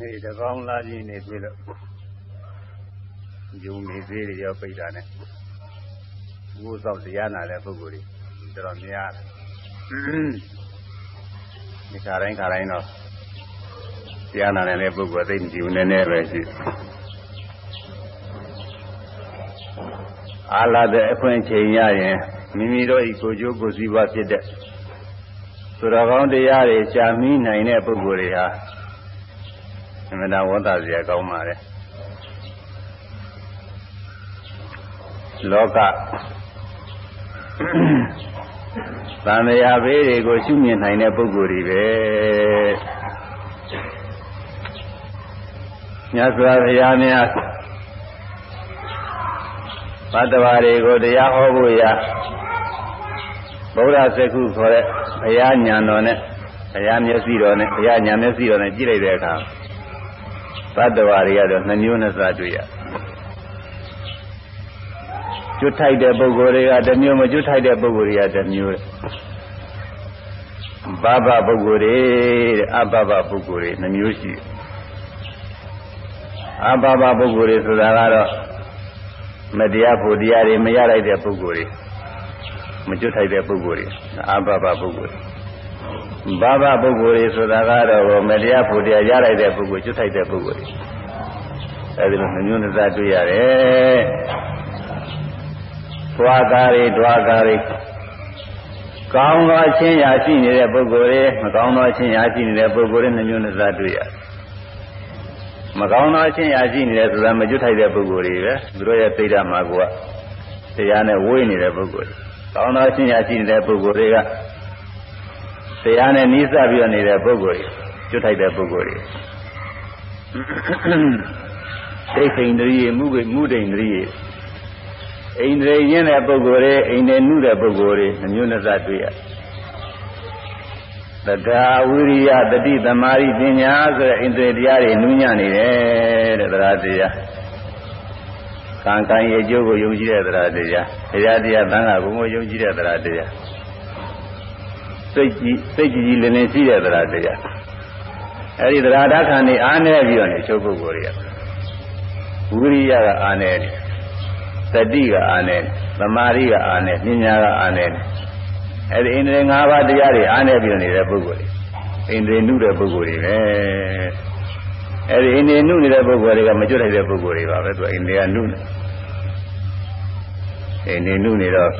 နေ့တကောင်းလာခြင်းနေပြီလို့ယုံနေသေးတယ်ရောပိတ်တာနဲ့ဘုသောတရားနာတဲ့ပုဂ္ဂိုလ်တွေတော်တော်များတယ်ဒီခါတိုင်းခါတိုင်းတော့တရားနာတဲ့ပုဂ္ဂိုလ်သိကြည့်နေနေပဲရှိအာလာတဲ့အခွင့်ချိန်ရရင်မိမိတို့ဤကိုယ်ကျိုးကိုယ်စီးပွားဖြစ်တဲ့သူတော်ကောင်းတရားတွေရှားမိနိုင်တဲ့ပုဂ္ဂိုလ်တွေဟာအ မှန်တရားဝတ်တာစရာကောင်းပါလေလောကသံဃာဘေးတွေကိုရှုမြင်နိုင်တဲ့ပုဂ္ဂိုလ်တွေပဲမြတ်စွာဘုရားများဘတ်တော်တွေကိုတရားဟောဖို့ရာဗုဒ္ဓစက္ခုခေါ်တဲ့ဘုရားညာတော်နဲ့ဘုရားမျက်စိတော်နဲ့ဘုရားညာမျက်စိတော်နဲ့ကြည့်လိုက်တဲ့အခါ ဘတ်တော်တွေကတော့နှမျိုးနှစ်စားတွေ့ရကျွတ်ထိုက်တဲ့ပုဂ္ဂိုလ်တွေကတစ်မျိုးမကျွတ်ထိုက်တဲ့ပုဂ္ဂိုလ်တွေကတစ်မျိုးဘာဘပုဂ္ဂိုလ်တွေတဲ့အဘဘပုဂ္ဂိုလ်တွေနှမျိုးရှိအဘဘပုဂ္ဂိုလ်တွေဆိုတာကတော့မတရားဖို့တရားတွေမရလိုက်တဲ့ပုဂ္ဂိုလ်တွေမကျွတ်ထိုက်တဲ့ပုဂ္ဂိုလ်တွေအဘဘပုဂ္ဂိုလ်တွေ ဘာဘပုဂ္ဂိုလ်တွေဆိုတာကတော့မတရားဖို့တရားရလိုက်တဲ့ပုဂ္ဂိုလ်ကျွတ်ထိုက်တဲ့ပုဂ္ဂိုလ်တွေအဲဒီလိုနှမျိုးနှစ်စားတွေ့ရတယ်သွားကားတွေတွားကားတွေကောင်းသောအချင်းရာရှိနေတဲ့ပုဂ္ဂိုလ်တွေမကောင်းသောအချင်းရာရှိနေတဲ့ပုဂ္ဂိုလ်တွေနှမျိုးနှစ်စားတွေ့ရတယ်မကောင်းသောအချင်းရာရှိနေတယ်ဆိုတာမကျွတ်ထိုက်တဲ့ပုဂ္ဂိုလ်တွေပဲသူတို့ရဲ့သိဓာတ်မှာကတရားနဲ့ဝေးနေတဲ့ပုဂ္ဂိုလ်တွေကောင်းသောအချင်းရာရှိနေတဲ့ပုဂ္ဂိုလ်တွေက တရားနဲ့နီးစပ်ပြီးနေတဲ့ပုဂ္ဂိုလ်တွေကျွတ်ထိုက်တဲ့ပုဂ္ဂိုလ်တွေသိခိန်တရိမှုကိမှုဒိန်တရိအိန္ဒြေရင်းတဲ့ပုဂ္ဂိုလ်တွေအိန္ဒြေနုတဲ့ပုဂ္ဂိုလ်တွေနှမျိုးနှစ်စတွေ့ရတဒါဝိရိယတတိသမာဓိပညာဆိုတဲ့အိန္ဒြေတရားတွေနူးညံ့နေတယ်တဲ့တရားတရားကံကံရဲ့အကျိုးကိုယုံကြည်တဲ့တရားတရားတရားတရားသံဃာဘုံကိုယုံကြည်တဲ့တရားတရား စိတ်ကြည်စိတ်ကြည်ကြီးလင်းလင်းရှိတဲ့တရားတရားအဲဒီတရားဓာတ်ခံနေအားနေပြီးတော့နေချုပ်ပုဂ္ဂိုလ်တွေကဝိရိယကအားနေတယ်သတိကအာနဲ့သမာဓိကအာနဲ့ပညာကအာနဲ့အဲဒီအိန္ဒြေ၅ပါးတရားတွေအာနဲ့ပြီးနေတဲ့ပုဂ္ဂိုလ်တွေအိန္ဒြေနုတဲ့ပုဂ္ဂိုလ်တွေပဲအဲဒီအိန္ဒြေနုနေတဲ့ပုဂ္ဂိုလ်တွေကမကျွတ်လိုက်တဲ့ပုဂ္ဂိုလ်တွေပါပဲသူအိန္ဒြေကနုနေအိန္ဒြေနုနေတော့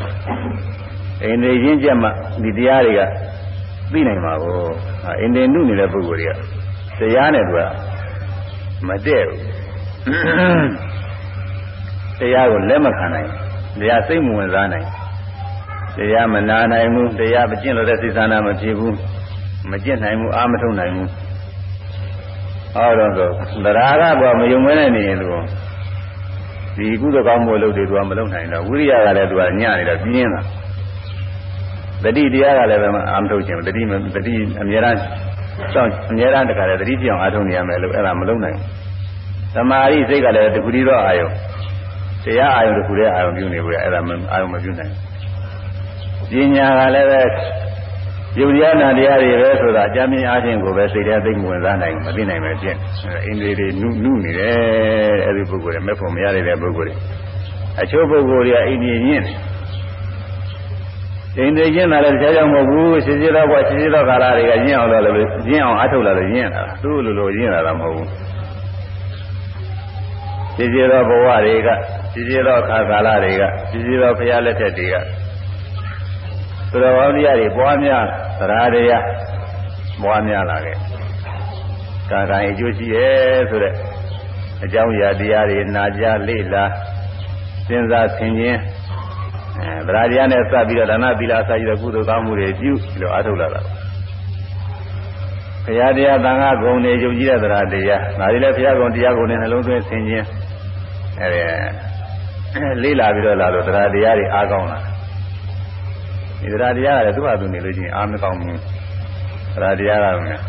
အိန္ဒြေရင်းချက်မှဒီတရားတွေကသိနိုင်မှာကိုအိန္ဒြေနုနေတဲ့ပုဂ္ဂိုလ်တွေကတရားနဲ့သူကမတည့်ဘူးတရားကိုလက်မခံနိုင်တရားစိတ်မဝင်စားနိုင်တရားမနာနိုင်ဘူးတရားမကျင့်လို့တဲ့စိတ်ဆန္ဒမဖြစ်ဘူးမကျင့်နိုင်ဘူးအာမထုတ်နိုင်ဘူးဟောတော့ဆိုတရားကတော့မယုံမဲနဲ့နေရင်သူဒီကုသကောင်းမှုလုပ်တွေသူကမလုပ်နိုင်တော့ဝိရိယကလည်းသူကညနေတော့ပြင်းတာ တတိတရားကလည်းပဲအာမထုတ်ခြင်းတတိတတိအများအားစောင့်အများအားတခါလည်းတတိပြောင်းအားထုတ်နေရမယ်လို့အဲ့ဒါမလုပ်နိုင်ဘူးသမာဓိစိတ်ကလည်းတခုတည်းတော့အာယုံတရားအာယုတစ်ခုတည်းအာယုပြုနေဘူးအဲ့ဒါအာယုမပြုနိုင်ဘူးပညာကလည်းပဲယုတ်ရနာတရားတွေပဲဆိုတာအကြမ်းမြင်အားဖြင့်ကိုပဲစိတ်ထဲသိမဝင်စားနိုင်မသိနိုင်ပဲဖြစ်အင်းလေးတွေနုနုနေတယ်အဲ့ဒီပုဂ္ဂိုလ်တွေမဲ့ဖို့မရတဲ့ပုဂ္ဂိုလ်တွေအချို့ပုဂ္ဂိုလ်တွေကအိန္ဒိယညင်းတယ် အိန္ဒိယညင်းတာလည်းကြားကြောင်မဟုတ်ဘူးရှင်းရှင်းတော့ကရှင်းရှင်းတော့ကာလတွေကညင်းအောင်တော့လည်းညင်းအောင်အထုတ်လာလို့ညင်းတာသူ့လိုလိုညင်းတာတော့မဟုတ်ဘူးရှင်းရှင်းတော့ဘဝတွေကကြီးကြီးသောအခါကာလတွေကကြီးကြီးသောဘုရားလက်ထက်တွေကသူတော်ကောင်းတရားတွေပွားများသရာတရားပွားများလာခဲ့။ကာကံအကျိုးရှိရဲ့ဆိုတဲ့အကြောင်းအရာတရားတွေနာကြားလေ့လာစဉ်းစားဆင်ခြင် အဲသရာတရားနဲ့စပ်ပြီးတော့ဒါနသီလအစရှိတဲ့ကုသိုလ်ကောင်းမှုတွေပြုလို့အားထုတ်လာတာ။ဘုရားတရားသံဃာဂုဏ်တွေယုံကြည်တဲ့သရာတရားဒါတွေလည်းဘုရားဂုဏ်တရားဂုဏ်တွေနှလုံးသွင်းဆင်ခြင်အဲလေးလာပြီးတော့လာလို့တရားတရားတွေအားကောင်းလာဒီတရားတရားကလည်းသူ့ဟာသူနေလို့ချင်းအားမကောင်းဘူးတရားတရားကလည်း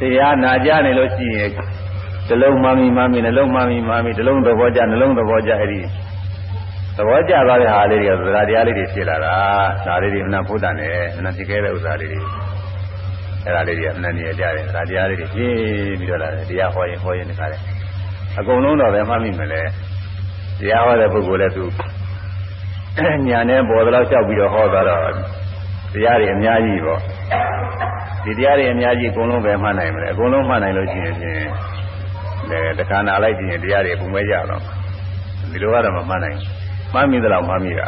တရားနာကြနေလို့ရှိရင်နှလုံးမမီမမီနှလုံးမမီမမီနှလုံးသဘောကျနှလုံးသဘောကျအဲ့ဒီ သဘောကျသွားတဲ့ဟာလေးတွေကသရာတရားလေးတွေဖြစ်လာတာဒါလေးတွေမနာဖို့တန်တယ်မနာဖြစ်ခဲ့တဲ့ဥစ္စာလေးတွေအဲ့ဒါလေးတွေအနန္တရကြတယ်ဒါတရားလေးတွေပြင်းပြီးတော့လာတယ်တရားဟောရင်ဟောရင်တခါလေအကုန်လုံးတော့ပဲမှတ်မိမလဲတရားဟောတဲ့ပုဂ္ဂိုလ်လည်းသူညာနဲ့ပေါ်တော့လျှောက်ပြီးတော့ဟောသွားတော့တရားတွေအများကြီးပေါ့ဒီတရားတွေအများကြီးအကုန်လုံးပဲမှတ်နိုင်မလဲအကုန်လုံးမှတ်နိုင်လို့ရှိရင်ဖြင့်လည်းတခါနာလိုက်ပြီးရင်တရားတွေပုံမဲကြတော့ဒီလိုကတော့မမှတ်နိုင်ဘူး မှတ်မိသလားမှတ်မိတာ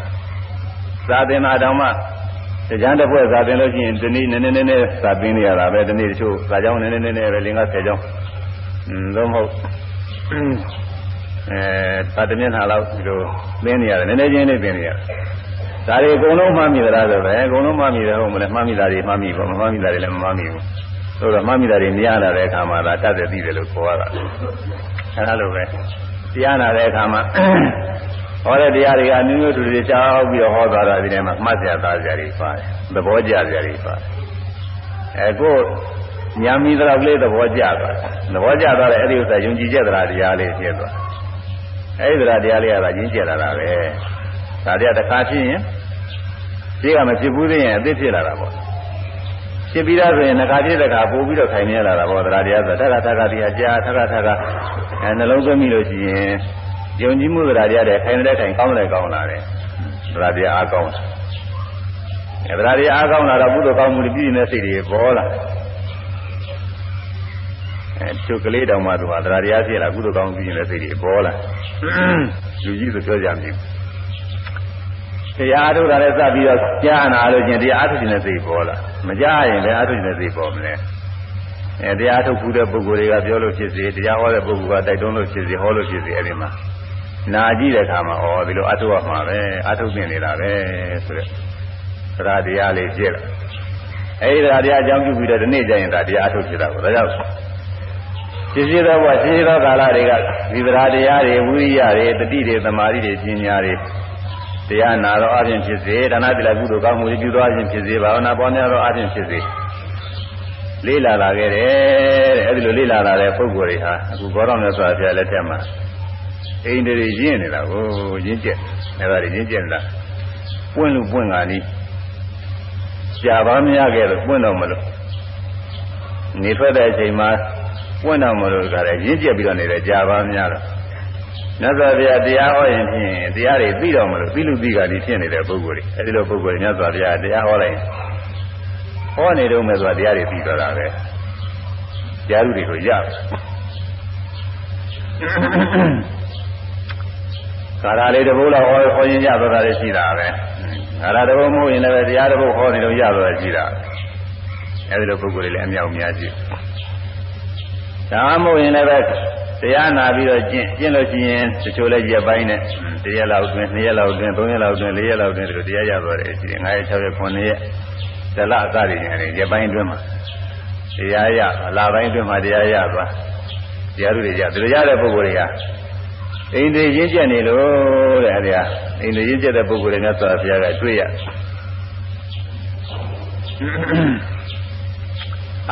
သာသင်္နာတော်မှတရားတစ်ဖွဲ့သာသင်လို့ရှိရင်ဒီနေ့နည်းနည်းနည်းနည်းသာသင်နေရတာပဲဒီနေ့တချို့သာကြောင်းနည်းနည်းနည်းနည်းပဲလင်္ကာဆယ်ကြောင်းอืมသို့မဟုတ်အဲသာတမျက်နှာလောက်ဒီလိုသင်နေရတယ်နည်းနည်းချင်းလေးသင်နေရတယ်ဒါတွေအကုန်လုံးမှတ်မိသလားဆိုပဲအကုန်လုံးမှတ်မိတယ်ဟုတ်မလဲမှတ်မိတာတွေမှတ်မိပေါ့မမှတ်မိတာတွေလည်းမမှတ်မိဘူးဆိုတော့မှတ်မိတာတွေမရလာတဲ့အခါမှာဒါတတ်တယ်သိတယ်လို့ခေါ်ရတာအဲလိုပဲတရားနာတဲ့အခါမှာ ဟောတဲ့တရားတွေကအမျိုးမျိုးတူတူကြောက်ပြီးတော့ဟောသွားတာဒီထဲမှာမှတ်စရာသားစရာတွေပါတယ်သဘောကျစရာတွေပါတယ်အဲကိုညာမီတော့လေးသဘောကျသွားသဘောကျသွားတဲ့အဲ့ဒီဥစ္စာယုံကြည်ချက်တရားတရားလေးဖြစ်သွားအဲ့ဒီတရားတရားလေးကရင်းကျက်လာတာပဲဒါတရားတစ်ခါဖြစ်ရင်ဒီကမဖြစ်ဘူးသေးရင်အသိဖြစ်လာတာပေါ့ဖြစ်ပြီးသားဆိုရင်ငါပြည့်တဲ့ခါပို့ပြီးတော့ခိုင်နေလာတာပေါ့တရားတရားဆိုတက္ကသက္ကတရားကြာသက္ကသက္ကအဲနှလုံးသွင်းပြီးလို့ရှိရင် ယုံကြည်မှုတရားတရားတွေခိုင်တဲ့ခိုင်ကောင်းတယ်ကောင်းလာတယ်တရားတရားအားကောင်းတယ်အဲတရားတရားအားကောင်းလာတော့ကုသိုလ်ကောင်းမှုတွေပြည့်နေတဲ့စိတ်တွေပေါ်လာအဲချုပ်ကလေးတောင်မှသူဟာတရားတရားဖြစ်လာကုသိုလ်ကောင်းပြည့်နေတဲ့စိတ်တွေပေါ်လာလူကြီးဆိုပြောကြမည်တရားထုတ်တာလည်းစပြီးတော့ကြားနာလို့ချင်းတရားထုတ်ခြင်းနဲ့စိတ်ပေါ်လာမကြားရင်လည်းအထုတ်ခြင်းနဲ့စိတ်ပေါ်မလဲအဲတရားထုတ်ဘူးတဲ့ပုဂ္ဂိုလ်တွေကပြောလို့ဖြစ်စေတရားဟောတဲ့ပုဂ္ဂိုလ်ကတိုက်တွန်းလို့ဖြစ်စေဟောလို့ဖြစ်စေအဲ့ဒီမှာ နာကြည့်တဲ့အခါမှာဩဒီလိုအထုတ်ရမှာပဲအထုတ်နေနေတာပဲဆိုတဲ့သရတရားလေးပြည့်လာအဲဒီသရတရားအကြောင်းပြုပြီးတော့ဒီနေ့ကျရင်ဒါတရားအထုတ်ဖြစ်တာကိုဒါကြောင့်ရှိရှိသောဘဝရှိရှိသောကာလတွေကဒီသရတရားတွေဝိရိယတွေတတိတွေသမာဓိတွေပညာတွေတရားနာတော့အပြင်ဖြစ်စေဒါနတိလကုသိုလ်ကောင်းမှုတွေပြုသောအပြင်ဖြစ်စေဘာဝနာပေါ်များသောအပြင်ဖြစ်စေလေးလာလာခဲ့တယ်တဲ့အဲဒီလိုလေးလာလာတဲ့ပုဂ္ဂိုလ်တွေဟာအခုဘောတော်မြတ်စွာဘုရားလက်ထက်မှာ အိန္ဒြေရင်းနေတာကိုရင်းကျက်အဲဒါတွေရင်းကျက်လာပွင့်လို့ပွင့်ကလေးကြာပါမရခဲ့လို့ပွင့်တော့မလို့နေထွက်တဲ့အချိန်မှာပွင့်တော့မလို့ကလည်းရင်းကျက်ပြီးတော့နေတယ်ကြာပါမရတော့မြတ်စွာဘုရားတရားဟောရင်ဖြင့်တရားတွေသိတော်မလို့သိလူသိကတိဖြစ်နေတဲ့ပုဂ္ဂိုလ်တွေအဲဒီလိုပုဂ္ဂိုလ်တွေမြတ်စွာဘုရားတရားဟောလိုက်ဟောနေတော့မယ်ဆိုတာတရားတွေသိတော့တာပဲတရားလူတွေကိုရ ကာရာလေးတစ်ပုဒ်လောက်ဟောဟောရင်ရတော့တာလည်းရှိတာပဲကာရာတစ်ပုဒ်မဟုတ်ရင်လည်းတရားတစ်ပုဒ်ဟောနေတော့ရတော့တာရှိတာအဲဒီလိုပုဂ္ဂိုလ်တွေလည်းအမြောက်အများကြီးဒါမှမဟုတ်ရင်လည်းတရားနာပြီးတော့ကျင့်ကျင့်လို့ရှိရင်တချို့လည်းရက်ပိုင်းနဲ့တရက်လောက်အတွင်းနှစ်ရက်လောက်အတွင်းသုံးရက်လောက်အတွင်းလေးရက်လောက်အတွင်းဒီလိုတရားရသွားတယ်ရှိတယ်9ရက်6ရက်9ရက်ဇလအစတွေနေတယ်ရက်ပိုင်းအတွင်းမှာတရားရအလားပိုင်းအတွင်းမှာတရားရသွားတရားတွေရဒီလိုရတဲ့ပုဂ္ဂိုလ်တွေက အိန္ဒိရင်းကျက်နေလို့တဲ့အဲဒီဟာအိန္ဒိရင်းကျက်တဲ့ပုဂ္ဂိုလ်တွေမြတ်စွာဘုရားကတွေ့ရ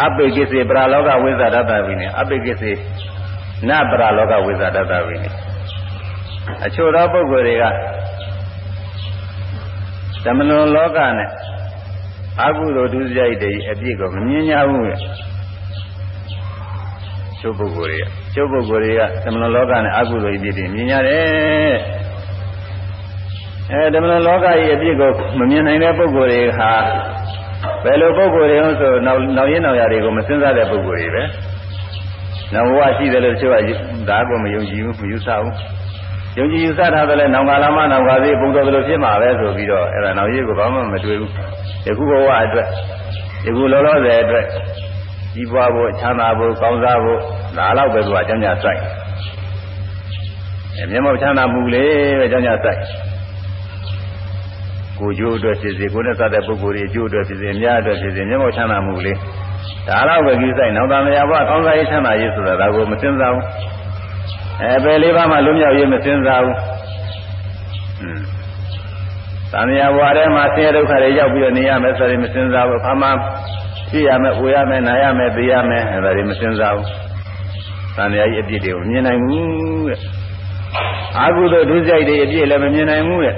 အပိကိစေပရာလောကဝိဇ္ဇာတတ္တဝိနေအပိကိစေနပရလောကဝိဇာတတဝိနိအချို့သောပုဂ္ဂိုလ်တွေကသမဏလောကနဲ့အကုသိုလ်ဒုစရိုက်တွေအပြစ်ကိုမမြင်ကြဘူးလေချို့ပုဂ္ဂိုလ်တွေက ချို့ပုဂ္ဂိုလ်တွေကသမဏလောကနဲ့အကုသိုလ်အပြစ်တွေမြင်ကြတယ်အဲသမဏလောကကြီးအပြစ်ကိုမမြင်နိုင်တဲ့ပုဂ္ဂိုလ်တွေဟာဘယ်လိုပုဂ္ဂိုလ်တွေလဲဆိုနောက်နောက်ရင်းနောက်ရတွေကိုမစဉ်းစားတဲ့ပုဂ္ဂိုလ်တွေပဲ။နောက်ဘဝရှိတယ်လို့တချို့ကဒါကိုမယုံကြည်ဘူးမယူဆဘူး။ယုံကြည်ယူဆထားတယ်လဲနောင်ကာလမှနောင်ကာသေးပုံတော်တယ်လို့ဖြစ်မှာပဲဆိုပြီးတော့အဲ့ဒါနောက်ရေးကိုဘာမှမတွေ့ဘူး။ယခုဘဝအတွက်ယခုလောလောဆယ်အတွက် ကြီးပွားဖို့ချမ်းသာဖို့ကောင်းစားဖို့ဒါတော့ပဲသူကအကျဉ်းချစိုက်။အဲမျက်မှောက်ချမ်းသာမှုလေးပဲအကျဉ်းချစိုက်။ကိုကျိုးအတွက်ဖြစ်စေကိုနဲ့စတဲ့ပုဂ္ဂိုလ်တွေအကျိုးအတွက်ဖြစ်စေအများအတွက်ဖြစ်စေမျက်မှောက်ချမ်းသာမှုလေးဒါတော့ပဲကြီးဆိုင်နောက်သားမယာဘဝကောင်းစားရေးချမ်းသာရေးဆိုတာဒါကိုမစဉ်းစားဘူးအဲပဲလေးပါးမှလွတ်မြောက်ရေးမစဉ်းစားဘူးอืมသံဃာဘဝထဲမှာဆင်းရဲဒုက္ခတွေရောက်ပြီးတော့နေရမယ်ဆိုရင်မစဉ်းစားဘူးအခါမှ ဖြစ်ရမယ်၊ဝေရမယ်၊နာရမယ်၊သိရမယ်အဲဒါတွေမစဉ်းစားဘူးသံဃာကြီးအပြစ်တွေကိုမြင်နိုင်ဘူးတဲ့အာဟုသောဒုစရိုက်တွေအပြစ်လည်းမမြင်နိုင်ဘူးတဲ့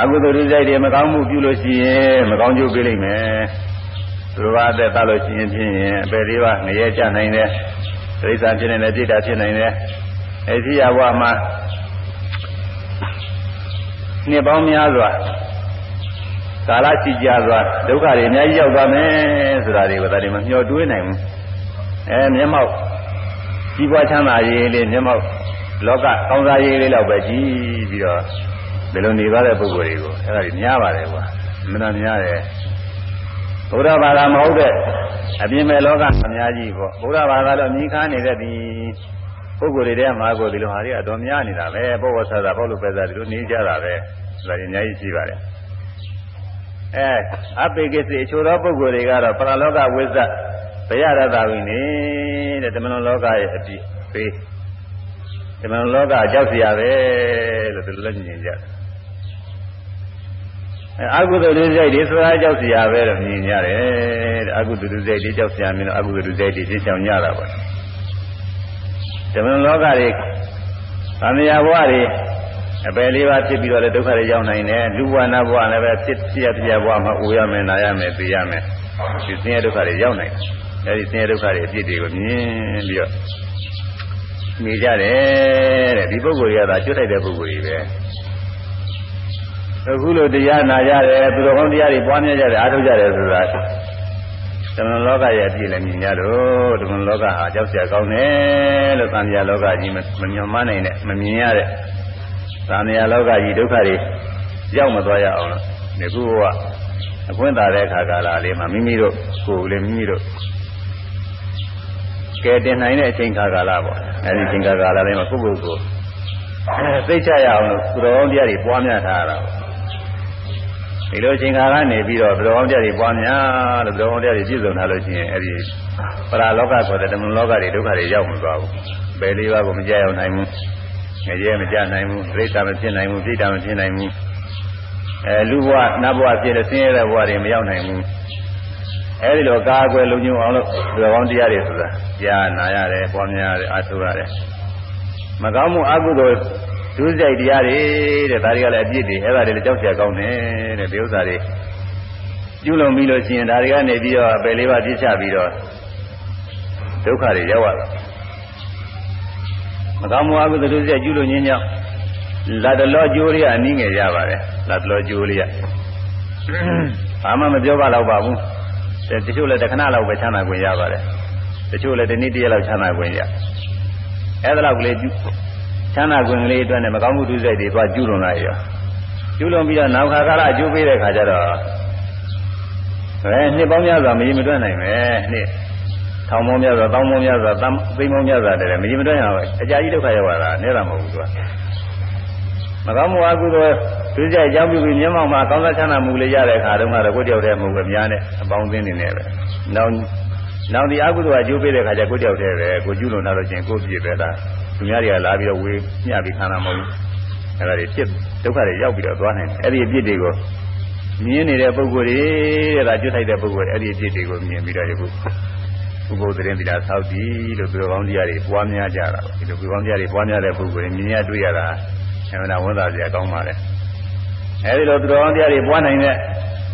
အကုသိုလ်ဒုစရိုက်တွေမကောင်းမှုပြုလို့ရှိရင်မကောင်းကျိုးပေးလိမ့်မယ်သူတော်ဘာအသက်သားလို့ရှိရင်ဖြင့်အပေလေးပါငရဲကြနိုင်တယ်တိရစ္ဆာန်ဖြစ်နေတယ်ပြိတ္တာဖြစ်နိုင်တယ်အဲဖြစ်ရဘဝမှာနှစ်ပေါင်းများစွာ ကာလရှိကြစွာဒုက္ခတွေအများကြီးရောက်သွားမယ်ဆိုတာတွေကိုဒါတွေမမျှော်တွေးနိုင်ဘူးအဲမျက်မှောက်ကြီးပွားချမ်းသာရေးလေးမျက်မှောက်လောကကောင်းစားရေးလေးတော့ပဲကြည့်ပြီးတော့ဒီလိုနေသွားတဲ့ပုဂ္ဂိုလ်တွေကိုအဲ့ဒါကြီးများပါတယ်ကွာအမှန်တရားများတယ်ဘုရားဘာသာမဟုတ်တဲ့အပြင်မဲ့လောကအများကြီးပေါ့ဘုရားဘာသာတော့မြင်ခါနေတဲ့ဒီပုဂ္ဂိုလ်တွေထဲမှာကိုဒီလိုဟာတွေအတော်များနေတာပဲပုဗ္ဗဆာသာပေါ့လို့ပဲသာဒီလိုနေကြတာပဲဒါကြီးအများကြီးရှိပါတယ် အဲအပိကိစေအချို့သောပုဂ္ဂိုလ်တွေကတော့ပရလောကဝိဇ္ဇဘယရတဝိနေတဲ့ဓမ္မလောကရဲ့အပြည့်ပေးဓမ္မလောကအကြောက်စရာပဲလို့ဒီလိုလည်းမြင်ကြတယ်အကုသိုလ်ဒုစရိုက်တွေဆိုတာကြောက်စရာပဲလို့မြင်ကြတယ်တဲ့အကုသိုလ်ဒုစရိုက်တွေကြောက်စရာမင်းတော့အကုသိုလ်ဒုစရိုက်တွေရှင်းချောင်ကြတာပါဓမ္မလောကတွေသံဃာဘဝတွေ အပယ်လေးပါးဖြစ်ပြီးတော့လည်းဒုက္ခတွေရောက်နိုင်တယ်လူဘဝနာဘဝလည်းပဲဖြစ်ဖြစ်ရဖြစ်ရဘဝမှာအိုရမယ်နာရမယ်သိရမယ်ဒီဆင်းရဲဒုက္ခတွေရောက်နိုင်တယ်အဲဒီဆင်းရဲဒုက္ခတွေအပြစ်တွေကိုမြင်ပြီးတော့နေကြတယ်တဲ့ဒီပုဂ္ဂိုလ်တွေကသာကျွတ်တိုက်တဲ့ပုဂ္ဂိုလ်တွေပဲအခုလိုတရားနာရတယ်သူတော်ကောင်းတရားတွေပွားများကြတယ်အားထုတ်ကြတယ်ဆိုတာဓမ္မလောကရဲ့အပြည့်လည်းမြင်ကြတော့ဓမ္မလောကဟာကြောက်စရာကောင်းတယ်လို့သံဃာလောကကြီးမမြင်မနိုင်နဲ့မမြင်ရတဲ့ သံဃာလောကကြီးဒုက္ခတွေရောက်မသွားရအောင်လို့ဒီခုကအခွင့်သာတဲ့အခါကာလလေးမှာမိမိတို့ကိုယ်လေးမိမိတို့ကဲတင်နိုင်တဲ့အချိန်ခါကာလပေါ့အဲဒီအချိန်ခါကာလလေးမှာကိုယ့်ကိုယ်ကိုသိချရအောင်လို့သူတော်ကောင်းတရားတွေပွားများထားရတာပေါ့ဒီလိုအချိန်ခါကနေပြီးတော့ဘယ်တော်အောင်တရားတွေပွားများလို့ဘယ်တော်အောင်တရားတွေပြည့်စုံထားလို့ရှိရင်အဲ့ဒီပရာလောကဆိုတဲ့ဓမ္မလောကတွေဒုက္ခတွေရောက်မသွားဘူးဘယ်လေးပါးကိုမကြောက်ရောက်နိုင်ဘူး ငရဲမကြနိုင်ဘူးပြိတ္တာမဖြစ်နိုင်ဘူးပြိတ္တာမဖြစ်နိုင်ဘူးအဲလူဘဝနတ်ဘဝဖြစ်တဲ့ဆင်းရဲတဲ့ဘဝတွေမရောက်နိုင်ဘူးအဲဒီလိုကာကွယ်လုံခြုံအောင်လို့ဘယ်တော်အောင်တရားတွေဆိုတာကြားနာရတယ်ပွားများရတယ်အားထုတ်ရတယ်မကောင်းမှုအကုသိုလ်ဒုစရိုက်တရားတွေတဲ့ဒါတွေကလည်းအပြစ်တွေအဲ့ဒါတွေလည်းကြောက်ကြကောင်းတယ်တဲ့ဒီဥစ္စာတွေကျူးလွန်ပြီးလို့ရှိရင်ဒါတွေကနေပြီးတော့ပယ်လေးပါးပြစ်ချပြီးတော့ဒုက္ခတွေရောက်ရတာ မကောင်းမှုအကုသိုလ်ဒုစရိုက်ကျူးလွန်ခြင်းကြောင့်လာတလောကျိုးလေးကအနည်းငယ်ရပါတယ်လာတလောကျိုးလေးကဘာမှမပြောပါတော့ပါဘူးတချို့လည်းတခဏလောက်ပဲချမ်းသာခွင့်ရပါတယ်တချို့လည်းဒီနေ့တရက်လောက်ချမ်းသာခွင့်ရအဲ့ဒါလောက်ကလေးချမ်းသာခွင့်ကလေးအတွက်နဲ့မကောင်းမှုဒုစရိုက်တွေသွားကျူးလွန်လိုက်ရောကျူးလွန်ပြီးတော့နောက်ခါကာလအကျိုးပေးတဲ့ခါကျတော့အဲနှစ်ပေါင်းများစွာမကြီးမတွက်နိုင်ပဲနှစ် ထောင်ပေါင်းများစွာတောင်းပေါင်းများစွာသိန်းပေါင်းများစွာတည်းမကြီးမတွက်ရဘူးအကြာကြီးဒုက္ခရောက်လာတာနဲတာမဟုတ်ဘူးသူကမကောင်းမှုအကုသိုလ်ဒုစရိုက်အကြောင်းပြုပြီးမျက်မှောက်မှာကောင်းစားချမ်းသာမှုလေးရတဲ့ခါတုန်းကတော့ကိုယ်တယောက်တည်းမဟုတ်ဘူးများနဲ့အပေါင်းအသင်းနေနဲ့ပဲနောက်နောက်ဒီအကုသိုလ်အကျိုးပေးတဲ့ခါကျကိုယ်တယောက်တည်းပဲကိုကျူးလွန်လာလို့ချင်းကိုယ်ပြည့်ပဲလားသူများတွေကလာပြီးတော့ဝေးမျှပြီးခံတာမဟုတ်ဘူးအဲ့ဒါတွေဖြစ်ဒုက္ခတွေရောက်ပြီးတော့သွားနိုင်တယ်အဲ့ဒီအပြစ်တွေကိုမြင်နေတဲ့ပုဂ္ဂိုလ်တွေတဲ့ဒါကျွတ်ထိုက်တဲ့ပုဂ္ဂိုလ်တွေအဲ့ဒီအပြစ်တွေကိုမြင်ပြီးတော့ယခု ဥပုသ်သတင်းတိလာသောက်တည်လို့သူတော်ကောင်းတရားတွေပွားများကြတာဒီလိုသူကောင်းတရားတွေပွားများတဲ့ပုဂ္ဂိုလ်တွေမြင်ရတွေ့ရတာအမှန်ဝန်သာစရာကောင်းပါလေအဲဒီလိုသူတော်ကောင်းတရားတွေပွားနိုင်တဲ့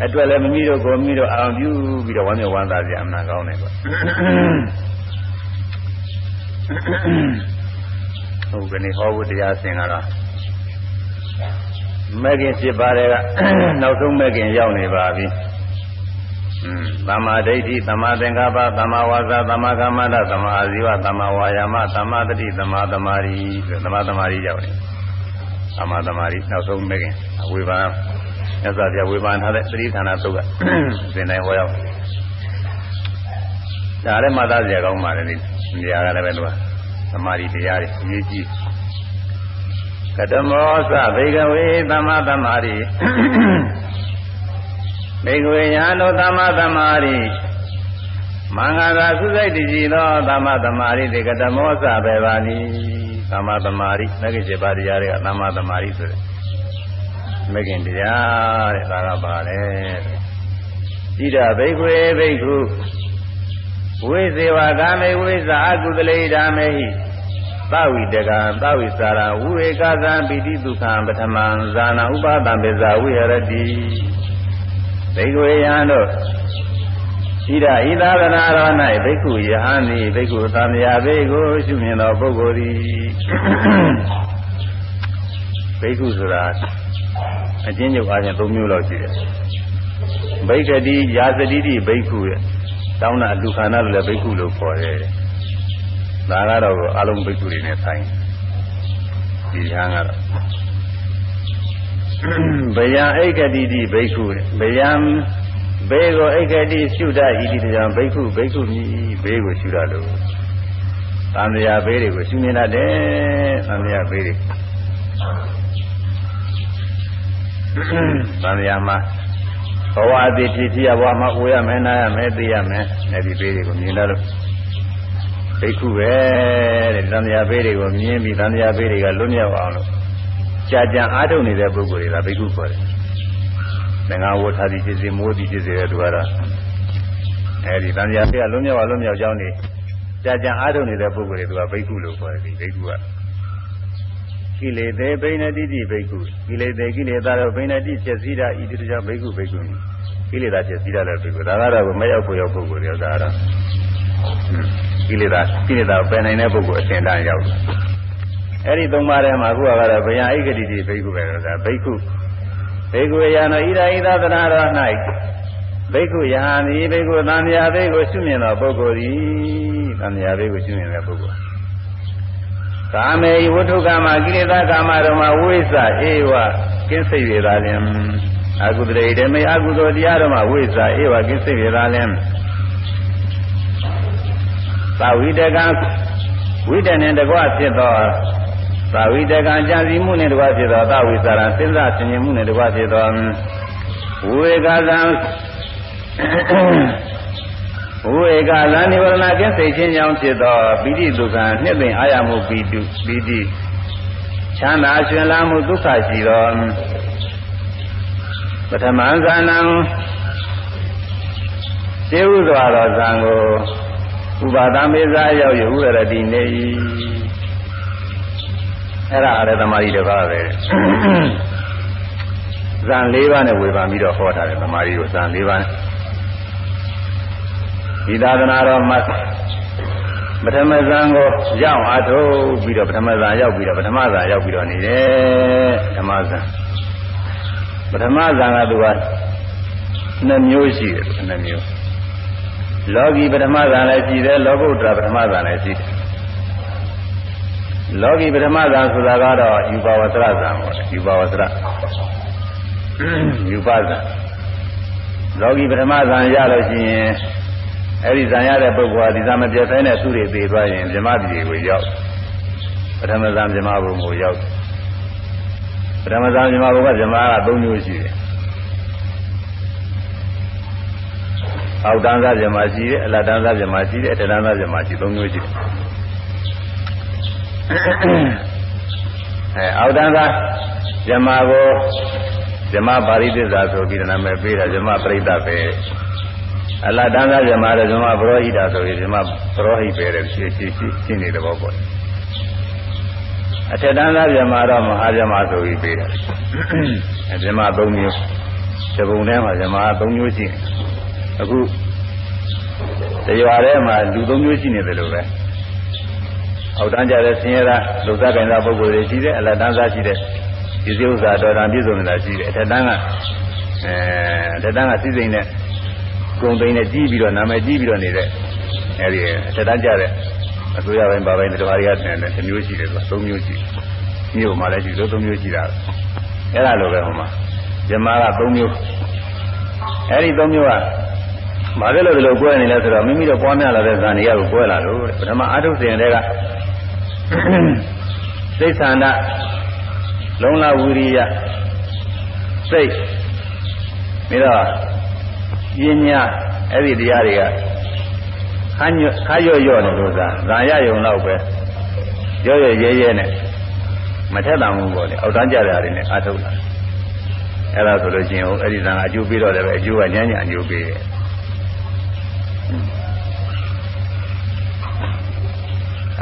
အတွက်လည်းမမီတို့ကိုမီတို့အာရုံပြုပြီးတော့ဝမ်းမြောက်ဝမ်းသာစရာအမှန်ကောင်းတယ်ကွာဟုတ်ကနေဟောဖို့တရားစင်ကတော့မဂ္ဂင်7ပါးတွေကနောက်ဆုံးမဂ္ဂင်ရောက်နေပါပြီ။อืม သမ္မာဒိဋ္ဌိသမ္မာသင်္ကပ္ပသမ္မာဝါစာသမ္မာကမ္မန္တသမ္မာအာဇီဝသမ္မာဝါယာမသမ္မာတတိသမ္မာသမာဓိဆိုသမ္မာသမာဓိရောက်နေ။သမ္မာသမာဓိနောက်ဆုံးမဂ္ဂင်ဝေဘာမြတ်စွာဘုရားဝေဘာထားတဲ့သတိဌာနသုတ်ကသင်တိုင်းဟောရောက်ဒါလည်းမှတ်သားစရာကောင်းပါလေဒီနေရာကလည်းပဲလို့သမာဓိတရားတွေအရေးကြီးကတမောသဘေကဝေသမ္မာသမာဓိ ဘေကဝေညာလောသမ္မာသမာဓိမင်္ဂလာသုစိတ်တည်ကြည်သောသမ္မာသမာဓိတေကတမောသဘေပါဏိသမ္မာသမာဓိမဂ္ဂင်7ပါးတရားတွေကသမ္မာသမာဓိဆိုတဲ့မဂ္ဂင်တရားတဲ့ဒါကပါလေဣဒဘိက္ခွေဘိက္ခုဝိဇေဝကာမေဝိဇာအကုသလေဓာမေဟိသဝိတကံသဝိစာရဝိဝေကသံပိတိဒုက္ခံပထမံဇာနာဥပါဒံပိဇာဝိဟရတိ ဒိဂဝေယံတို့ဣဣဒဣသာသနာတော်၌ဘိက္ခုယဟန်သည်ဘိက္ခုသံဃာဘေကိုရှုမြင်သောပုဂ္ဂိုလ်သည်ဘိက္ခုဆိုတာအချင်းချုပ်အားဖြင့်၃မျိုးလောက်ရှိတယ်ဘိက္ခတိယာသတိတိဘိက္ခုရဲ့တောင်းတာလူခန္ဓာလို့လည်းဘိက္ခုလို့ခေါ်တယ်ဒါကတော့အလုံးဘိက္ခုတွေနဲ့ဆိုင်ဒီဟန်ကတော့ ဗယံဧကတိတိဘိက္ခုဗယံဘေးကိုဧကတိရှုတတ်ဤဒီကြောင့်ဘိက္ခုဘိက္ခုမြည်ဘေးကိုရှုတတ်လို့သံဃာဘေးတွေကိုရှုမြင်တတ်တယ်သံဃာဘေးတွေသံဃာမှာဘဝအတိဖြစ်ဖြစ်ဘဝမှာအိုရမယ်နားရမယ်သိရမယ်အဲဒီဘေးတွေကိုမြင်တတ်လို့ဘိက္ခုပဲတဲ့သံဃာဘေးတွေကိုမြင်ပြီးသံဃာဘေးတွေကလွတ်မြောက်အောင်လို့ ကြာကြာအားထုတ်နေတဲ့ပုဂ္ဂိုလ်တွေကဘိက္ခုခေါ်တယ်သင်္ဃဝဋ္ဌာတိဖြစ်စေမိုးတိဖြစ်စေတဲ့သူကတော့အဲဒီတန်ကြာပြလွံ့မြောက်အောင်လွံ့မြောက်ကြောင်းနေကြာကြာအားထုတ်နေတဲ့ပုဂ္ဂိုလ်တွေကဘိက္ခုလို့ခေါ်တယ်ဒီဘိက္ခုကကိလေသေဘိနတိတိဘိက္ခုကိလေသေကိလေသာတော့ဘိနတိဖြစ်စည်းတာဤတိတ္တဘိက္ခုဘိက္ခုကိလေသာဖြစ်စည်းတာလည်းဘိက္ခုဒါကတော့မရောက်ဖို့ရောက်ပုဂ္ဂိုလ်တွေဒါကတော့ကိလေသာကိလေသာပယ်နိုင်တဲ့ပုဂ္ဂိုလ်အစဉ်တန်းရောက်တယ် အဲ့ဒီသုံးပါးထဲမှာအခုကတော့ဗျာအိဂတိတိဘိက္ခုပဲဆိုတာဘိက္ခုဘေကုယနောဣဒာဣသသနာတော်၌ဘေကုယဟန်သည်ဘေကုသံဃာဘေကိုရှုမြင်သောပုဂ္ဂိုလ်သည်သံဃာဘေကိုရှုမြင်တဲ့ပုဂ္ဂိုလ်ကာမေဝတ္ထုကာမကိလေသာကာမတော်မှာဝိသအေဝကင်းစိတ်ရသာလင်အကုသရေဓမေအကုသိုလ်တရားတော်မှာဝိသအေဝကင်းစိတ်ရသာလင်သဝိတကံဝိတ္တနဲ့တကွဖြစ်သော သာဝိတကံကြံစည်မှုနဲ့တကွဖြစ်သောသဝိစာရစဉ်းစားဆင်ခြင်မှုနဲ့တကွဖြစ်သောဝေကသံဝေကသံနိဝရဏကင်းစိတ်ချင်းကြောင့်ဖြစ်သောပိဋိဒုက္ခနှစ်သိမ့်အာရမှုပိတုပိဋိချမ်းသာရှင်လာမှုဒုက္ခရှိသောပထမဇာနံသေဥစွာသောဇံကိုဥပါဒမေဇာရောက်ရဥရတိနေ၏ အဲ့ဒါအရသမာဓိတစ်ပါးပဲဇန်၄ပါးနဲ့ဝေဖန်ပြီးတော့ဟောထားတယ်သမာဓိကိုဇန်၄ပါးနဲ့ဒီသာသနာတော်မှာပထမဇန်ကိုရောက်အားထုတ်ပြီးတော့ပထမဇန်ရောက်ပြီးတော့ပထမဇန်ရောက်ပြီးတော့နေတယ်ပထမဇန်ပထမဇန်ကသူကနှစ်မျိုးရှိတယ်နှစ်မျိုးလောကီပထမဇန်လည်းရှိတယ်လောကုတ္တရာပထမဇန်လည်းရှိတယ် လောကီပထမဇာဆိုတာကတော့ယူပါဝသရဇာပေါ့ယူပါဝသရယူပါဇာလောကီပထမဇာရလို့ရှိရင်အဲ့ဒီဇာရတဲ့ပုဂ္ဂိုလ်ဟာဒီဇာမပြတ်ဆိုင်တဲ့သူတွေသေသွားရင်ဇမပြည်ကိုရောက်ပထမဇာဇမဘုံကိုရောက်ပထမဇာဇမဘုံကဇမက၃မျိုးရှိတယ်အောက်တန်းသားဇမရှိတယ်အလတ်တန်းသားဇမရှိတယ်အထက်တန်းသားဇမရှိ၃မျိုးရှိတယ် အဲအောက်တန်းသာဇမကိုဇမပါရိသစ္စာဆိုပြီးနာမည်ပေးတာဇမပရိသတ်ပဲအလတန်းသာဇမတော့ဇမပရောဟိတာဆိုပြီးဇမပရောဟိပဲတဲ့ရှင်းရှင်းရှင်းနေတဲ့ဘောပေါ့အထက်တန်းသာဇမတော့မဟာဇမဆိုပြီးပေးတယ်ဇမ၃မျိုးဇဘုံထဲမှာဇမ၃မျိုးရှိတယ်အခုတရားထဲမှာလူ၃မျိုးရှိနေတယ်လို့ပဲ အောက်တန်းကြတဲ့ဆင်းရဲတာလူသားကင်သားပုဂ္ဂိုလ်တွေရှိတယ်အလတ်တန်းသားရှိတဲ့ဒီစည်းဥစ္စာတော်တန်ပြည့်စုံနေတာရှိတယ်အထက်တန်းကအဲအထက်တန်းကစိစိမ်နဲ့ဂုံသိမ်းနဲ့ကြီးပြီးတော့နာမည်ကြီးပြီးတော့နေတဲ့အဲဒီအထက်တန်းကြတဲ့အစိုးရပိုင်းပါပိုင်းတရားတွေကတယ်တစ်မျိုးရှိတယ်ဆိုတာသုံးမျိုးရှိမြို့မှာလည်းရှိလို့သုံးမျိုးရှိတာအဲ့ဒါလိုပဲဟိုမှာဇမားကသုံးမျိုးအဲ့ဒီသုံးမျိုးကဘာဖြစ်လို့ဒီလိုကွဲနေလဲဆိုတော့မိမိတို့ပွားများလာတဲ့ဇာနေရကိုကွဲလာလို့ပထမအာထုစဉ်တွေက စိတ်ဆန္ဒလုံလဝီရိယစိတ်ပြီးတော့ပညာအဲ့ဒီတရားတွေကခါညခါရော့ရော့နေလို့သာဇာရယုံတော့ပဲရော့ရော့ရဲရဲနဲ့မထက်တန်ဘူးပေါ့လေအောက်တန်းကြတဲ့အားတွေနဲ့အားထုတ်လာအဲ့ဒါဆိုလို့ချင်းဟိုအဲ့ဒီဇာအကျိုးပေးတော့လည်းပဲအကျိုးကညံ့ညံ့အကျိုးပေးတယ်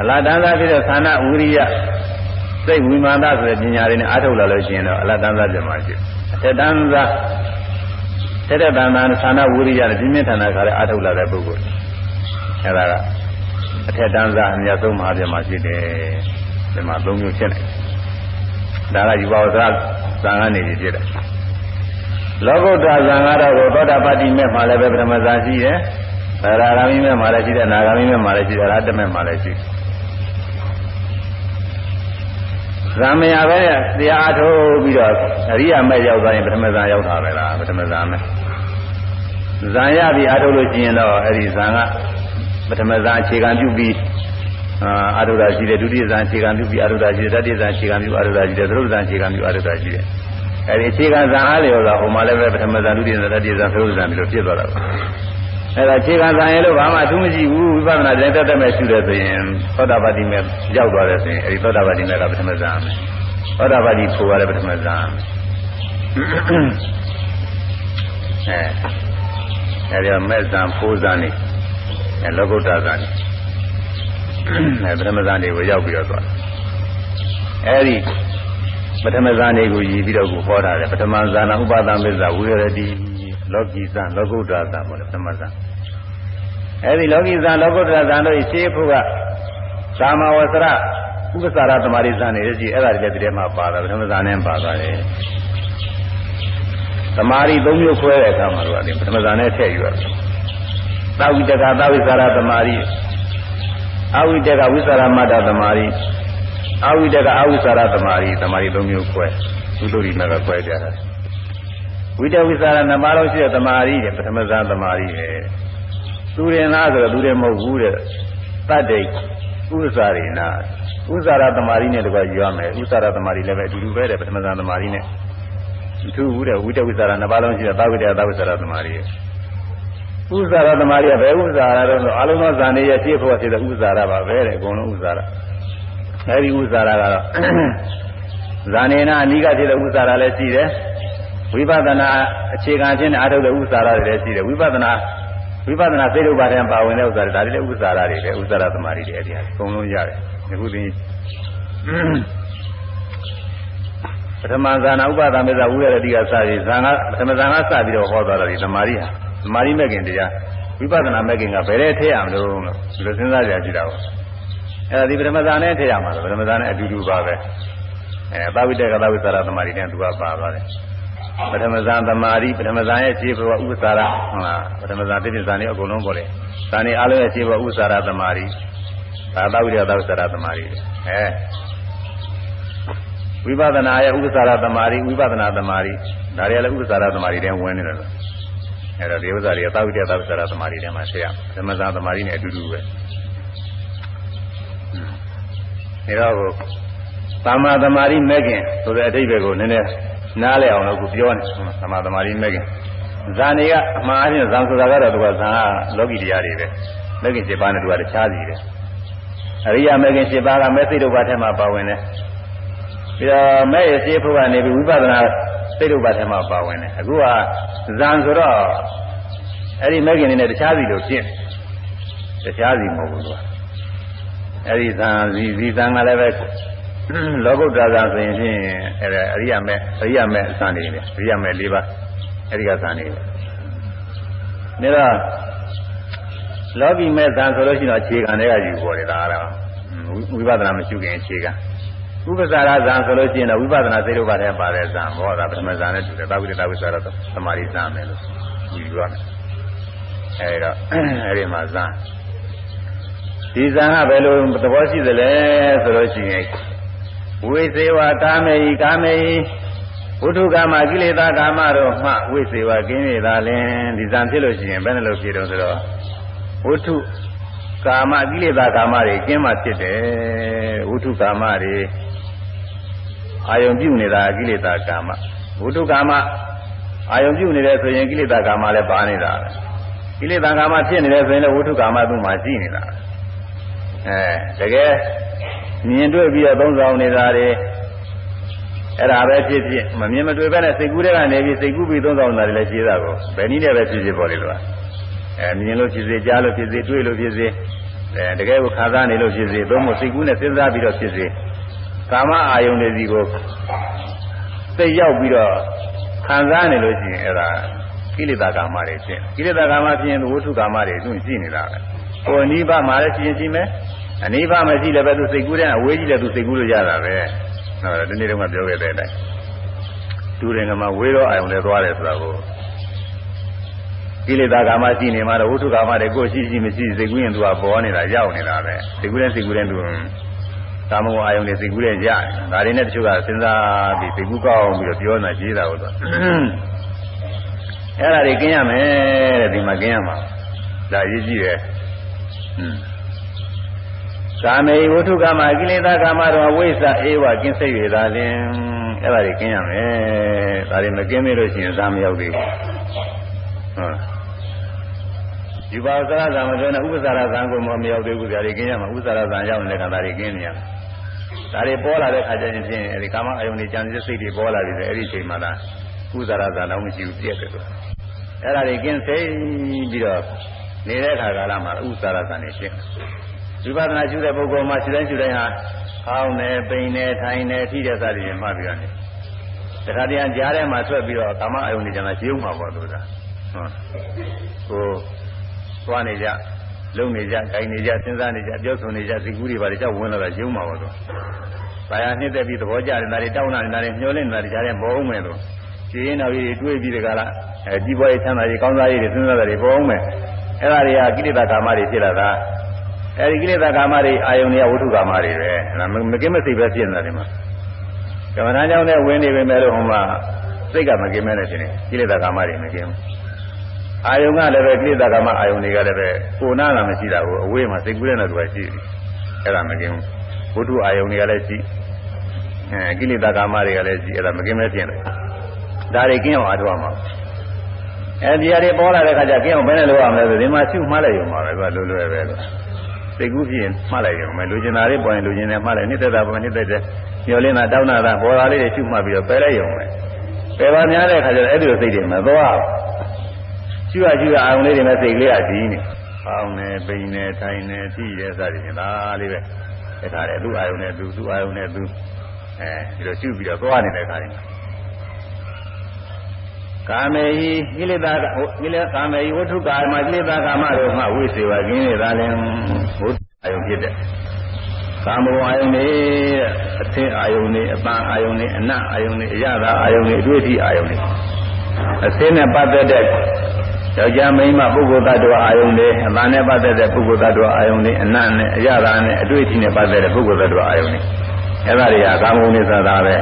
အလားတန်းသားဖြစ်တဲ့သာနာဝိရိယစိတ်ဝိမာနဆိုတဲ့ပညာတွေနဲ့အားထုတ်လာလို့ရှိရင်တော့အလားတန်းသားပြမှာရှိအထက်တန်းသားတဲ့တဲ့တန်တန်ဌာနဝိရိယနဲ့ပြင်းပြထန်တာခါလဲအထုတ်လာတဲ့ပုဂ္ဂိုလ်အဲဒါကအထက်တန်းစားအမြတ်ဆုံးမဟာပြမဖြစ်တယ်ဒီမှာ၃မျိုးဖြစ်နေဒါကယူပါဝဇ္ဇဇံကနေဖြစ်တယ်လောကုတ္တဇံကတော့သောတာပတ္တိမဲ့မှာလည်းပဲပထမဇာရှိတယ်သရဂါမိမဲ့မှာလည်းရှိတယ်နာဂါမိမဲ့မှာလည်းရှိတယ်ရဟတမဲ့မှာလည်းရှိတယ် ဇာမယပဲတရားအထုတ်ပြီးတော့အရိယာမဲ့ရောက်သွားရင်ပထမဇာရောက်တာပဲလားပထမဇာမဲ့ဇာရပြီးအထုတ်လို့ရှိရင်တော့အဲ့ဒီဇာကပထမဇာအခြေခံပြုပြီးအာအထုဒ္ဒရှိတယ်ဒုတိယဇာအခြေခံပြုပြီးအထုဒ္ဒရှိတယ်တတိယဇာအခြေခံပြုအထုဒ္ဒရှိတယ်သရုပ်ဇာအခြေခံပြုအထုဒ္ဒရှိတယ်အဲဒီအခြေခံဇာအားလျော်စွာဟိုမှာလည်းပဲပထမဇာဒုတိယဇာတတိယဇာသရုပ်ဇာပြီးလို့ဖြစ်သွားတာပါ အဲဒါအခြေခံဇာရင်လို့ဘာမှအထူးမရှိဘူးဝိပဿနာတိုင်းတက်တက်မဲ့ရှုတယ်ဆိုရင်သောတာပတိမဲ့ရောက်သွားတယ်ဆိုရင်အဲဒီသောတာပတိမဲ့ကပထမဇာမယ်သောတာပတိဖို့ရတယ်ပထမဇာအဲအဲဒီမဲ့ဇာဖို့ဇာနေအဲလောကုတ္တဇာနေအဲပထမဇာနေကိုရောက်ပြီးတော့သွားအဲဒီပထမဇာနေကိုရည်ပြီးတော့ကိုဟောတာလေပထမဇာနာဥပါဒံပစ္စဝိရတိလောကီဇာလောကုတ္တဇာပေါ့လေပထမဇာ အဲဒီလောကီဇာလောကုတ္တဇာတို့ရှင်းဖို့ကသာမဝဆရဥပ္ပစာရသမารိဇာနေရရှိအဲ့ဒါတွေလည်းဒီထဲမှာပါတာပထမဇာနဲ့ပါသွားတယ်သမารိ၃မျိုးခွဲတဲ့အခါမှာတော့ဒီပထမဇာနဲ့ထည့်ယူရတယ်သာဝိတကသာဝိစာရသမารိအဝိတကဝိသရမတ္တသမารိအဝိတကအဝိသရသမารိသမารိ၃မျိုးခွဲသုတ္တိမကခွဲကြတာဝိတဝိသရနှစ်ပါးလုံးရှိတဲ့သမารိတဲ့ပထမဇာသမารိရဲ့ သူရင်လားဆိုတော့သူရင်မဟုတ်ဘူးတဲ့တတ္တိဥစ္စာရိနာဥစ္စာရသမารိနဲ့တကွယူရမယ်ဥစ္စာရသမารိလည်းပဲအတူတူပဲတဲ့ပထမဇာသမารိနဲ့သူ့ဘူးတဲ့ဝိတဝိသရနှစ်ပါးလုံးရှိတဲ့သာဝိတကသာဝိသရသမารိရဲ့ဥဇာရသမารီကဘယ်ဥဇာရတော့ဆိုအလုံးစုံဇာနေရဲ့ရှင်းဖို့ဖြစ်တဲ့ဥဇာရပါပဲတဲ့အကုန်လုံးဥဇာရအဲဒီဥဇာရကတော့ဇာနေနာအနိကဖြစ်တဲ့ဥဇာရလည်းရှိတယ်ဝိပဿနာအခြေခံချင်းနဲ့အားထုတ်တဲ့ဥဇာရတွေလည်းရှိတယ်ဝိပဿနာ ဝိပဿနာသိလို့ပါတယ်ပါဝင်တဲ့ဥဇာရဒါတွေလည်းဥဇာရတွေပဲဥဇာရသမารီတွေအဲဒီဟာအကုန်လုံးရတယ်အခုဒီပထမဇာနာဥပဒမေဇဝိရတိကစပြီးဇာနာပထမဇာနာစပြီးတော့ဟောသွားတယ်ဒီသမารီဟာသမာဓိမဲ့ခင်တရားဝိပဿနာမဲ့ခင်ကဘယ်နဲ့ထည့်ရမလို့လို့ဒီလိုစဉ်းစားကြကြည့်တာပေါ့အဲ့ဒါဒီပထမဇာနဲ့ထည့်ရမှာလို့ပထမဇာနဲ့အတူတူပါပဲအဲသာဝိတ္တကသာဝိသရာသမာဓိနဲ့သူကပါသွားတယ် ပထမဇာသမာဓိပထမဇာရဲ့ခြေဘဝဥစ္စာရဟုတ်လားပထမဇာတိတိဇာနေအကုန်လုံးပေါ်တယ်ဇာနေအားလုံးရဲ့ခြေဘဝဥစ္စာရသမာဓိသာသာဝိတ္တသာဝိသရာသမာဓိအဲဝိပဿနာရဲ့ဥစ္စာရသမာဓိဝိပဿနာသမာဓိဒါတွေလည်းဥစ္စာရသမာဓိတဲ့ဝင်နေတယ်လို့အဲ့တော့ဒီဥစ္စာတွေကသာဝိတ္တသာဝိသရသမာဓိထဲမှာဆက်ရသမဇာသမာဓိနဲ့အတူတူပဲဒါတော့သမ္မာသမာဓိမဲ့ခင်ဆိုတဲ့အဓိပ္ပာယ်ကိုနည်းနည်း နားလည်အောင်လို့ခုပြောနေသမ္မာသမာဓိမဲ့ခင်ဇာနေကအမှားအချင်းဇံဆိုတာကတော့သူကဇာကလောကီတရားတွေပဲမဲ့ခင်7ပါးနဲ့သူကတခြားစီတယ်အရိယာမဲ့ခင်7ပါးကမဲ့စိတ်တို့ပါထဲမှာပါဝင်တယ်ပြီးတော့မဲ့ရရှိဖို့ကနေပြီးဝိပဿနာစိတ်ဥပါဒ်ထဲမှာပါဝင်တယ်အခုကဇံဆိုတော့အဲ့ဒီမဲခင်နေနဲ့တခြားစီလို့ဖြစ်တခြားစီမဟုတ်ဘူးသူကအဲ့ဒီဇံဇီဇီဇံကလည်းပဲ လောကုတ္တရာဇံဆိုရင်ဖြင့်အဲ့ဒါအရိယာမဲအရိယာမဲအစံနေတယ်အရိယာမဲ၄ပါးအဲ့ဒီကဇံနေတယ်ဒါတော့လောကီမဲ့ဇံဆိုလို့ရှိရင်အခြေခံတွေကယူပေါ်တယ်ဒါကတော့ဝိပဿနာမရှိခင်အခြေခံဥပ္ပစာရဇံဆိုလို့ရှိရင်တော့ဝိပဿနာစိတ်ဥပါဒ်ထဲပါတဲ့ဇံဘောတာပထမဇံနဲ့တူတယ်သာဝိတ္တဝိသရသမာဓိဇံမယ်လို့ယူရမယ်အဲဒီတော့အဲဒီမှာဇံဒီဇံကဘယ်လိုသဘောရှိသလဲဆိုလို့ရှိရင် ဝိသေဝကာမေယကာမေယဝိတုကာမကိလေသာကာမတို့မှဝိသေဝကင်းရတာလင်ဒီဇံဖြစ်လို့ရှိရင်ဘယ်နှလို့ဖြစ်တော့ဆိုတော့ဝိတုကာမကိလေသာကာမတွေကျင်းမှဖြစ်တယ်ဝိတုကာမတွေအာယုံပြုနေတာကိလေသာကာမဝိတုကာမအာယုံပြုနေတယ်ဆိုရင်ကိလေသာကာမလည်းပါနေတာကိလေသာကာမဖြစ်နေတယ်ဆိုရင်လည်းဝိတုကာမသူ့မှာရှိနေတာအဲတကယ် မြင်တွေ့ပြီးတော့သုံးဆောင်နေတာတွေအဲ့ဒါပဲဖြစ်ဖြစ်မမြင်မတွေ့ပဲနဲ့စိတ်ကူးတဲ့ကနေပြီးစိတ်ကူးပြီးသုံးဆောင်နေတာတွေလည်းရှိတာကိုဘယ်နည်းနဲ့ပဲဖြစ်ဖြစ်ပေါ်လေလို့အဲမြင်လို့ဖြစ်စေကြားလို့ဖြစ်စေတွေ့လို့ဖြစ်စေအဲတကယ်ကိုခံစားနေလို့ဖြစ်စေသုံးဖို့စိတ်ကူးနဲ့စဉ်းစားပြီးတော့ဖြစ်စေကာမအာယုန်တွေစီကိုသိရောက်ပြီးတော့ခံစားနေလို့ရှိရင်အဲ့ဒါကိလေသာကာမတွေဖြစ်ကိလေသာကာမဖြစ်ရင်ဝိထုကာမတွေသူရှိနေတာပဲဟိုအနိဗ္ဗာန်မှာလည်းရှိရင်ရှိမယ် အနိဗ္ဗာန်မရှိလည်းပဲသူစိတ်ကူးတဲ့အဝေးကြီးလည်းသူစိတ်ကူးလို့ရတာပဲဟောဒီနေ့တော့ပြောခဲ့တဲ့အတိုင်းသူရင်ကမှဝေးတော့အာယုံလည်းသွားတယ်ဆိုတာကိုကိလေသာကာမရှိနေမှာတော့ဝိထုကာမတွေကိုရှိရှိမရှိစိတ်ကူးရင်သူကပေါ်နေတာရောက်နေတာပဲစိတ်ကူးတဲ့စိတ်ကူးတဲ့သူကာမဂုဏ်အာယုန်တွေစိတ်ကူးတဲ့ရတယ်ဒါတွေနဲ့တချို့ကစဉ်းစားပြီးစိတ်ကူးကောင်းပြီးတော့ပြောနေတာရေးတာဟုတ်တော့အဲ့ဒါတွေကင်းရမယ်တဲ့ဒီမှာကင်းရမှာဒါရေးကြည့်တယ် ကာမေဝုထုကာမကိလေသာကာမတော်ဝိသအေဝကင်းစိတ်ရတာလင်အဲ့ဒါတွေကင်းရမယ်ဒါတွေမကင်းသေးလို့ရှိရင်သာမရောက်သေးဘူးဟုတ်ဒီပါဇာသံမပြောနဲ့ဥပ္ပဇာရသံကိုမရောက်သေးဘူးကြာတွေကင်းရမှာဥပ္ပဇာရသံရောက်နေတဲ့ခါဒါတွေကင်းနေရဒါတွေပေါ်လာတဲ့ခါကျရင်ဖြင့်အဲဒီကာမအယုန်တွေကြံစည်စိတ်တွေပေါ်လာပြီလေအဲ့ဒီအချိန်မှသာဥပ္ပဇာရသံတော့မရှိဘူးပြည့်တယ်ဆိုတာအဲ့ဒါတွေကင်းစိတ်ပြီးတော့နေတဲ့ခါကာလမှာဥပ္ပဇာရသံတွေဖြစ် ဝိပဿနာရှုတဲ့ပုဂ္ဂိုလ်မှာရှုတိုင်းရှုတိုင်းဟာခေါင်းနဲ့ပိန်နဲ့ထိုင်နဲ့ထိတဲ့စသည်ဖြင့်မှတ်ပြီးတော့နေတခါတည်းကြားထဲမှာထွက်ပြီးတော့ကာမအယုန်တွေကျန်တာရှင်းမှာပေါ့သူကဟုတ်ကိုသွားနေကြလုံနေကြ၊ခိုင်နေကြ၊စဉ်းစားနေကြ၊ပြောဆိုနေကြစိတ်ကူးတွေပါလေကြောက်ဝင်လာတာရုံမှာပါတော့။ဘာယာနှစ်သက်ပြီးသဘောကျတယ်ဒါတွေတောင်းတာနေတာတွေမျောလင့်နေတာတွေကြားထဲပေါ်အောင်မယ်လို့ကြည်ရင်တော်ကြီးတွေးပြီးတကလားအဲကြီးပွားရေးချမ်းသာရေးကောင်းစားရေးတွေစဉ်းစားတာတွေပေါ်အောင်မယ်။အဲ့ဒါတွေကကိလေသာကာမတွေဖြစ်လာတာ။ အဲဒီကိလေသာကာမတွေအာယုန်တွေကဝိထုကာမတွေပဲ။အဲမကင်းမစိတ်ပဲဖြစ်နေတာဒီမှာ။ကမ္မထာကြောင့်လည်းဝင်နေပေမဲ့လို့ဟိုမှာစိတ်ကမကင်းမဲနဲ့ရှင်နေကိလေသာကာမတွေမကင်းဘူး။အာယုံကလည်းပဲကိလေသာကမှအာယုံတွေကလည်းပဲကိုနာတာမရှိတာကိုအဝေးမှာစိတ်ကူးတဲ့နဲ့သူကရှိတယ်အဲ့ဒါမကင်းဘူးဘုဒ္ဓအာယုံတွေကလည်းရှိအဲကိလေသာကာမတွေကလည်းရှိအဲ့ဒါမကင်းမဲပြင်တယ်ဒါတွေကင်းအောင်အားထုတ်မှာအဲဒီအရာတွေပေါ်လာတဲ့ခါကျကင်းအောင်ဘယ်နဲ့လုပ်ရမလဲဆိုဒီမှာရှုမှတ်လိုက်ရုံပါပဲသူကလွယ်လွယ်ပဲလို့ စိတ်ကူးဖြစ်ရင်မှတ်လိုက်ရုံပဲလူကျင်တာလေးပေါ်ရင်လူကျင်တယ်မှတ်လိုက်နှစ်သက်တာပေါ်နှစ်သက်တယ်ညှော်လင်းတာတောင်းတာပေါ်တာလေးတွေရှုမှတ်ပြီးတော့ပယ်လိုက်ရုံပဲပယ်ပါများတဲ့ခါကျတော့အဲ့ဒီလိုစိတ်တွေမသွားဘူးကျွတ်ကျွတ်အောင်လေးတွေနဲ့စိတ်လေးကဒီနေအောင်းနေပိန်နေထိုင်နေကြည့်ရဲစသည်ဖြင့်ဒါလေးပဲအဲ့ဒါလေသူ့အာယုန်နဲ့သူသူ့အာယုန်နဲ့သူအဲဒီလိုကျွတ်ပြီးတော့သွားနေတဲ့ခါရင် ကာမေဟိကိလေသာကိလေကာမေဟိဝဋ္ထုကာမကိလေသာကာမတို့မှဝိစေဝကင်းနေတာလည်းဝဋ္ထုအာယုန်ဖြစ်တဲ့ကာမဂုဏ်အာယုန်တွေအသင်းအာယုန်တွေအပန်းအာယုန်တွေအနတ်အာယုန်တွေအရသာအာယုန်တွေအတွေ့အထိအာယုန်တွေအသင်းနဲ့ပတ်သက်တဲ့ယောက်ျားမိန်းမပုဂ္ဂိုလ်သတ္တဝါအာယုန်တွေအမှန်နဲ့ပတ်သက်တဲ့ပုဂ္ဂိုလ်သတ္တဝါအာယုန်တွေအနတ်နဲ့အရသာနဲ့အတွေ့အထိနဲ့ပတ်သက်တဲ့ပုဂ္ဂိုလ်သတ္တဝါအာယုန်တွေအဲ့ဒါတွေကကာမဂုဏ်တွေသာသာပဲ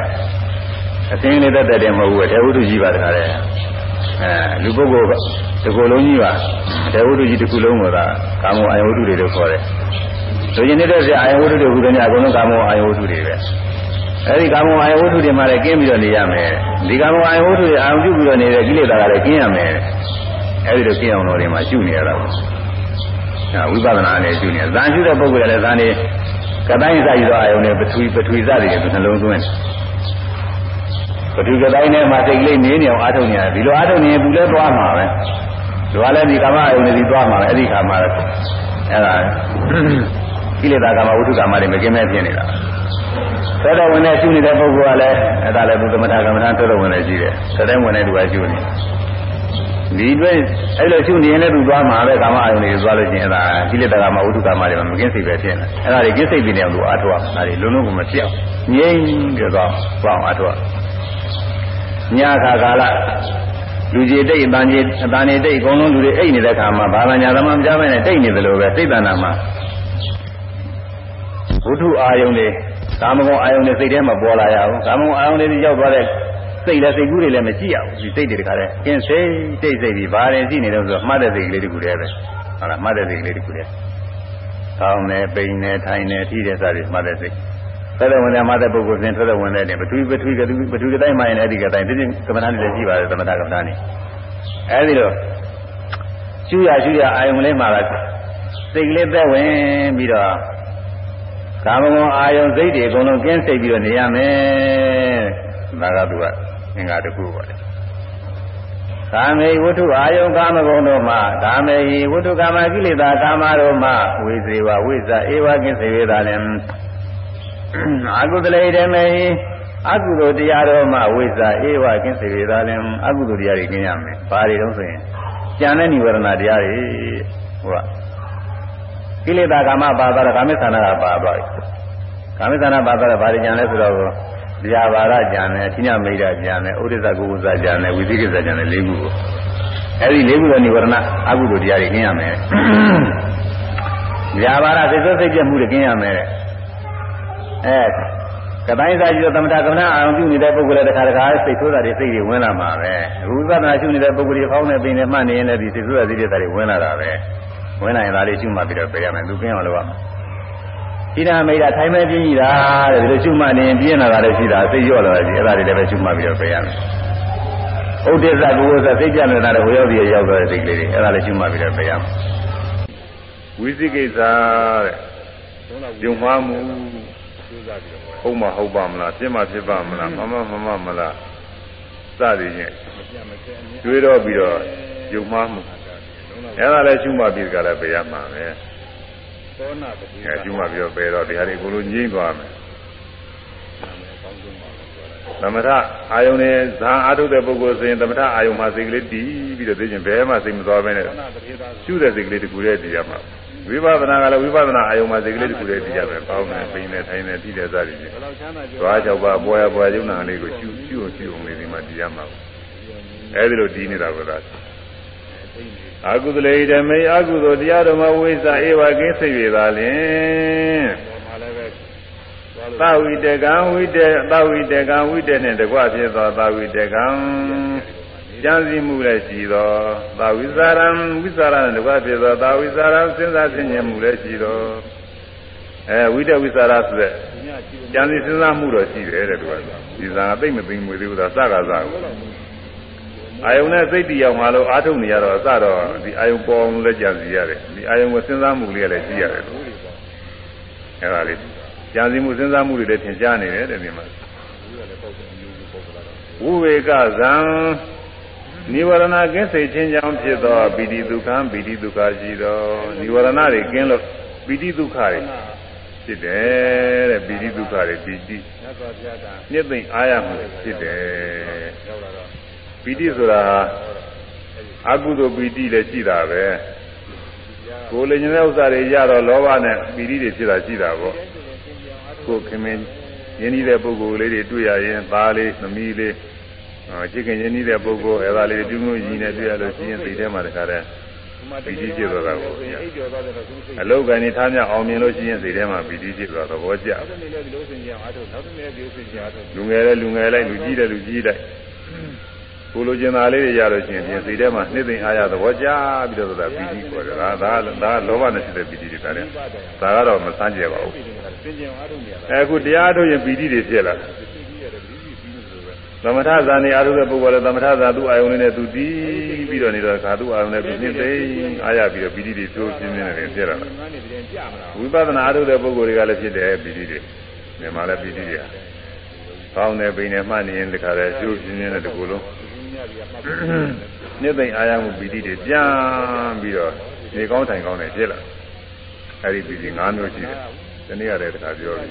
အသိလေးသက်တဲ့မဟုတ်ဘူးတေဝုဒ္ဓကြီးပါတခါလေအဲလူပုဂ္ဂိုလ်ဒီကိုယ်လုံးကြီးပါတေဝုဒ္ဓကြီးတစ်ခုလုံးကကာမဂုဏ်အာယုန်တွေလို့ခေါ်တယ်လူကျင်နေတဲ့ဆရာအာယုန်ဝတ္ထုတွေဟူတယ်များအကုန်လုံးကာမဂုဏ်အာယုန်ဝတ္ထုတွေပဲအဲဒီကာမဂုဏ်အာယုန်ဝတ္ထုတွေမှာလည်းကင်းပြီးတော့နေရမယ်ဒီကာမဂုဏ်အာယုန်ဝတ္ထုတွေအာယုန်ပြုပြီးတော့နေတဲ့ကိလေသာကလည်းကင်းရမယ်အဲဒီလိုကျင့်အောင်တော်တွေမှာရှုနေရတာပေါ့အဲဝိပဿနာနဲ့ရှုနေဇာန်ရှုတဲ့ပုဂ္ဂိုလ်လည်းဇာန်နေကတိုင်းစားရသောအာယုန်နဲ့ပထဝီပထဝီစတွေနှလုံးသွင်းပ ထဝီကတိုင်းထဲမှာစိတ်ကလေးနေနေအောင်အားထုတ်နေရတယ်ဒီလိုအားထုတ်နေရင်သူလည်းသွားမှာပဲသူကလည်းဒီကာမအာယုန်တွေဒီသွားမှာပဲအဲ့ဒီခါမှာအဲ့ဒါကိလေသာကာမဝိတုကာမတွေမကင်းမဲ့ဖြစ်နေတာသောတော်ဝင်နဲ့ရှုနေတဲ့ပုဂ္ဂိုလ်ကလည်းအဲ့ဒါလည်းဘုသမထကမ္မထာသောတော်ဝင်နဲ့ရှိတယ်သတဲ့ဝင်နဲ့သူကရှုနေတယ်ဒီအတွက်အဲ့လိုရှုနေရင်လည်းသူသွားမှာပဲကာမအာယုန်တွေသွားလို့ရှိရင်အဲ့ဒါကိလေသာကာမဝိတုကာမတွေမကင်းစိတ်ပဲဖြစ်နေအဲ့ဒါတွေကိစိတ်ပြီးနေအောင်သူအားထုတ်ရမှာဒါတွေလုံးလုံးကမပြောင်းငြိမ့်ပြီးတော့သွားအောင်အားထုတ်ရ ညခါကာလလူကြီးတိတ်အတန်ကြီးအတန်နေတိတ်အကုန်လုံးလူတွေအိတ်နေတဲ့ခါမှာဘာသာညာသမမကြားမဲနဲ့တိတ်နေတယ်လို့ပဲစိတ်တဏ္ဍာမှာဝိတုအာယုန်တွေကာမဂုဏ်အာယုန်တွေစိတ်ထဲမှာပေါ်လာရအောင်ကာမဂုဏ်အာယုန်တွေရောက်သွားတဲ့စိတ်လည်းစိတ်ကူးတွေလည်းမရှိရဘူးဒီစိတ်တွေတခါလဲကျင်းစိတ်တိတ်စိတ်ပြီးဘာတွေရှိနေတော့ဆိုမှတ်တဲ့စိတ်ကလေးတခုတည်းပဲဟုတ်လားမှတ်တဲ့စိတ်ကလေးတခုတည်းကောင်းတယ်ပိန်တယ်ထိုင်တယ်ထိတယ်စသည်မှတ်တဲ့စိတ် သက်သက်ဝင်တယ်မှတ်တဲ့ပုဂ္ဂိုလ်စဉ်သက်သက်ဝင်တဲ့နေပထဝီပထဝီကပထဝီကတိုင်းမှရင်အဲ့ဒီကတိုင်းဒီကမ္မထာနေလည်းရှိပါတယ်သမထကမ္မထာနေအဲ့ဒီတော့ရှုရရှုရအာယုံလေးမှာကစိတ်ကလေးသက်ဝင်ပြီးတော့ကာမဂုဏ်အာယုံစိတ်တွေအကုန်လုံးကင်းစိတ်ပြီးတော့နေရမယ်ဒါကသူကအင်္ဂါတစ်ခုပါလေကာမေဝတ္ထုအာယုံကာမဂုဏ်တို့မှကာမေဟိဝတ္ထုကာမကိလေသာကာမတို့မှဝိဇေဝဝိဇဧဝကိစေဝေသာလည်း အာကုသလေဓမေဟိအကုသိုလ်တရားတော်မှဝိဇ္ဇာအေဝကင်းစေရသာလင်အကုသိုလ်တရားတွေကင်းရမယ်။ဘာတွေတုံးဆိုရင်ကြံတဲ့និဝရဏတရားတွေဟိုကကိလေသာကာမပါသွားတော့ကာမိသနာကပါသွားပြီ။ကာမိသနာပါသွားတော့ဘာတွေကြံလဲဆိုတော့ဇာဘာရကြံတယ်၊ဌိနမိတ်ရကြံတယ်၊ဥဒိစ္စကုဝဇ္ဇကြံတယ်၊ဝိသိကိစ္စကြံတယ်၄ခုကိုအဲဒီ၄ခုသောនិဝရဏအကုသိုလ်တရားတွေကင်းရမယ်။ဇာဘာရစိတ်ဆိုးစိတ်ပြတ်မှုတွေကင်းရမယ်။ အဲကတိုင်းစားကြည့်တော့သမထကမ္မနာအာရုံပြုနေတဲ့ပုဂ္ဂိုလ်လည်းတစ်ခါတစ်ခါစိတ်ဆိုးတာတွေစိတ်တွေဝင်လာမှာပဲဝိပဿနာရှုနေတဲ့ပုဂ္ဂိုလ်တွေဖောင်းနေပင်နေမှတ်နေရင်လည်းဒီစိတ်ဆိုးတာစိတ်တွေဝင်လာတာပဲဝင်လာရင်ဒါလေးရှုမှပြီးတော့ပြရမယ်သူကင်းအောင်လုပ်ရမယ်ဣဒာမိတ်တာထိုင်မဲ့ပြင်းကြီးတာတဲ့ဒီလိုရှုမှတ်နေရင်ပြင်းလာတာလည်းရှိတာစိတ်ရော့လာတာရှိအဲ့ဒါတွေလည်းပဲရှုမှတ်ပြီးတော့ပြရမယ်ဥဒိစ္စကုဝဇ္ဇစိတ်ကြနေတာလည်းဟိုရောက်ပြီးရောက်သွားတဲ့စိတ်ကလေးတွေအဲ့ဒါလည်းရှုမှတ်ပြီးတော့ပြရမယ်ဝိသိကိစ္စတဲ့ယုံမှားမှု ဟုတ်မှဟုတ်ပါမလားဖြစ်မှဖြစ်ပါမလားမမမမမလားစသည်ဖြင့်တွေးတော့ပြီးတော့ယုံမှားမှုအဲ့ဒါလည်းရှုမှတ်ပြီးကြလည်းပြရမှာပဲသောနာပတိအဲရှုမှတ်ပြီးတော့ပယ်တော့ဒီဟာတွေအကုန်လုံးငြိမ့်သွားမယ်သမထအာယုန်နဲ့ဇာအာထုတဲ့ပုဂ္ဂိုလ်ဆိုရင်သမထအာယုန်မှာစိတ်ကလေးတည်ပြီးတော့သိချင်းဘယ်မှစိတ်မသွားဘဲနဲ့ရှုတဲ့စိတ်ကလေးတခုတည်းတည်ရမှာ ဝိပဿနာကလည်းဝိပဿနာအာယုံမှာစိတ်ကလေးတစ်ခုတည်းတည်ရမယ်ပေါင်းတယ်ပိန်တယ်ထိုင်တယ်ထိတယ်စသည်ဖြင့်သွားကြောက်ပါပေါ်ရပေါ်ရုံနာလေးကိုရှုရှုရှုအောင်လေးဒီမှာတည်ရမှာအဲဒီလိုတည်နေတာကသာအကုသလေဓမေအကုသိုလ်တရားတော်မှာဝိဇ္ဇာဧဝကင်းစိတ်ရသာလင်သဝိတကံဝိတေသဝိတကံဝိတေနဲ့တကွဖြစ်သောသဝိတကံ ကြံစည်မှုလည်းရှိသောသာဝိဇာရံဝိဇာရံတကွဖြစ်သောသာဝိဇာရံစဉ်းစားဆင်ခြင်မှုလည်းရှိသောအဲဝိတဝိဇာရဆိုတဲ့ကြံစည်စဉ်းစားမှုတော့ရှိတယ်တဲ့သူကဒီဇာသိမ့်မသိမ့်မွေသေးဘူးသာစကားစားကိုအာယုန်နဲ့စိတ်တရားမှလို့အာထုတ်နေရတော့အစတော့ဒီအာယုန်ပေါ်အောင်လည်းကြံစည်ရတယ်ဒီအာယုန်ကိုစဉ်းစားမှုလေးလည်းရှိရတယ်လို့အဲဒါလေးကြံစည်မှုစဉ်းစားမှုတွေလည်းသင်ကြားနေတယ်တဲ့ဒီမှာဝိဝေကဇံ နိဝရဏကင်းစိတ်ချင်းကြောင့်ဖြစ်သောပိဋိဒုက္ခပိဋိဒုက္ခရှိသောနိဝရဏတွေကင်းလို့ပိဋိဒုက္ခတွေဖြစ်တယ်တဲ့ပိဋိဒုက္ခတွေပိဋိနှစ်သိမ့်အားရမှုဖြစ်တယ်ပိဋိဆိုတာအကုသိုလ်ပိဋိလည်းရှိတာပဲကိုယ်လည်းဉာဏ်ဥစ္စာတွေရတော့လောဘနဲ့ပိဋိတွေဖြစ်တာရှိတာပေါ့ကိုယ်ခင်မင်းယဉ်ဤတဲ့ပုဂ္ဂိုလ်လေးတွေတွေ့ရရင်သားလေးသမီးလေး ချစ်ခင်ရင်းနှီးတဲ့ပုဂ္ဂိုလ်အဲဒါလေးပြုမှုရည်နဲ့တွေ့ရလို့ရှိရင်သိတဲ့မှာတခါတည်းပီတိဖြစ်သွားတာကိုအလုတ်ကနေထားမြအောင်မြင်လို့ရှိရင်စိတ်ထဲမှာပီတိဖြစ်သွားသဘောကျလူငယ်တဲ့လူငယ်လိုက်လူကြီးတဲ့လူကြီးလိုက်ကိုလိုချင်တာလေးတွေရလို့ရှိရင်ပြင်စိတ်ထဲမှာနှိမ့်သိမ့်အားရသဘောကျပြီးတော့သာပီတိခေါ်တယ်ဒါဒါဒါလောဘနဲ့ရှိတဲ့ပီတိတွေဒါလည်းဒါကတော့မစမ်းကြပါဘူးအဲအခုတရားထုတ်ရင်ပီတိတွေဖြစ်လာတယ် သမထဇာနေအားထုတ်တဲ့ပုဂ္ဂိုလ်လည်းသမထဇာသူ့အာယုန်လေးနဲ့သူတည်ပြီးတော့နေတော့ခါသူ့အာယုန်နဲ့သူနှိမ့်သိအားရပြီးတော့ပီတိတွေသိုးပြင်းပြင်းနဲ့ဖြစ်လာတာဝိပဿနာအားထုတ်တဲ့ပုဂ္ဂိုလ်တွေကလည်းဖြစ်တယ်ပီတိတွေမြန်မာလည်းပီတိတွေကောင်းတယ်ပိန်တယ်မှတ်နေရင်တခါတည်းကျိုးပြင်းပြင်းနဲ့တကူလုံးနှိမ့်သိအားရမှုပီတိတွေပြန်ပြီးတော့နေကောင်းထိုင်ကောင်းတယ်ဖြစ်လာအဲဒီပီတိ၅မျိုးရှိတယ် ဒီနေ့ရတယ်တခါပြောပြီ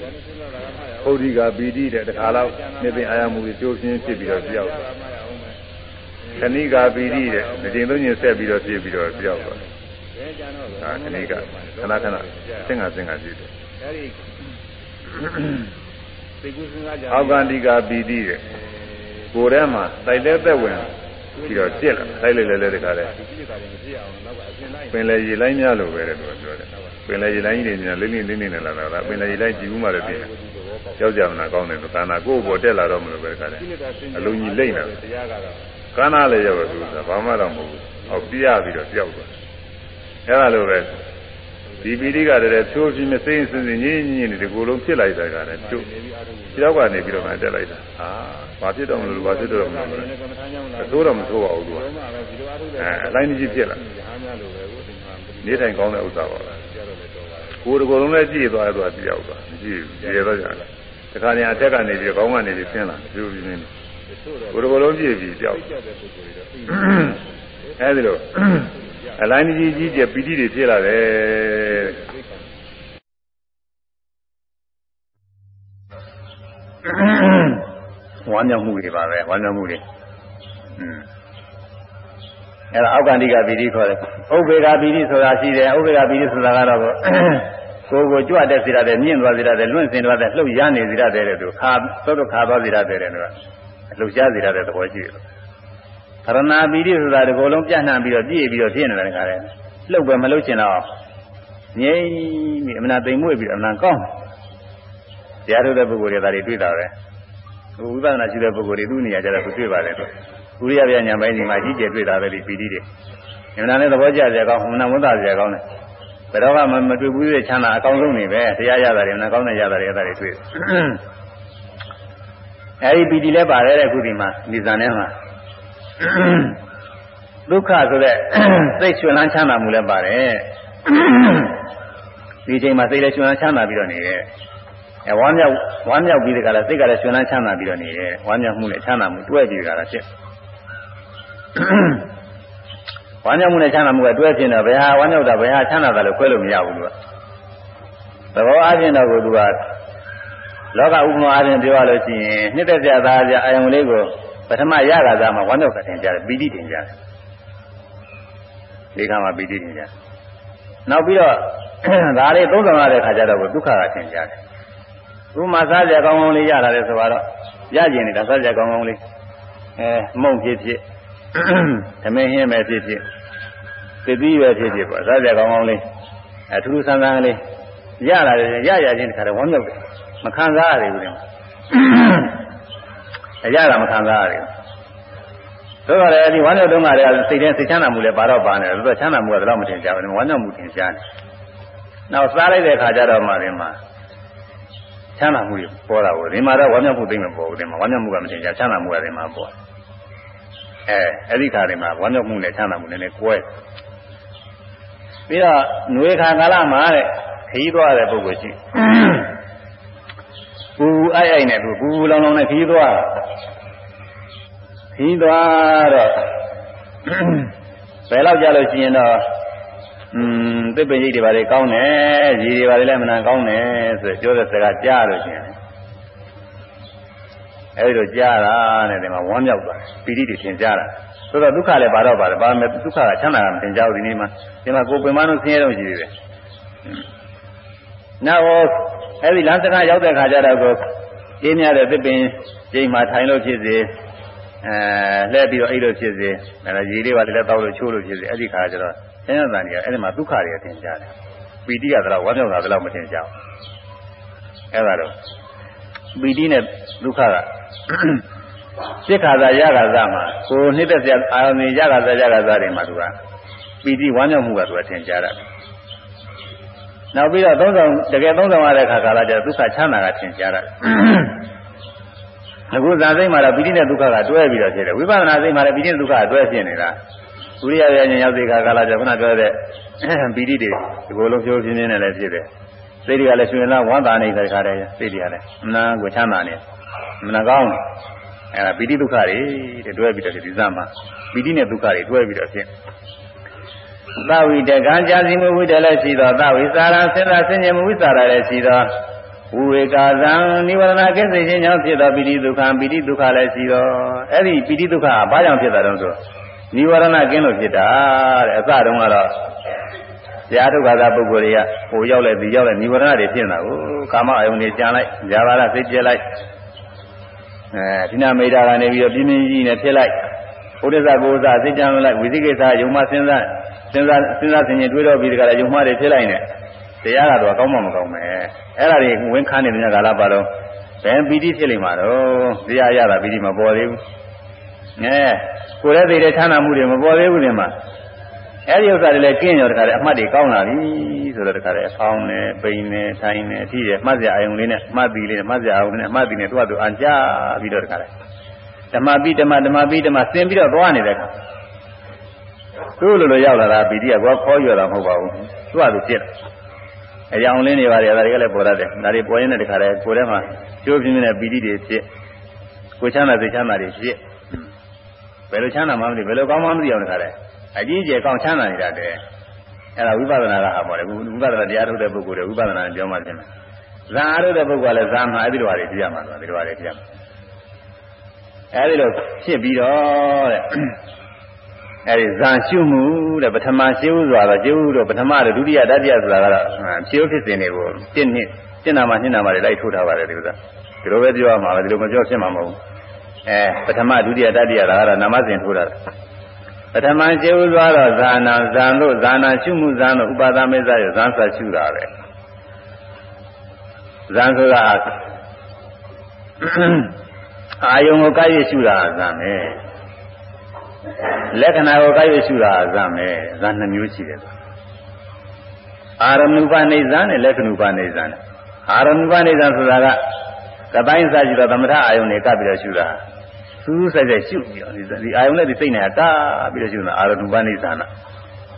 ပုဒ္ဓိကပီတိတဲ့တခါတော့နေပင်အာရမှုကြီးကျိုးပြင်းဖြစ်ပြီးတော့ပြောက်သွားခဏိကပီတိတဲ့ဒီချိန်သုံးချိန်ဆက်ပြီးတော့ဖြစ်ပြီးတော့ပြောက်သွားအာခဏိကခဏခဏစင်္ဂစင်္ဂဖြစ်တယ်အောက်ကန္တိကပီတိတဲ့ကိုယ်ထဲမှာတိုက်တဲ့သက်ဝင်ပြီးတော့ပြက်လာတိုက်လိုက်လဲလဲတခါလဲပင်လေရေလိုင်းများလို့ပဲတဲ့သူကပြောတယ် ပင်လေရေလိုင်းကြီးတွေညာလိမ့်လိမ့်လိမ့်နေလာတာပင်လေရေလိုင်းကြည့်ဦးမှလည်းပြင်ကြောက်ကြမနာကောင်းတယ်သာနာကိုယ့်ဘောတက်လာတော့မလို့ပဲတခါလဲအလုံးကြီးလိမ့်နေတာကန်းနာလည်းရောက်သူကဘာမှတော့မဟုတ်ဘူးဟောပြရပြီးတော့ပြောက်သွားအဲ့ဒါလိုပဲဒီပီတိကတည်းကချိုးပြီးမစိမ့်စင်စင်ညင်းညင်းနေဒီကိုယ်လုံးဖြစ်လိုက်တာကလည်းချိုးကြောက်ကနေပြီးတော့မှတက်လိုက်တာဟာဘာဖြစ်တော့မလို့ဘာဖြစ်တော့မလို့အသိုးတော့မသိုးပါဘူးသူကအဲအတိုင်းကြီးဖြစ်လာနေထိုင်ကောင်းတဲ့ဥစ္စာပါလား ကိုယ်တကိုယ်လုံးလည်းကြည့်သွားတယ်သူကကြောက်သွားကြည့်ရေတော့ကြတယ်တခါနေအထက်ကနေပြီးကောင်းကနေပြီးဆင်းလာချိုးပြီးနေကိုယ်တကိုယ်လုံးကြည့်ပြီးကြောက်အဲဒီလိုအလိုင်းကြီးကြီးကျပီတိတွေဖြစ်လာတယ်ဝမ်းမြောက်မှုတွေပါပဲဝမ်းမြောက်မှုတွေอืม အဲ့ဒါအောက်ကန္တိကပီတိခေါ်တယ်ဥပေက္ခပီတိဆိုတာရှိတယ်ဥပေက္ခပီတိဆိုတာကတော့ကိုယ်ကိုကြွတဲ့စီရတယ်မြင့်သွားစီရတယ်လွင့်စင်သွားတဲ့လှုပ်ရနေစီရတယ်တဲ့သူခါသောတော့ခါသွားစီရတယ်တဲ့သူကလှုပ်ရှားစီရတဲ့သဘောရှိတယ်ခရဏပီတိဆိုတာဒီကိုယ်လုံးပြန့်နှံ့ပြီးတော့ပြည့်ပြီးတော့ဖြစ်နေတဲ့ခါလဲလှုပ်ပဲမလှုပ်ချင်တော့ငြိမ့်ပြီးအမှန်တိမ်မွေ့ပြီးအမှန်ကောင်းတရားထုတ်တဲ့ပုဂ္ဂိုလ်တွေဒါတွေတွေ့တာပဲဝိပဿနာရှိတဲ့ပုဂ္ဂိုလ်တွေသူ့နေရာကျတော့သူတွေ့ပါတယ်သူ ဥရိယပြညာပိုင်းဒီမှာကြီးကျယ်တွေ့တာပဲဒီပီတိတွေဉာဏ်နဲ့သဘောကျစရာကောင်းဟမနာဝတ္တစရာကောင်းတယ်ဘယ်တော့မှမတွေ့ဘူးတဲ့ချမ်းသာအကောင်းဆုံးနေပဲတရားရတာတွေနဲ့ကောင်းတဲ့ရတာတွေအဲ့ဒါတွေတွေ့အဲဒီပီတိလည်းပါတယ်တဲ့ခုဒီမှာဒီဇာနဲ့မှာဒုက္ခဆိုတဲ့စိတ်ရွှင်လန်းချမ်းသာမှုလည်းပါတယ်ဒီချိန်မှာစိတ်လည်းရွှင်လန်းချမ်းသာပြီးတော့နေတယ်အဲဝမ်းမြောက်ဝမ်းမြောက်ပြီးတဲ့ကလည်းစိတ်ကလည်းရွှင်လန်းချမ်းသာပြီးတော့နေတယ်ဝမ်းမြောက်မှုနဲ့ချမ်းသာမှုတွဲပြီးကြတာဖြစ် ဝမ်းမြောက်မှုနဲ့ချမ်းသာမှုကတွဲဖြစ်တော့ဘယ်ဟာဝမ်းမြောက်တာဘယ်ဟာချမ်းသာတာလို့ခွဲလို့မရဘူးလို့သဘောအချင်းတော့ကိုသူကလောကဥပမာအချင်းပြောရလို့ရှိရင်နှစ်သက်ကြသားကြအာယုံလေးကိုပထမရတာသားမှာဝမ်းမြောက်ကတင်ကြတယ်ပီတိတင်ကြတယ်ဒီကမှာပီတိတင်ကြတယ်နောက်ပြီးတော့ဒါလေးသုံးဆောင်ရတဲ့ခါကျတော့ဒုက္ခကတင်ကြတယ်ဥမာစားကြကောင်းကောင်းလေးရလာတယ်ဆိုတော့ရကျင်နေတာစားကြကောင်းကောင်းလေးအဲမုံဖြစ်ဖြစ် သမင်းဟင်းပဲဖြစ်ဖြစ်သတိပဲဖြစ်ဖြစ်ပေါ့စားကြကောင်းကောင်းလေးအထူးဆန်းဆန်းလေးရလာတယ်ရရချင်းတခါတော့ဝမ်းမြောက်တယ်မခံစားရဘူးဒီမှာအရတာမခံစားရဘူးဆိုတော့လေဒီဝမ်းမြောက်တုန်းကလည်းစိတ်ထဲစိတ်ချမ်းသာမှုလည်းပါတော့ပါနေတယ်ဆိုတော့ချမ်းသာမှုကတော့မထင်ကြဘူးဝမ်းမြောက်မှုထင်ရှားတယ်နောက်စားလိုက်တဲ့ခါကျတော့မှဒီမှာချမ်းသာမှုတွေပေါ်တာကိုဒီမှာတော့ဝမ်းမြောက်မှုသိမ့်မပေါ်ဘူးဒီမှာဝမ်းမြောက်မှုကမတင်ကြချမ်းသာမှုကဒီမှာပေါ် အဲအဲ့ဒီခါတွေမှာဝမ်းမြောက်မှုနဲ့ချမ်းသာမှုနဲ့လည်းကွဲပြီးတော့ຫນွေခါကာလမှာတဲ့ခရီးသွားတဲ့ပုဂ္ဂိုလ်ရှိပူအိုက်အိုက်နဲ့သူပူလောင်လောင်နဲ့ခရီးသွားခရီးသွားတော့ဘယ်လောက်ကြလို့ရှိရင်တော့อืมသစ်ပင်ရိပ်တွေပါလေကောင်းတယ်ရည်တွေပါလေလည်းမနာကောင်းတယ်ဆိုပြောတဲ့စကားကြားလို့ရှိရင် အဲဒီလိုကြားတာနဲ့ဒီမှာဝမ်းမြောက်သွားပီတိတွေသင်ကြားတာဆိုတော့ဒုက္ခလည်းပါတော့ပါတယ်ပါမယ်ဒုက္ခကချမ်းသာတာမသင်ကြားဘူးဒီနေ့မှာဒီမှာကိုယ်ပင်မလို့ဆင်းရဲတော့ရှိသေးတယ်နောက်အဲဒီလမ်းစကားရောက်တဲ့ခါကျတော့ကိုအေးမြတဲ့သစ်ပင်ရိပ်မှာထိုင်လို့ဖြစ်စေအဲလှည့်ပြီးတော့အဲ့လိုဖြစ်စေအဲရေလေးပါလေလည်းတောက်လို့ချိုးလို့ဖြစ်စေအဲ့ဒီခါကျတော့ဆင်းရဲတာတွေကအဲ့ဒီမှာဒုက္ခတွေထင်ကြတယ်ပီတိကတော့ဝမ်းမြောက်တာတော့မထင်ကြဘူးအဲ့ဒါတော့ပီတိနဲ့ဒုက္ခက စိတ်ခါသာရခါသာမှာကိုနှစ်သက်စရာအာရုံတွေရခါသာရခါသာတွေမှာသူကပီတိဝမ်းမြောက်မှုကသူကထင်ကြတယ်နောက်ပြီးတော့သုံးဆောင်တကယ်သုံးဆောင်ရတဲ့ခါကာလကျဒုက္ခချမ်းသာကထင်ကြတယ်အခုဇာသိမ့်မှာတော့ပိဋိနဲ့ဒုက္ခကတွဲပြီးတော့ဖြစ်တယ်ဝိပဿနာသိမ့်မှာလည်းပိဋိနဲ့ဒုက္ခကတွဲဖြစ်နေတာဒုရိယရဲ့ဉာဏ်ရောက်တဲ့ခါကာလကျခုနပြောတဲ့ပိဋိတွေဒီကိုယ်လုံးဖြိုးပြင်းပြင်းနဲ့လည်းဖြစ်တယ်စိတ်တွေကလည်းရှင်လာဝမ်းသာနေတဲ့ခါတည်းစိတ်တွေကလည်းအမှန်ကိုချမ်းသာနေအ မှန်ကောင်းအဲဒါပိဋိဒုက္ခတွေတွဲပြီးတော့ဒီဇာမှာပိဋိနဲ့ဒုက္ခတွေတွဲပြီးတော့ဖြစ်သဝိတကံကြာစီမှုဝိတလည်းရှိသောသဝိစာရဆင်းသာဆင်းရဲမှုဝိစာရလည်းရှိသောဝိဝေကာသံနိဝရဏကိစ္စခြင်းကြောင့်ဖြစ်သောပိဋိဒုက္ခပိဋိဒုက္ခလည်းရှိသောအဲ့ဒီပိဋိဒုက္ခကဘာကြောင့်ဖြစ်တာတုံးဆိုနိဝရဏကင်းလို့ဖြစ်တာတဲ့အစတုန်းကတော့တရားထုတ်ခါသာပုဂ္ဂိုလ်တွေကဟိုရောက်လိုက်ဒီရောက်လိုက်နိဝရဏတွေဖြစ်နေတာကိုကာမအယုန်တွေကြံလိုက်ဇာဘာရစိတ်ပြလိုက် အဲဒီနာမိတာကနေပြီးတော့ပြင်းပြင်းကြီးနဲ့ဖြစ်လိုက်ဘုဒ္ဓဇာကိုဇာစိတ်ကြံလိုက်ဝိသိကိစ္စယုံမစဉ်းစားစဉ်းစားစဉ်းစားဆင်ခြင်တွေးတော့ပြီးဒီကရယုံမတွေဖြစ်လိုက်နေတရားကတော့ကောင်းမှမကောင်းပဲအဲ့ဒါတွေဝင်ခန်းနေတဲ့ကာလပါတော့ဘယ်ပီတိဖြစ်လိမ့်မှာတော့တရားရတာပီတိမပေါ်သေးဘူးငဲကိုယ်လည်းသိတဲ့ဌာနမှုတွေမပေါ်သေးဘူးဒီမှာ အဲ့ဒီဥစ္စာတွေလည်းကျင့်ရောတခါတည်းအမှတ်တွေကောင်းလာပြီဆိုတော့တခါတည်းအဖောင်းနဲ့ပိန်နဲ့ထိုင်နဲ့အထီးရဲ့မှတ်စရာအယုံလေးနဲ့မှတ်ပြီးလေးနဲ့မှတ်စရာအယုံလေးနဲ့မှတ်ပြီးနဲ့သူ့အတူအန်ကြပြီးတော့တခါတည်းဓမ္မပိဓမ္မဓမ္မပိဓမ္မဆင်ပြီးတော့သွားနေတဲ့အခါသူ့လိုလိုရောက်လာတာပီတိကကောခေါ်ရတာမဟုတ်ပါဘူးသူ့အတူဖြစ်တယ်အကြောင်းလင်းတွေပါတယ်ဒါတွေကလည်းပေါ်ရတယ်ဒါတွေပေါ်ရင်းတဲ့တခါတည်းကိုယ်ထဲမှာကျိုးပြင်းပြင်းနဲ့ပီတိတွေဖြစ်ကိုချမ်းသာစိတ်ချမ်းသာတွေဖြစ်ဘယ်လိုချမ်းသာမှမသိဘယ်လိုကောင်းမှမသိအောင်တခါတည်း အကြီးအကျယ်ကောင်းချမ်းသာနေတာတဲ့အဲ့ဒါဝိပဿနာကဟာပေါ်တယ်ဝိပဿနာတရားထုတ်တဲ့ပုဂ္ဂိုလ်တွေဝိပဿနာပြောမှပြင်မယ်ဇာအားထုတ်တဲ့ပုဂ္ဂိုလ်ကလည်းဇာမှာအဲ့ဒီလိုဟာတွေပြရမှာဆိုတာဒီလိုဟာတွေပြရမှာအဲဒီလိုဖြစ်ပြီးတော့တဲ့အဲဒီဇန်ရှုမှုတဲ့ပထမရှိဥစွာတော့ရှုတော့ပထမတော့ဒုတိယတတိယဆိုတာကတော့ရှုဖြစ်စဉ်တွေကိုတင့်နှစ်တင့်နာမှာနှစ်နာမှာလိုက်ထိုးထားပါတယ်ဒီဥစ္စာဒီလိုပဲပြောရမှာပဲဒီလိုမပြောဖြစ်မှာမဟုတ်ဘူးအဲပထမဒုတိယတတိယဒါကတော့နာမစဉ်ထိုးတာပ ထမရှိဥစွာတော့ဇာနာဇန်တို့ဇာနာရှုမှုဇန်တို့ဥပါဒမေဇရဇန်ဆက်ရှုတာပဲဇန်ဆိုတာအာယုံကိုကိုက်ရရှုတာဇာမယ်လက္ခဏာကိုကိုက်ရရှုတာဇာမယ်ဇာနှမျိုးရှိတယ်အာရမဏုပနိဇာနဲ့လက္ခဏုပနိဇာနဲ့အာရမဏုပနိဇာဆိုတာကကပိုင်းစားကြည့်တော့သမထအာယုံနဲ့ကပ်ပြီးတော့ရှုတာ စူးစူးဆိုင်ဆိုင်ရှုပြီးတော့ဒီအာယုံနဲ့ဒီစိတ်နဲ့ကပ်ပြီးတော့ရှုတာအာရမဏုပနိဇာနာ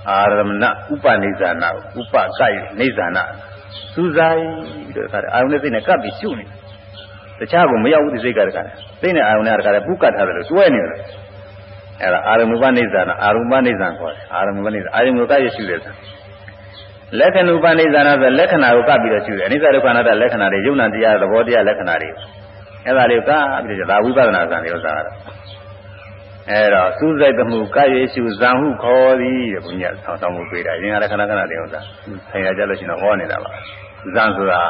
အာရမဏဥပနိဇာနာဥပကိုက်နိဇာနာစူးဆိုင်ပြီးတော့အာယုံနဲ့စိတ်နဲ့ကပ်ပြီးရှုနေတယ်တခြားကိုမရောက်ဘူးဒီစိတ်ကတည်းကသိနေအာရုံနဲ့တခါတည်းပုကတ်ထားတယ်လို့တွဲနေတယ်အဲ့ဒါအာရုံပနိစ္စနာအာရုံပနိစ္စခေါ်တယ်အာရုံပနိစ္စအာရုံကိုကပ်ရရှိတယ်ဆိုလက္ခဏုပနိစ္စနာဆိုလက္ခဏာကိုကပ်ပြီးတော့ရှိတယ်အနိစ္စဒုက္ခအနတ္တလက္ခဏာတွေယုံနာတရားသဘောတရားလက္ခဏာတွေ အဲ့ဒါလေးကပ်ပြီးတော့ဒါဝိပဿနာဇာန်တွေဥစ္စာကတော့အဲ့တော့စူးစိုက်သမှုကပ်ရရှိဇံဟုခေါ်သည်တဲ့ဘုရားဆောင်းတောင်းမှုပေးတာရင်ရခဏခဏလေးဥစ္စာဆင်ရကြလို့ရှိရင်ဟောနေတာပါဇံဆိုတာ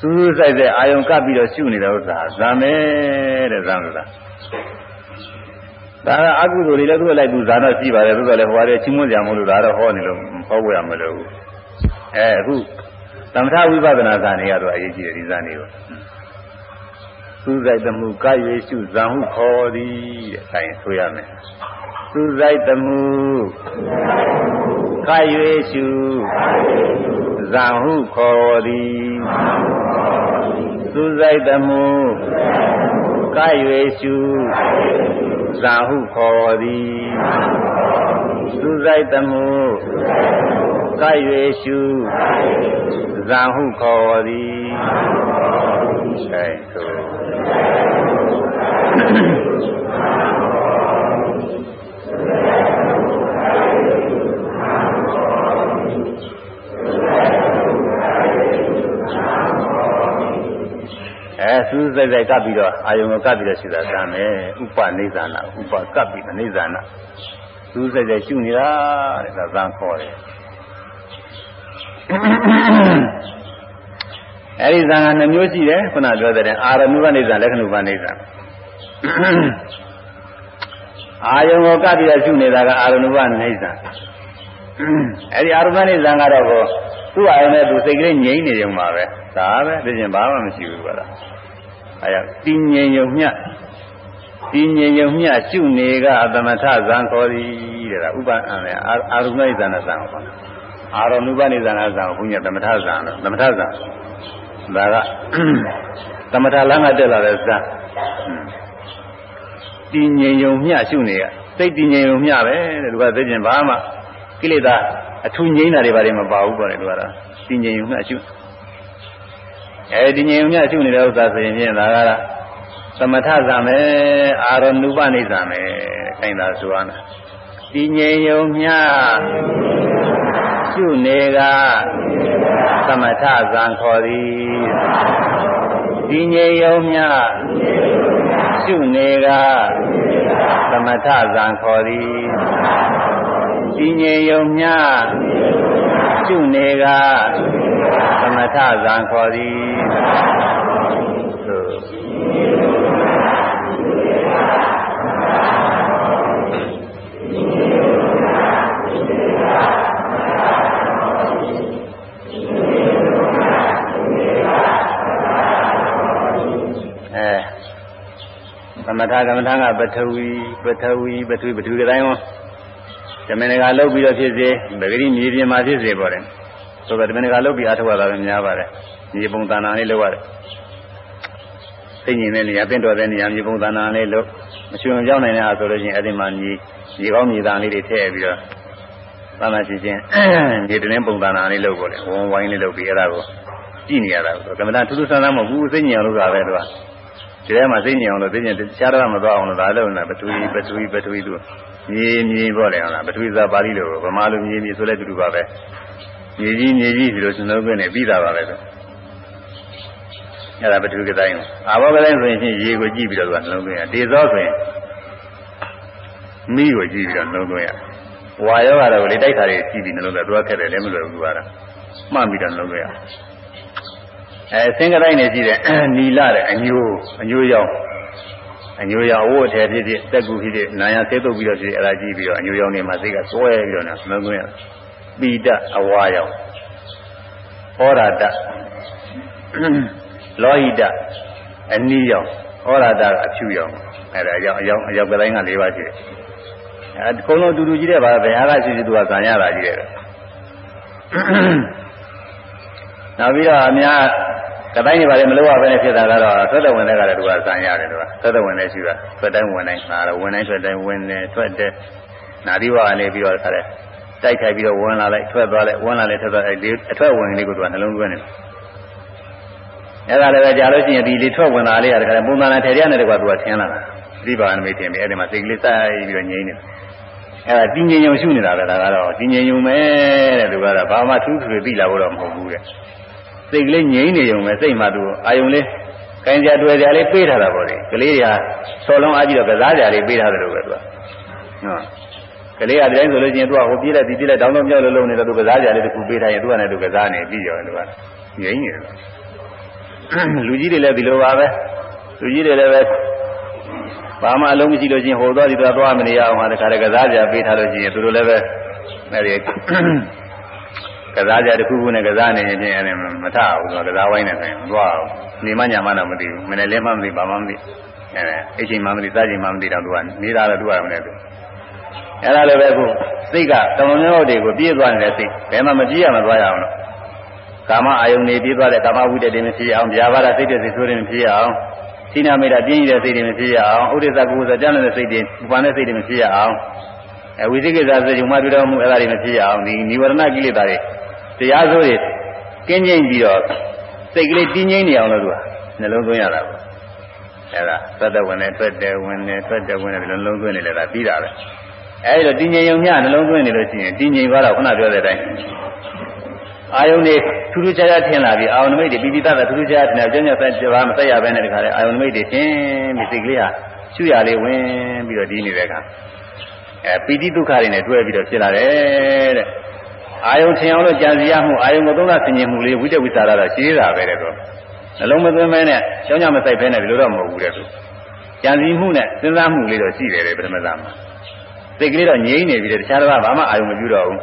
စူးစူးဆိုင်ဆိုင်အာယုံကပ်ပြီးတော့ရှုနေတဲ့ဥစ္စာဇာမယ်တဲ့ဇာဆိုတာဒါကအကုသိုလ်တွေလည်းသူ့လိုက်သူဇာတော့ရှိပါတယ်သူကလည်းဟိုပါတဲ့ချင်းမွန်းကြမလို့ဒါတော့ဟောနေလို့ဟောဖို့ရမလို့အဲအခုသမထဝိပဿနာဇာနေရတော့အရေးကြီးတယ်ဒီဇာနေကို စူးစိုက်သမှုကာယေရှုဇံဟုခေါ်သည်တဲ့အဲဒါဆိုရမယ်စူးစိုက်သမှုကာယေရှုဇံဟုခေါ်သည်သူစိုက်တမှုကာရွေရှုဇာဟုခေါ်သည်သူစိုက်တမှုကာရွေရှုဇာဟုခေါ်သည်အဲဆို အဲစူးစိုက်စိုက်ကပ်ပြီးတော့အာယုံကိုကပ်ပြီးတော့ရှုတာကံမယ်ဥပနိဇာနာဥပကပ်ပြီးနိဇာနာစူးစိုက်စိုက်ရှုနေတာတဲ့ဒါသံခေါ်တယ် အဲဒီဇာကနှမျိုးရှိတယ်ခုနပြောတဲ့အာရမုပနိဇာလက္ခဏုပနိဇာအာယုံကိုကပ်ပြီးတော့ရှုနေတာကအာရမုပနိဇာအဲဒီအာရမုပနိဇာကတော့သူ့အာယုံနဲ့သူစိတ်ကလေးငြိမ့်နေကြမှာပဲဒါပဲသိချင်းဘာမှမရှိဘူးကွာအဲဒါတင်းငြိမ်ယုံမြတင်းငြိမ်ယုံမြရှုနေကသမထဇံခေါ်သည်တဲ့ဒါဥပအာအာရုဏိဇာနာဇံဟောအာရုဏုပနိဇာနာဇံဘုညာသမထဇံလို့သမထဇံ ဒါကသမထလမ်းကတက်လာတဲ့ဇံတင်းငြိမ်ယုံမြရှုနေရစိတ်တင်းငြိမ်ယုံမြပဲတဲ့သူကသိချင်းဘာမှကိလေသာအထူးငြိမ်းတာတွေဘာတွေမပါဘူးပေါ့လေသူကတော့တင်းငြိမ်ယုံမြရှုအဲဒီငြိမ်မြရှုနေတဲ့ဥစ္စာဆိုရင်ဖြင့်ဒါကသမထဇာမယ်အာရဏုပနိဇာမယ်ခိုင်းတာဆိုရမယ်ဒီငြိမ်ယုံမြ ရှုနေကသမထဇံခေါ်သည်ဒီငြိမ်ယုံမြရှုနေကသမထဇံခေါ်သည်ဒီငြိမ်ယုံမြရှုနေကသမထဇံခေါ်သည်သ မထကမ္မထာကပထဝီပထဝီပထဝီပထဝီတိုင်းရောဓမ္မနကလုတ်ပြီးတော့ဖြစ်စေပဂရိမြေပြင်မှာဖြစ်စေပေါ်တယ်ဆိုတော့ဓမ္မနကလုတ်ပြီးအထောက်အတာပဲများပါတယ်မြေပုံတဏ္ဍာလေးလောက်ရတယ်သိညင်တဲ့နေရာတင့်တော်တဲ့နေရာမြေပုံတဏ္ဍာလေးလို့မချွန်ကြောင်းနိုင်တဲ့အားဆိုလို့ချင်းအဲ့ဒီမှာမြေမြေကောင်းမြေသားလေးတွေထည့်ပြီးတော့သာမချင်းချင်းမြေတင်းပုံတဏ္ဍာလေးလို့ပေါ့လေဝုံဝိုင်းလေးလုပ်ပြီးအဲ့ဒါကိုကြည့်နေရတာဆိုကမ္မတာထူးထူးဆန်းဆန်းမဟုတ်ဘူးသိညင်အောင်လုပ်တာပဲသူက ဒီထဲမှာသိညင်အောင်လို့သိညင်ရှားတော့မသွားအောင်လို့ဒါလည်းနဲ့ပထဝီပထဝီပထဝီသူမြေမြေပေါ့လေဟုတ်လားပထဝီသာပါဠိလိုဗမာလိုမြေမြေဆိုလဲတူတူပါပဲမြေကြီးမြေကြီးဒီလိုစနှုတ်ခွင့်နဲ့ပြီးတာပါပဲဆိုအဲ့ဒါပထဝီကတိုင်းအာဘောကတိုင်းဆိုရင်ချင်းရေကိုကြည့်ပြီးတော့သူကနှလုံးသွင်းရတေဇောဆိုရင်မိကိုကြည့်ပြီးတော့နှလုံးသွင်းရဝါယောကတော့လေတိုက်ခါတွေကြည့်ပြီးနှလုံးသွင်းသူကခက်တယ်လည်းမလွယ်ဘူးကတော့မှတ်ပြီးတော့နှလုံးသွင်းရ အဲစင်္ကတိုင်းနေကြည့်တဲ့နီလာတဲ့အညိုးအညိုးရောင်အညိုးရောင်ဝတ်ထဲဖြစ်ဖြစ်တက်ကူဖြစ်ဖြစ်နာယဆေးတုပ်ပြီးတော့ဖြစ်အဲ့ဒါကြည့်ပြီးတော့အညိုးရောင်နေမှာစိတ်ကစွဲပြီးတော့နှလုံးသွင်းရပိဒအဝါရောင်ဩရတလောဟိတအနီးရောင်ဩရတကအဖြူရောင်အဲ့ဒါအကြောင်းအကြောင်းအကြောင်းကတိုင်းက၄ပါးရှိတယ်အဲအကုန်လုံးတူတူကြီးတဲ့ဗာဘယ်ဟာကရှိရှိသူကဇံရတာကြီးတယ်နောက်ပြီးတော့အများ ကတိုင်းနေပါလေမလို့ရဘဲနဲ့ဖြစ်တာကတော့ထွက်တဲ့ဝင်တဲ့ကလည်းသူကဇံရတယ်သူကထွက်တဲ့ဝင်တဲ့ရှိတာထွက်တိုင်းဝင်တိုင်းငါတော့ဝင်တိုင်းထွက်တိုင်းဝင်တယ်ထွက်တယ်နာသီဝါကနေပြီးတော့ခါတယ်တိုက်ခိုက်ပြီးတော့ဝင်လာလိုက်ထွက်သွားလိုက်ဝင်လာလိုက်ထွက်သွားလိုက်အထွက်ဝင်လေးကိုသူကနှလုံးသွင်းနေတယ်အဲ့ဒါလည်းပဲကြာလို့ရှိရင်ဒီလေထွက်ဝင်လာလေးရတယ်ခါတယ်ပုံမှန်နဲ့ထေရနဲ့တကွာသူကဆင်းလာတာဒီပါဏမိတ်ထင်ပြီးအဲ့ဒီမှာစိတ်ကလေးစိုက်ပြီးတော့ငြိမ့်နေတယ်အဲ့ဒါတင်းငြိမ်ုံရှုနေတာပဲဒါကတော့တင်းငြိမ်ုံပဲတဲ့သူကတော့ဘာမှထူးထူးသိလာဖို့တော့မဟုတ်ဘူးတဲ့ စိတ်ကလေးငြိမ့်နေုံပဲစိတ်မှသူအာယုံလေးကိုင်းကြတွေ့ကြလေးပေးထားတာပေါ့လေကလေးတွေကဆော်လုံးအားကြည့်တော့ကစားကြလေးပေးထားတယ်လို့ပဲသူကဟုတ်ကလေးကဒီတိုင်းဆိုလို့ချင်းသူကဟိုပြေးလိုက်ဒီပြေးလိုက်တောင်းတော့မြောက်လို့လုံးနေတော့သူကစားကြလေးတစ်ခုပေးထားရင်သူကလည်းသူကစားနေပြီးရောသူကငြိမ့်နေတယ်လူကြီးတွေလည်းဒီလိုပါပဲလူကြီးတွေလည်းပဲဘာမှအလုံးမရှိလို့ချင်းဟိုသွားဒီသွားသွားမနေရအောင်ဟာတခါတည်းကစားကြပေးထားလို့ရှိရင်သူတို့လည်းပဲအဲဒီ ကစားကြတစ်ခုခုနဲ့ကစားနေရင်ချင်းအဲဒီမထဘူးဆိုတော့ကစားဝိုင်းနေတယ်မသွားဘူးနေမညာမတော့မသိဘူးမနေ့လည်းမှမသိဘာမှမသိအဲအချိန်မှမသိစားချိန်မှမသိတော့သူကနေတာတော့သူကမနေဘူးအဲဒါလည်းပဲအခုစိတ်ကတမန်တော်တွေကိုပြေးသွားနေတဲ့စိတ်ဘယ်မှမပြေးရမသွားရအောင်လို့ကာမအာယုန်တွေပြေးသွားတဲ့ကာမဝိတ္တတွေမဖြစ်အောင်ဗျာပါဒစိတ်တွေစိတ်ဆိုးတွေမဖြစ်အောင်သီနာမေတ္တာပြင်းရတဲ့စိတ်တွေမဖြစ်ရအောင်ဥဒိစ္စကုသကြမ်းတဲ့စိတ်တွေပူပန်တဲ့စိတ်တွေမဖြစ်ရအောင် အဲဝိသိကိစ္စစေဂျုံမတွေ့တော်မူအဲ့ဒါတွေမဖြစ်ရအောင်ဒီនិဝရဏကိလေသာတွေတရားစိုးတွေကင်းကျင်းပြီးတော့စိတ်ကလေးတည်ငြိမ်နေအောင်လို့သူကနှလုံးသွင်းရတာပေါ့အဲ့ဒါသတ္တဝင်နဲ့ထွက်တယ်ဝင်တယ်ထွက်တယ်ဝင်တယ်နှလုံးသွင်းနေလေဒါပြီးတာပဲအဲဒီတော့တည်ငြိမ်ုံမျှနှလုံးသွင်းနေလို့ရှိရင်တည်ငြိမ်သွားတော့ခုနပြောတဲ့အတိုင်းအာယုန်တွေထူးထူးခြားခြားထင်လာပြီးအာယုန်မိတ်တွေပြီးပြီးသားသားထူးထူးခြားခြားထင်လာကျဉ်းကျဉ်းဆက်ကြပါမဆက်ရဘဲနဲ့တခါလေအာယုန်မိတ်တွေထင်ပြီးစိတ်ကလေးဟာရှုရလေးဝင်ပြီးတော့ဒီနေတဲ့အခါ အဲပီတိဒုက္ခတွေနဲ့တွဲပြီးတော့ဖြစ်လာတယ်တဲ့အာယုန်ထင်အောင်လို့ကြံစည်ရမှုအာယုန်ကိုသုံးသဆင်ခြင်မှုလေးဝိတ္တဝိသရာတော့ရှိတာပဲတဲ့တော့နှလုံးမသွင်းမဲနဲ့ကျောင်းကြမဆိုင်ဖဲနဲ့ဒီလိုတော့မဟုတ်ဘူးတဲ့သူကြံစည်မှုနဲ့စဉ်းစားမှုလေးတော့ရှိတယ်တဲ့ပထမဇာမှာစိတ်ကလေးတော့ငြိမ့်နေပြီတဲ့တခြားတစ်ပါးဘာမှအာယုန်မပြုတော့ဘူး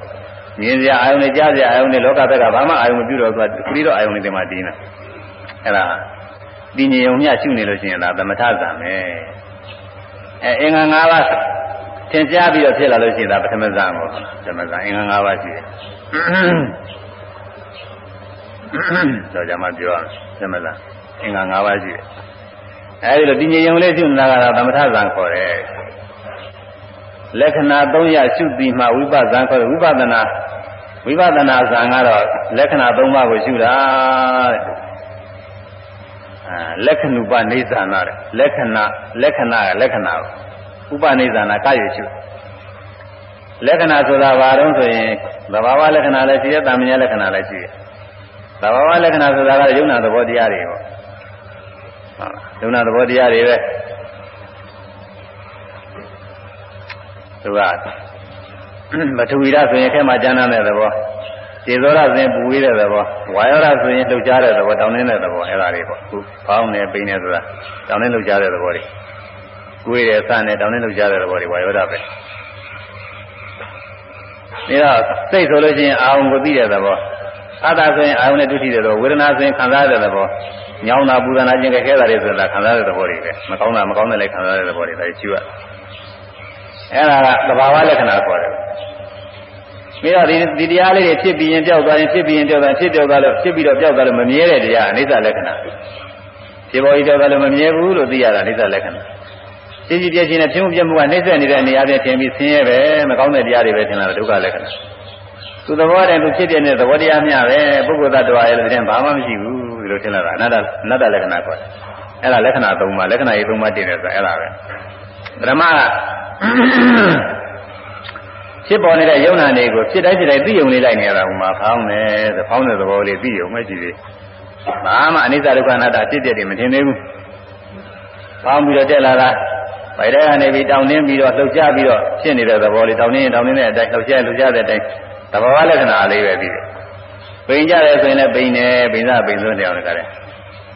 မြင်စရာအာယုန်နဲ့ကြားစရာအာယုန်နဲ့လောကဘက်ကဘာမှအာယုန်မပြုတော့ဘူးသူကခရီးတော့အာယုန်နဲ့ဒီမှာတင်းနေအဲ့ဒါတည်ငြိမ်ုံမျှရှုနေလို့ရှိရင်ဒါသမထဇံပဲအဲအင်္ဂါ၅ပါး သင်ကြားပြီးတော့ဖြစ်လာလို့ရှိရင်ဒါပထမဇံကိုပထမဇံအင်္ဂါ၅ပါးရှိတယ်တော့ကြမှာပြောရမယ်ပထမဇံအင်္ဂါ၅ပါးရှိတယ်အဲဒီလိုတည်ငြိမ်ုံလေးရှုနေတာကတော့သမထဇံခေါ်တယ်လက္ခဏာ3ရရှုပြီးမှဝိပဿနာခေါ်ဝိပဿနာဝိပဿနာဇံကတော့လက္ခဏာ3ပါးကိုရှုတာတဲ့အာလက္ခဏုပနိသနာတဲ့လက္ခဏာလက္ခဏာလက္ခဏာ ဥပနိသနာကရရှုလက္ခဏာဆိုတာဘာတော့ဆိုရင်သဘာဝလက္ခဏာလည်းရှိတယ်တာမညာလက္ခဏာလည်းရှိတယ်သဘာဝလက္ခဏာဆိုတာကယုံနာသဘောတရားတွေပေါ့ဟုတ်လားယုံနာသဘောတရားတွေပဲသူကပထဝီရဆိုရင်ခဲမှာကျမ်းမ်းတဲ့သဘောခြေသောရဆိုရင်ပူဝေးတဲ့သဘောဝါယောရဆိုရင်လှုပ်ရှားတဲ့သဘောတောင်းနေတဲ့သဘောအဲ့ဒါတွေပေါ့ခုဖောင်းနေပိနေဆိုတာတောင်းနေလှုပ်ရှားတဲ့သဘောတွေ ကိုယ်ရဲ့စနဲ့တောင်းနေလှုပ်ရှားတဲ့သဘောတွေဝါယောရပဲဒါတော့စိတ်ဆိုလို့ရှိရင်အာရုံကိုသိတဲ့သဘောအတ္တဆိုရင်အာရုံနဲ့တွေ့ထိတဲ့သဘောဝေဒနာဆိုရင်ခံစားရတဲ့သဘောညောင်းတာပူဇနာခြင်းကြဲခဲတာတွေဆိုတာခံစားရတဲ့သဘောတွေပဲမကောင်းတာမကောင်းတဲ့လည်းခံစားရတဲ့သဘောတွေဒါရှိရအဲ့ဒါကသဘာဝလက္ခဏာခေါ်တယ်ပြီးတော့ဒီဒီတရားလေးတွေဖြစ်ပြီးရင်ပြောက်သွားရင်ဖြစ်ပြီးရင်ပြောက်သွားဖြစ်ပြောက်သွားလို့ဖြစ်ပြီးတော့ပြောက်သွားလို့မမြဲတဲ့တရားအနိစ္စလက္ခဏာဖြစ်ပေါ်ကြီးပြောက်သွားလို့မမြဲဘူးလို့သိရတာအနိစ္စလက္ခဏာ သိကြည့်ပြချင်းနဲ့ဖြစ်မှုပြမှုကနှိမ့်ဆက်နေတဲ့နေရာပြင်ထင်ပြီးဆင်းရဲပဲမကောင်းတဲ့တရားတွေပဲထင်လာဒုက္ခလက္ခဏာသူသဘောတည်းသူဖြစ်ပြတဲ့သဘောတရားမျှပဲပုဂ္ဂိုလ်သတ္တဝါရဲ့တဲ့ဘာမှမရှိဘူးဒီလိုထင်လာတာအနတ္တအနတ္တလက္ခဏာခေါ်တယ်အဲ့ဒါလက္ခဏာ၃ပါးလက္ခဏာရေး၃ပါးတည်တယ်ဆိုအဲ့ဒါပဲပထမဖြစ်ပေါ်နေတဲ့ယုံနာတွေကိုဖြစ်တိုင်းဖြစ်တိုင်းသိုံလေးလိုက်နေရတာဟိုမှာဖောင်းတယ်သဖောင်းတဲ့သဘောလေးသိုံမရှိသေးဘာမှအနိစ္စဒုက္ခအနတ္တအဖြစ်ပြတယ်မထင်သေးဘူး။ပေါင်းပြီးတော့တက်လာတာ ဗိုက်ထဲကနေပြီးတောင်းနှင်းပြီးတော့လှုပ်ရှားပြီးတော့ဖြစ်နေတဲ့သဘောလေးတောင်းနှင်းတောင်းနှင်းတဲ့အတိုင်းလှုပ်ရှားလှုပ်ရှားတဲ့အတိုင်းသဘောလက္ခဏာလေးပဲပြီးတယ်။ပိန်ကြတယ်ဆိုရင်လည်းပိန်တယ်ပိန်စားပိန်စွန်းတယ်အောင်လည်းကလည်း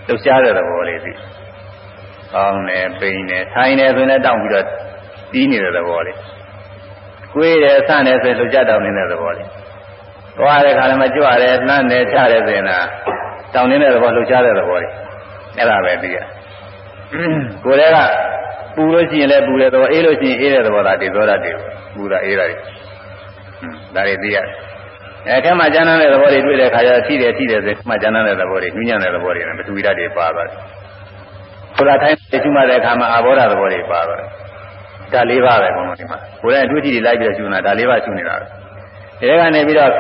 လှုပ်ရှားတဲ့သဘောလေးပြီး။ပေါင်းတယ်ပိန်တယ်ထိုင်တယ်ဆိုရင်လည်းတောင်းပြီးတော့တီးနေတဲ့သဘောလေး။ကိုယ်တယ်ဆန့်တယ်ဆိုရင်လှုပ်ရှားတောင်းနေတဲ့သဘောလေး။သွားတဲ့ခါလည်းမကြွတယ်နှမ်းတယ်ချတယ်ဆိုရင်လည်းတောင်းနေတဲ့သဘောလှုပ်ရှားတဲ့သဘောလေး။အဲ့ဒါပဲပြီးရ။ကိုယ်တည်းက ပူလို့ရှိရင်လည်းပူတဲ့သဘောအေးလို့ရှိရင်အေးတဲ့သဘောသာတည်သောတာတည်ပူတာအေးတာတွေဒါတွေသိရတယ်အဲခဲမှကျမ်းမ်းတဲ့သဘောတွေတွေ့တဲ့အခါကျတော့ထိတယ်ထိတယ်ဆိုမှကျမ်းမ်းတဲ့သဘောတွေညဉ့်ညံ့တဲ့သဘောတွေနဲ့မတူဝိဒတွေပါသွားတယ်ဆိုတာထိုင်းသိရှိမှတဲ့အခါမှာအာဘောဓသဘောတွေပါသွားတယ်ဒါလေးပါပဲဘုံတော်ဒီမှာကိုယ်ရဲ့အတွေ့အထိတွေလိုက်ပြီးတော့ရှုနေတာဒါလေးပါရှုနေတာဒီကနေပြီးတော့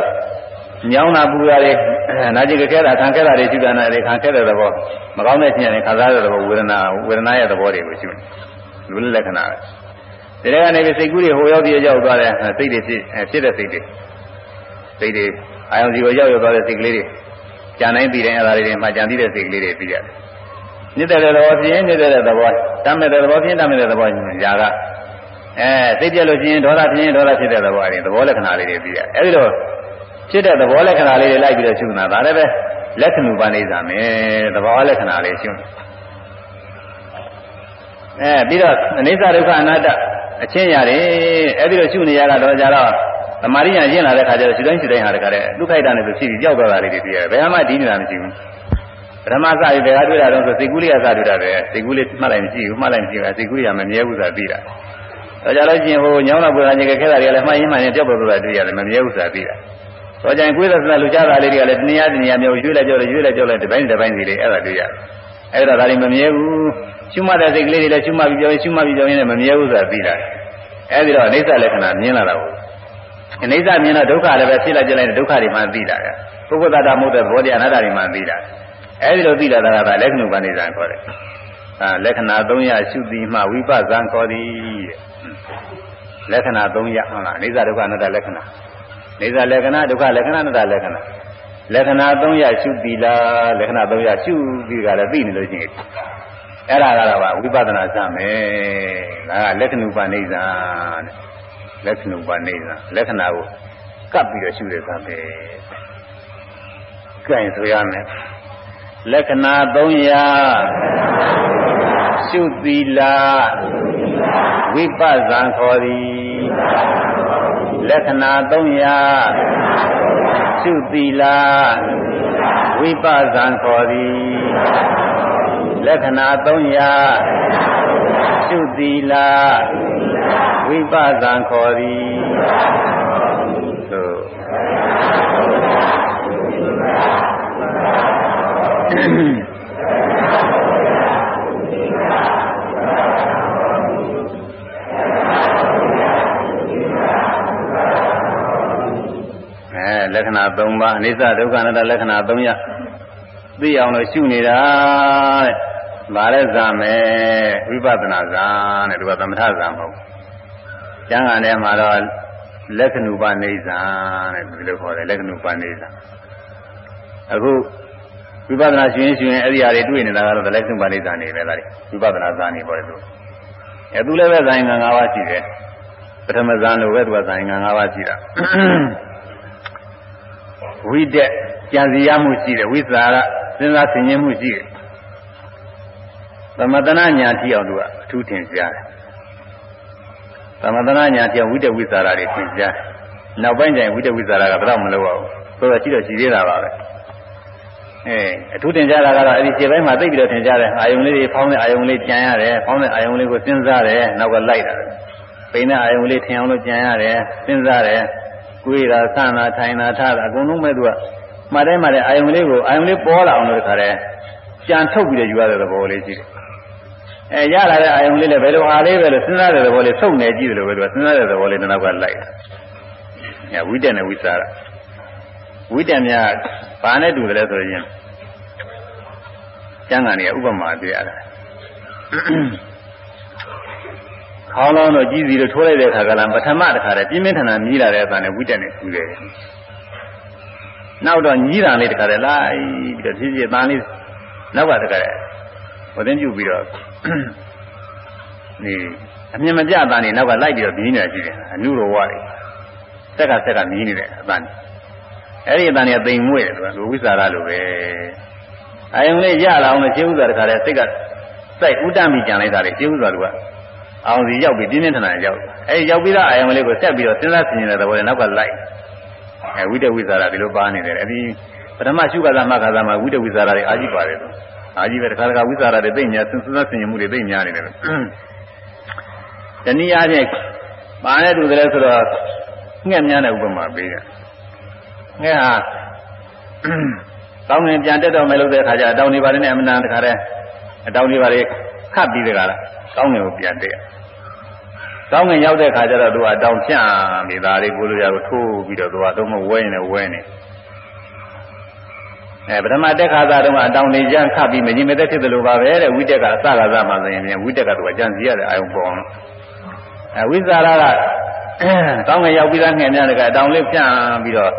ညောင်းတာပူတာတွေနာကျင်ကြဲတာခံခဲ့တာတွေရှုတာနဲ့ခံခဲ့တဲ့သဘောမကောင်းတဲ့ခြင်းတွေခံစားတဲ့သဘောဝေဒနာဝေဒနာရဲ့သဘောတွေကိုရှုနေ လူလက္ခဏာပဲဒီထဲကနေပြီးစိတ်ကူးတွေဟိုရောက်ပြီးရောက်သွားတဲ့စိတ်တွေဖြစ်ဖြစ်တဲ့စိတ်တွေစိတ်တွေအာယုံစီကိုရောက်ရောက်သွားတဲ့စိတ်ကလေးတွေကြံနိုင်ပြီးတဲ့အဲ့ဒါတွေမှကြံသိတဲ့စိတ်ကလေးတွေပြီးရတယ်။မြစ်တဲ့သဘောဖြစ်ရင်မြစ်တဲ့သဘောတမ်းမဲ့တဲ့သဘောဖြစ်တမ်းမဲ့တဲ့သဘောညာကအဲစိတ်ပြက်လို့ရှိရင်ဒေါသဖြစ်ရင်ဒေါသဖြစ်တဲ့သဘောတွေသဘောလက္ခဏာလေးတွေပြီးရတယ်။အဲဒီတော့ဖြစ်တဲ့သဘောလက္ခဏာလေးတွေလိုက်ပြီးတော့ရှုနေတာဒါလည်းပဲလက္ခဏုပနိစ္စမယ်သဘောလက္ခဏာလေးရှုနေ အဲပြီးတော့အနိစ္စဒုက္ခအနတ္တအချင်းရတယ်အဲ့ဒီလိုရှုနေရတာတော့ကြတော့သမာဓိညာကျင့်လာတဲ့ခါကျတော့ရှုတိုင်းရှုတိုင်းဟာတခါတည်းဒုက္ခိုက်တာနဲ့ဆိုဖြစ်ပြီးကြောက်သွားတာလေးတွေပြရတယ်ဘယ်မှဒီနေတာမရှိဘူးပထမစပြီးဘယ်ဟာတွေ့တာတော့ဆိုစိတ်ကူးလေးကစတွေ့တာပဲစိတ်ကူးလေးမှတ်လိုက်မရှိဘူးမှတ်လိုက်မရှိဘူးစိတ်ကူးလေးကမမြဲဘူးဆိုတာသိတာတော့ကြတော့ကျင်ဟိုညောင်းတော့ပွေတာညင်ခဲတာတွေကလည်းမှတ်ရင်းမှန်ရင်ကြောက်သွားတာတွေ့ရတယ်မမြဲဘူးဆိုတာသိတာတော့ကြင်ကိုယ်သက်သက်လူကြတာလေးတွေကလည်းတနည်းတနည်းမျိုးရွေးလိုက်ကြောက်လိုက်ရွေးလိုက်ကြောက်လိုက်တစ်ပိုင်းတစ်ပိုင်းစီလေးအဲ့ဒါတွေ့ရတယ်အဲ့ဒါဒါတွေမမြဲဘူး ရှုမှတ်တဲ့စိတ်ကလေးတွေလည်းရှုမှတ်ပြီးပြောရင်ရှုမှတ်ပြီးပြောရင်လည်းမမြဲဘူးဆိုတာသိတာအဲ့ဒီတော့အိဋ္ဌလက္ခဏာမြင်လာတာကိုအိဋ္ဌမြင်တော့ဒုက္ခလည်းပဲဖြစ်လိုက်ကြလိုက်ဒုက္ခတွေမှသိတာကပုဂ္ဂိုလ်တ attva မဟုတ်တဲ့ဘောဓိအနာတ္တတွေမှသိတာအဲ့ဒီလိုသိလာတာကလက္ခဏုပဏိဇံခေါ်တယ်အာလက္ခဏာ300ရှုသည်မှဝိပဿနာခေါ်သည်လက္ခဏာ300ဟုတ်လားအိဋ္ဌဒုက္ခအနတ္တလက္ခဏာအိဋ္ဌလက္ခဏာဒုက္ခလက္ခဏာအနတ္တလက္ခဏာလက္ခဏာ300ရှုသည်လားလက္ခဏာ300ရှုပြီးကြတယ်သိနေလို့ရှိရင် အဲ့ဒါကတော့ဝိပဿနာစမယ်ဒါကလက္ခဏုပနိစ္စတဲ့လက္ခဏုပနိစ္စလက္ခဏာကိုကပ်ပြီးတော့ရှုတဲ့သပဲကြင်ဆိုရမယ်လက္ခဏာ300ရှုသီလာဝိပဿနာခေါ်သည်လက္ခဏာ300ရှုသီလာဝိပဿနာခေါ်သည် လက္ခဏာ300ရှုသီလာဝိပဿနာခေါ်သည်သို့အဲလက္ခဏာ3ပါးအနိစ္စဒုက္ခအနတ္တလက္ခဏာ3ရသိအောင်လို့ရှုနေတာတဲ့။ ဗာလဲဇာမယ်ဝိပဿနာဇာတဲ့ဒီကသမထဇာမဟုတ်။ကျမ်းဂန်ထဲမှာတော့လက္ခဏုပနိစ္စတဲ့ဒီလိုခေါ်တယ်လက္ခဏုပနိစ္စ။အခုဝိပဿနာရှင်ရှင်အဲ့ဒီဟာတွေတွေ့နေတာကတော့လက္ခဏုပနိစ္စနေပဲလားဝိပဿနာဇာနေပေါ်တယ်သူ။အဲသူလည်းပဲဇာင်ငံ၅ပါးရှိတယ်။ပထမဇာန်လိုပဲသူကဇာင်ငံ၅ပါးရှိတာ။ဝိတက်ကြံစီရမှုရှိတယ်ဝိသရာစဉ်းစားဆင်ခြင်မှုရှိတယ် သမတနာညာတိအောင်သူကအထူးထင်ရှားတယ်သမတနာညာတိအောင်ဝိတဝိသရာတွေထင်ရှားနောက်ပိုင်းကျရင်ဝိတဝိသရာကတော့မလုပ်အောင်ဆိုတော့ရှိတော့ရှိသေးတာပါပဲအဲအထူးတင်ကြတာကတော့အဲ့ဒီခြေပိုင်းမှာသိပြီးတော့တင်ကြတယ်အာယုံလေးတွေဖောင်းတဲ့အာယုံလေးကြံရတယ်ဖောင်းတဲ့အာယုံလေးကိုစဉ်းစားတယ်နောက်ကလိုက်တာပိန်တဲ့အာယုံလေးထင်အောင်လို့ကြံရတယ်စဉ်းစားတယ်ကိုယ်ရာဆန့်တာထိုင်တာထားတာအကုန်လုံးပဲသူကမှတ်တယ်မှတ်တယ်အာယုံလေးကိုအာယုံလေးပေါ်လာအောင်လို့တခါတည်းကြံထုတ်ပြီးတော့ယူရတဲ့သဘောလေးရှိတယ်။ အဲရလာတဲ့အာယုံလေးလည်းဘယ်လိုအားလေးပဲလို့စဉ်းစားတဲ့သဘောလေးစုံနေကြည့်တယ်လို့ပဲသူကစဉ်းစားတဲ့သဘောလေးနောက်ကလိုက်တယ်။ညာဝိတ္တနဲ့ဝိသရာဝိတ္တများဘာနဲ့တူတယ်လဲဆိုရင်ကျမ်းဂန်တွေကဥပမာပြရတာ။ခေါင်းလုံးတော့ကြည်စီလို့ထိုးလိုက်တဲ့အခါကလည်းပထမတစ်ခါတည်းပြင်းပြင်းထန်ထန်မြည်လာတဲ့အခါနဲ့ဝိတ္တနဲ့ထူတယ်။နောက်တော့ညီးတာလေးတခါတည်းလိုက်ပြီးတော့ဖြည်းဖြည်းတန်လေးနောက်ကတခါတည်းဟိုသိပြုပြီးတော့ ဒီအမြင်မပြတာနေနောက်ကလိုက်ပြီးတော့ပြီးနေတာရှိတယ်အနုရောဝတွေစက်ကဆက်ကမြည်နေတယ်အတန်အဲ့ဒီအတန်ကြီးသိမ်မွေ့တယ်သူကဝိသရာလိုပဲအယုံလေးရလာအောင်လို့ရှင်းဥစွာတခါတည်းစိတ်ကစိုက်ဥဒ္ဒမိကြံလိုက်တာလေရှင်းဥစွာသူကအောင်စီရောက်ပြီးပြင်းပြင်းထန်ထန်ရောက်အဲ့ဒီရောက်ပြီးသားအယုံလေးကိုဆက်ပြီးတော့စဉ်းစားဆင်ခြင်တဲ့သဘောနဲ့နောက်ကလိုက်အဲဝိတဝိသရာဒီလိုပါနေတယ်အဲ့ဒီပထမရှုခါသမခါသမဝိတဝိသရာတွေအာကြည့်ပါတယ်သူ အာကြည့်ပဲတခါတခါဝိသရာတွေသိညာစဉ်းစားဆင်ခြင်မှုတွေသိညာနေတယ်တနည်းအားဖြင့်ပါနဲ့တူတယ်ဆိုတော့ငှက်များတဲ့ဥပမာပေးတယ်ငှက်ဟာကောင်းငင်ပြန်တက်တော့မယ်လို့တဲ့အခါကျအတောင်တွေပါတယ်နဲ့အမနာတခါတည်းအတောင်တွေပါတယ်ခတ်ပြီးတဲ့ကလားကောင်းငင်ကိုပြန်တက်ကောင်းငင်ရောက်တဲ့အခါကျတော့သူကတောင်ဖြန့်နေတာလေးကိုလိုရကိုထိုးပြီးတော့သူကတော့မဝဲနေဝဲနေ အဲပထမတက်ခါသားတုန်းကအတောင်နေကြခတ်ပြီးမကြီးမသက်ဖြစ်တယ်လို့ပါပဲတဲ့ဝိတက်ကအစကားသားမှဆိုရင်ဝိတက်ကသူကကြံစီရတဲ့အာယုံပေါ်အောင်အဲဝိဇာရကကောင်းငယ်ရောက်ပြီးသားငှက်များတကအတောင်လေးဖြန့်ပြီးတော့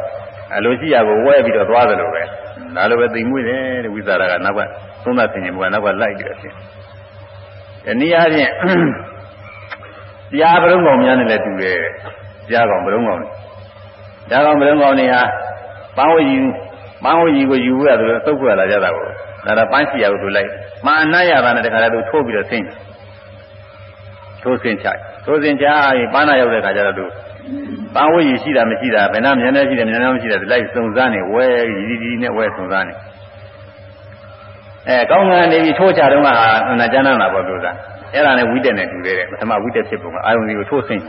အလိုရှိရကိုဝဲပြီးတော့သွားတယ်လို့ပဲဒါလိုပဲသိမ်မွေ့တယ်တဲ့ဝိဇာရကနောက်ကသုံးသပ်ဆင်ခြင်မှုကနောက်ကလိုက်ပြီးတော့ဖြစ်ဒီနည်းအားဖြင့်တရားပရုံးကောင်များနဲ့လည်းတူတယ်တရားကောင်ပရုံးကောင်တရားကောင်ပရုံးကောင်တွေဟာပန်းဝယူ ပန်းဝယူကိုယူရတယ်လို့သုတ်ခွရလာကြတာကိုဒါတော့ပန်းစီရကိုသူလိုက်မာနရတာနဲ့တခါတည်းသူထိုးပြီးတော့ဆင်းထိုးဆင်းချထိုးဆင်းချရင်ပန်းနာရောက်တဲ့ခါကျတော့သူပန်းဝယူရှိတာမရှိတာဘယ်နှမျက်နှာရှိတယ်မျက်နှာမရှိတယ်သူလိုက်စုံစမ်းနေဝဲရီရီနဲ့ဝဲစုံစမ်းနေအဲကောင်းကနေပြီးထိုးချတော့ကနာကျမ်းနာပေါ့သူကအဲ့ဒါနဲ့ဝိတက်နဲ့တူတယ်ပထမဝိတက်ဖြစ်ပုံကအာယုန်စီကိုထိုးဆင်း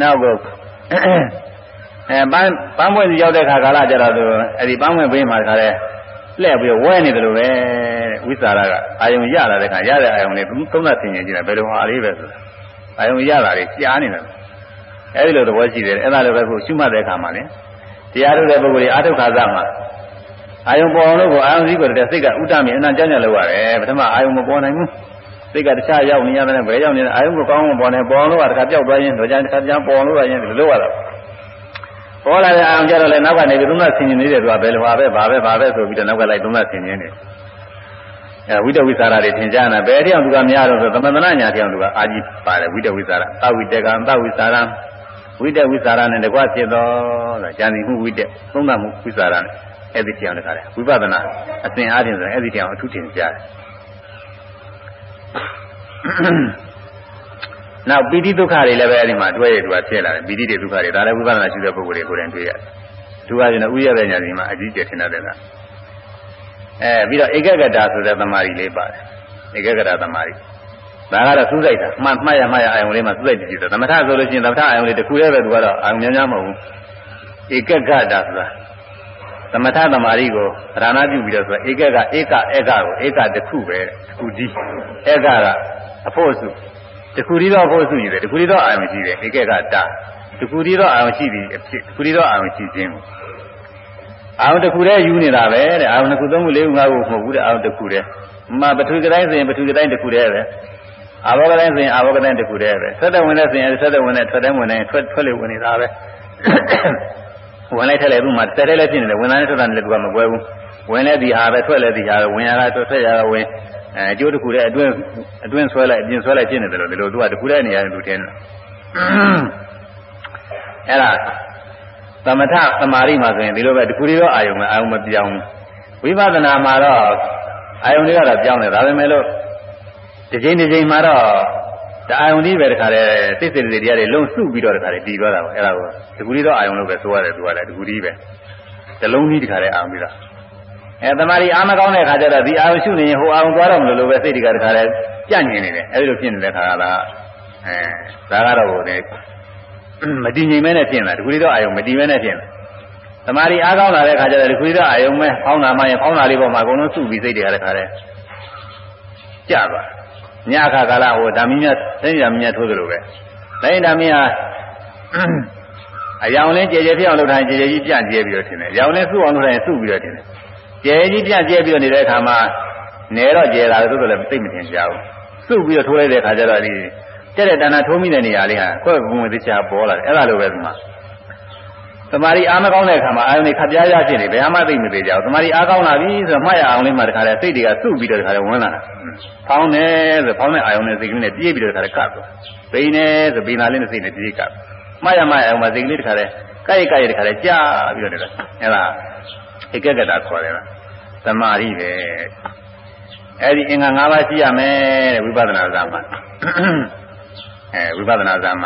နောက်ကို အဲပန်းပန်းပွဲစီရောက်တဲ့ခါကာလကျတော့သူအဲ့ဒီပန်းပွဲဘေးမှာခါလဲလှည့်ပြီးဝဲနေတယ်လို့ပဲဝိသရာကအာယုံရလာတဲ့ခါရတဲ့အာယုံလေးသုံးသပ်ဆင်ခြင်ကြည့်တယ်ဘယ်လိုဟာလေးပဲဆိုတာအာယုံရလာတယ်ကြားနေတယ်အဲဒီလိုသဘောရှိတယ်အဲ့ဒါလိုပဲခုရှုမှတ်တဲ့အခါမှာလေတရားထုတ်တဲ့ပုဂ္ဂိုလ်ကြီးအာထုတ်ခါသမှာအာယုံပေါ်အောင်လို့ကိုအာယုံစည်းကိုတည်းစိတ်ကဥဒ္ဒမြအနံကြောင်းကြလောက်ရတယ်ပထမအာယုံမပေါ်နိုင်ဘူးစိတ်ကတခြားရောက်နေရတယ်ဘယ်ရောက်နေလဲအာယုံကိုကောင်းအောင်ပေါ်နေပေါ်လို့ကတခါပြောက်သွားရင်တော့ကြတစ်ခါပြန်ပေါ်လို့ရရင်ဒီလိုရတာ ပေါ်လာတဲ့အာရုံကြတော့လည်းနောက်ကနေသုံးသဆင်ញင်နေတယ်ဆိုတာဘယ်လိုပါပဲဘာပဲဘာပဲဆိုပြီးတော့နောက်ကလိုက်သုံးသဆင်ញင်နေအဲဝိတဝိသရာတွေထင်ရှားနေဘယ်တရားသူကများတော့ဆိုသမန္တနာညာတရားသူကအာကြီးပါတယ်ဝိတဝိသရာသဝိတကံသဝိသရာဝိတဝိသရာနဲ့တကွဖြစ်တော့ဆိုဉာဏ်စီမှုဝိတသုံးသမှုဝိသရာနဲ့အဲ့ဒီတရားနဲ့ခါတယ်ဝိပဿနာအစဉ်အားဖြင့်ဆိုရင်အဲ့ဒီတရားအထူးထင်ရှားတယ် နောက်ပီတိဒုက္ခတွေလည်းပဲအဲ့ဒီမှာတွဲရတူဖြစ်လာတယ်ပီတိတွေဒုက္ခတွေဒါလည်းဝိပဿနာရှိတဲ့ပုဂ္ဂိုလ်တွေကိုယ်တိုင်တွေ့ရတယ်သူကကျတော့ဥရတဲ့ညာဒီမှာအကြီးကျယ်ထင်တတ်တယ်ကအဲပြီးတော့ဧကဂတဆိုတဲ့သမာဓိလေးပါတယ်ဧကဂတသမာဓိဒါကတော့စူးစိုက်တာမှတ်မှတ်ရမှတ်ရအာယုံလေးမှာစူးစိုက်ကြည့်တယ်သမထဆိုလို့ရှိရင်သမထအာယုံလေးတစ်ခုတည်းပဲသူကတော့အာယုံများများမဟုတ်ဘူးဧကဂတဆိုတာသမထသမာဓိကိုရဏပြုပြီးတော့ဆိုဧကကဧကဧကကိုဧကတစ်ခုပဲတစ်ခုဒီဧကကအဖို့စု တခုတည်းသောဖို့စုရည်တယ်တခုတည်းသောအာရုံရှိတယ်ဧကကတာတခုတည်းသောအာရုံရှိသည်အဖြစ်တခုတည်းသောအာရုံရှိခြင်းကိုအာရုံတခုတည်းယူနေတာပဲတဲ့အာရုံတစ်ခုသုံးခုလေးခုငါးခုမဟုတ်ဘူးတဲ့အာရုံတစ်ခုတည်းမပထဝီကတိုင်းဆိုရင်ပထဝီကတိုင်းတစ်ခုတည်းပဲအာဘောကတိုင်းဆိုရင်အာဘောကတိုင်းတစ်ခုတည်းပဲဆက်တဲ့ဝင်တဲ့ဆိုရင်ဆက်တဲ့ဝင်တဲ့ထွက်တဲ့ဝင်တဲ့ထွက်ထွက်လေဝင်နေတာပဲဝင်လိုက်ထက်လေသူ့မှာတက်တယ်လည်းဖြစ်နေတယ်ဝင်လာတဲ့ထွက်တာလည်းသူကမကွဲဘူးဝင်လဲဒီဟာပဲထွက်လဲဒီဟာပဲဝင်ရတာထွက်ထွက်ရတာဝင် အဲအကျိုးတစ်ခုတည်းအတွင်းအတွင်းဆွဲလိုက်အပြင်ဆွဲလိုက်ဖြစ်နေတယ်လို့ဒီလိုသူကတစ်ခုတည်းနေရာသူထင်းတယ်အဲ့ဒါသမထသမာဓိမှာဆိုရင်ဒီလိုပဲတစ်ခုတည်းတော့အာယုံပဲအာယုံမပြောင်းဝိပဿနာမှာတော့အာယုံတွေကတော့ပြောင်းတယ်ဒါပေမဲ့လို့တစ်ချိန်တစ်ချိန်မှာတော့ဒါအာယုံကြီးပဲတခါတည်းစိတ်စိတ်တွေတရားတွေလုံစုပြီးတော့တခါတည်းတည်သွားတာပေါ့အဲ့ဒါကိုတစ်ခုတည်းတော့အာယုံလို့ပဲဆိုရတယ်သူကလည်းတစ်ခုတည်းပဲဇလုံးကြီးတခါတည်းအာယုံပြီးတော့ အဲတမာရီအာမကောင်းတဲ့ခါကျတော့ဒီအာရုံရှုနေရင်ဟိုအာရုံသွားတော့မလို့လို့ပဲစိတ်တွေကတခါလဲပြန့်ညင်နေတယ်အဲဒီလိုဖြစ်နေတဲ့ခါကလားအဲဒါကတော့ဟိုနေမတည်ငြိမ်မဲနဲ့ဖြစ်နေတာဒီခုလေးတော့အာရုံမတည်မဲနဲ့ဖြစ်နေတမာရီအားကောင်းလာတဲ့ခါကျတော့ဒီခုလေးတော့အာရုံမဲဖောင်းတာမှရင်ဖောင်းတာလေးပေါ်မှာအကုန်လုံးစုပြီးစိတ်တွေကတခါလဲကြသွားညခါကာလဟိုဓာမင်းမြတ်သိဉာမင်းမြတ်ထိုးသလိုပဲတိုင်းဓာမင်းဟာအယောင်လင်းကြဲကြဲဖြစ်အောင်လုပ်တိုင်းကြဲကြဲကြီးပြန့်ကျဲပြီးတော့ထင်တယ်။အယောင်လင်းစုအောင်လုပ်တိုင်းစုပြီးတော့ထင်တယ်။ ကြဲကြီးပြန့်ကျဲပြီးတော့နေတဲ့အခါမှာနေတော့ကျဲလာတယ်ဆိုတော့လည်းသိမထင်ကြဘူး။စုပြီးတော့ထိုးလိုက်တဲ့အခါကျတော့ဒီတဲ့တဲ့တဏ္ဍထိုးမိတဲ့နေရာလေးဟာခွဲ့ကွန်ဝင်သိချာပေါ်လာတယ်။အဲ့ဒါလိုပဲဒီမှာသမာဓိအားမကောင်းတဲ့အခါမှာအာယုန်တွေခပ်ပြားပြားဖြစ်နေဘယ်မှသိမသေးကြဘူးသမာဓိအားကောင်းလာပြီဆိုတော့မှတ်ရအောင်လေးမှတခါတည်းစိတ်တွေကစုပြီးတော့တခါတည်းဝင်လာတာဖောင်းတယ်ဆိုဖောင်းတဲ့အာယုန်နဲ့စိတ်ကလေးနဲ့ပြေးပြီးတော့တခါတည်းကပ်သွားဘိန်းတယ်ဆိုဘိန်းသားလေးနဲ့စိတ်နဲ့ပြေးကပ်မှတ်ရမှတ်အောင်မှစိတ်ကလေးတခါတည်းကြိုက်ကြိုက်တခါတည်းကြာပြီးတော့တခါအဲ့ဒါ ဧကကတာခေါ်တယ်လားသမာဓိပဲအဲ့ဒီအင်္ဂါ၅ပါးရှိရမယ်တဲ့ဝိပဿနာဇာမအဲဝိပဿနာဇာမ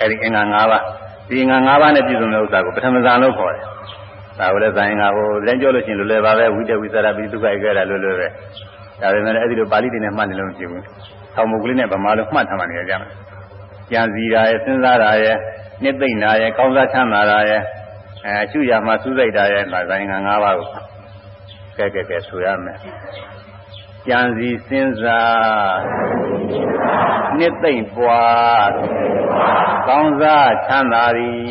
အဲ့ဒီအင်္ဂါ၅ပါးဒီငါ၅ပါးနဲ့ပြည့်စုံတဲ့ဥစ္စာကိုပထမဇန်လို့ခေါ်တယ်။ဒါကိုလည်းဇန်ငါဟိုလမ်းကျော်လို့ရှိရင်လွယ်လွယ်ပါပဲဝိတဝိသရာပိဒုက္ခဧကရာလွယ်လွယ်ပဲ။ဒါပေမဲ့အဲ့ဒီလိုပါဠိတွေနဲ့မှတ်နေလို့မဖြစ်ဘူး။ဆောင်းမုတ်ကလေးနဲ့ဗမာလိုမှတ်ထားမှနေကြမှာ။ကြံစီတာရဲ့စဉ်းစားတာရဲ့နှစ်သိမ့်တာရဲ့ကောင်းစားချမ်းသာတာရဲ့ အဲရှုရမှာစူးစိတ်တာရဲ့ဒါဇန်ငါ၅ပါးကိုကဲကဲကဲဆိုရမယ်။ကြံစီစဉ်းစားနှစ်သိမ့်ပွားကောင်းစားချမ်းသာသည်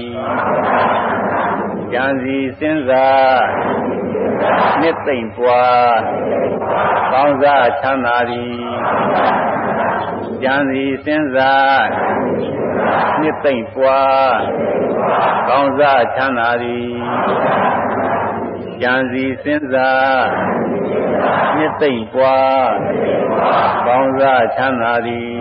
ကြံစီစဉ်းစားနှစ်သိမ့်ပွားကောင်းစားချမ်းသာသည်ကြံစီစဉ်းစား နှစ်သိမ့်ပွားကောင်းစားချမ်းသာသည်ကြံစီစဉ်းစားနှစ်သိမ့်ပွားကောင်းစားချမ်းသာသည်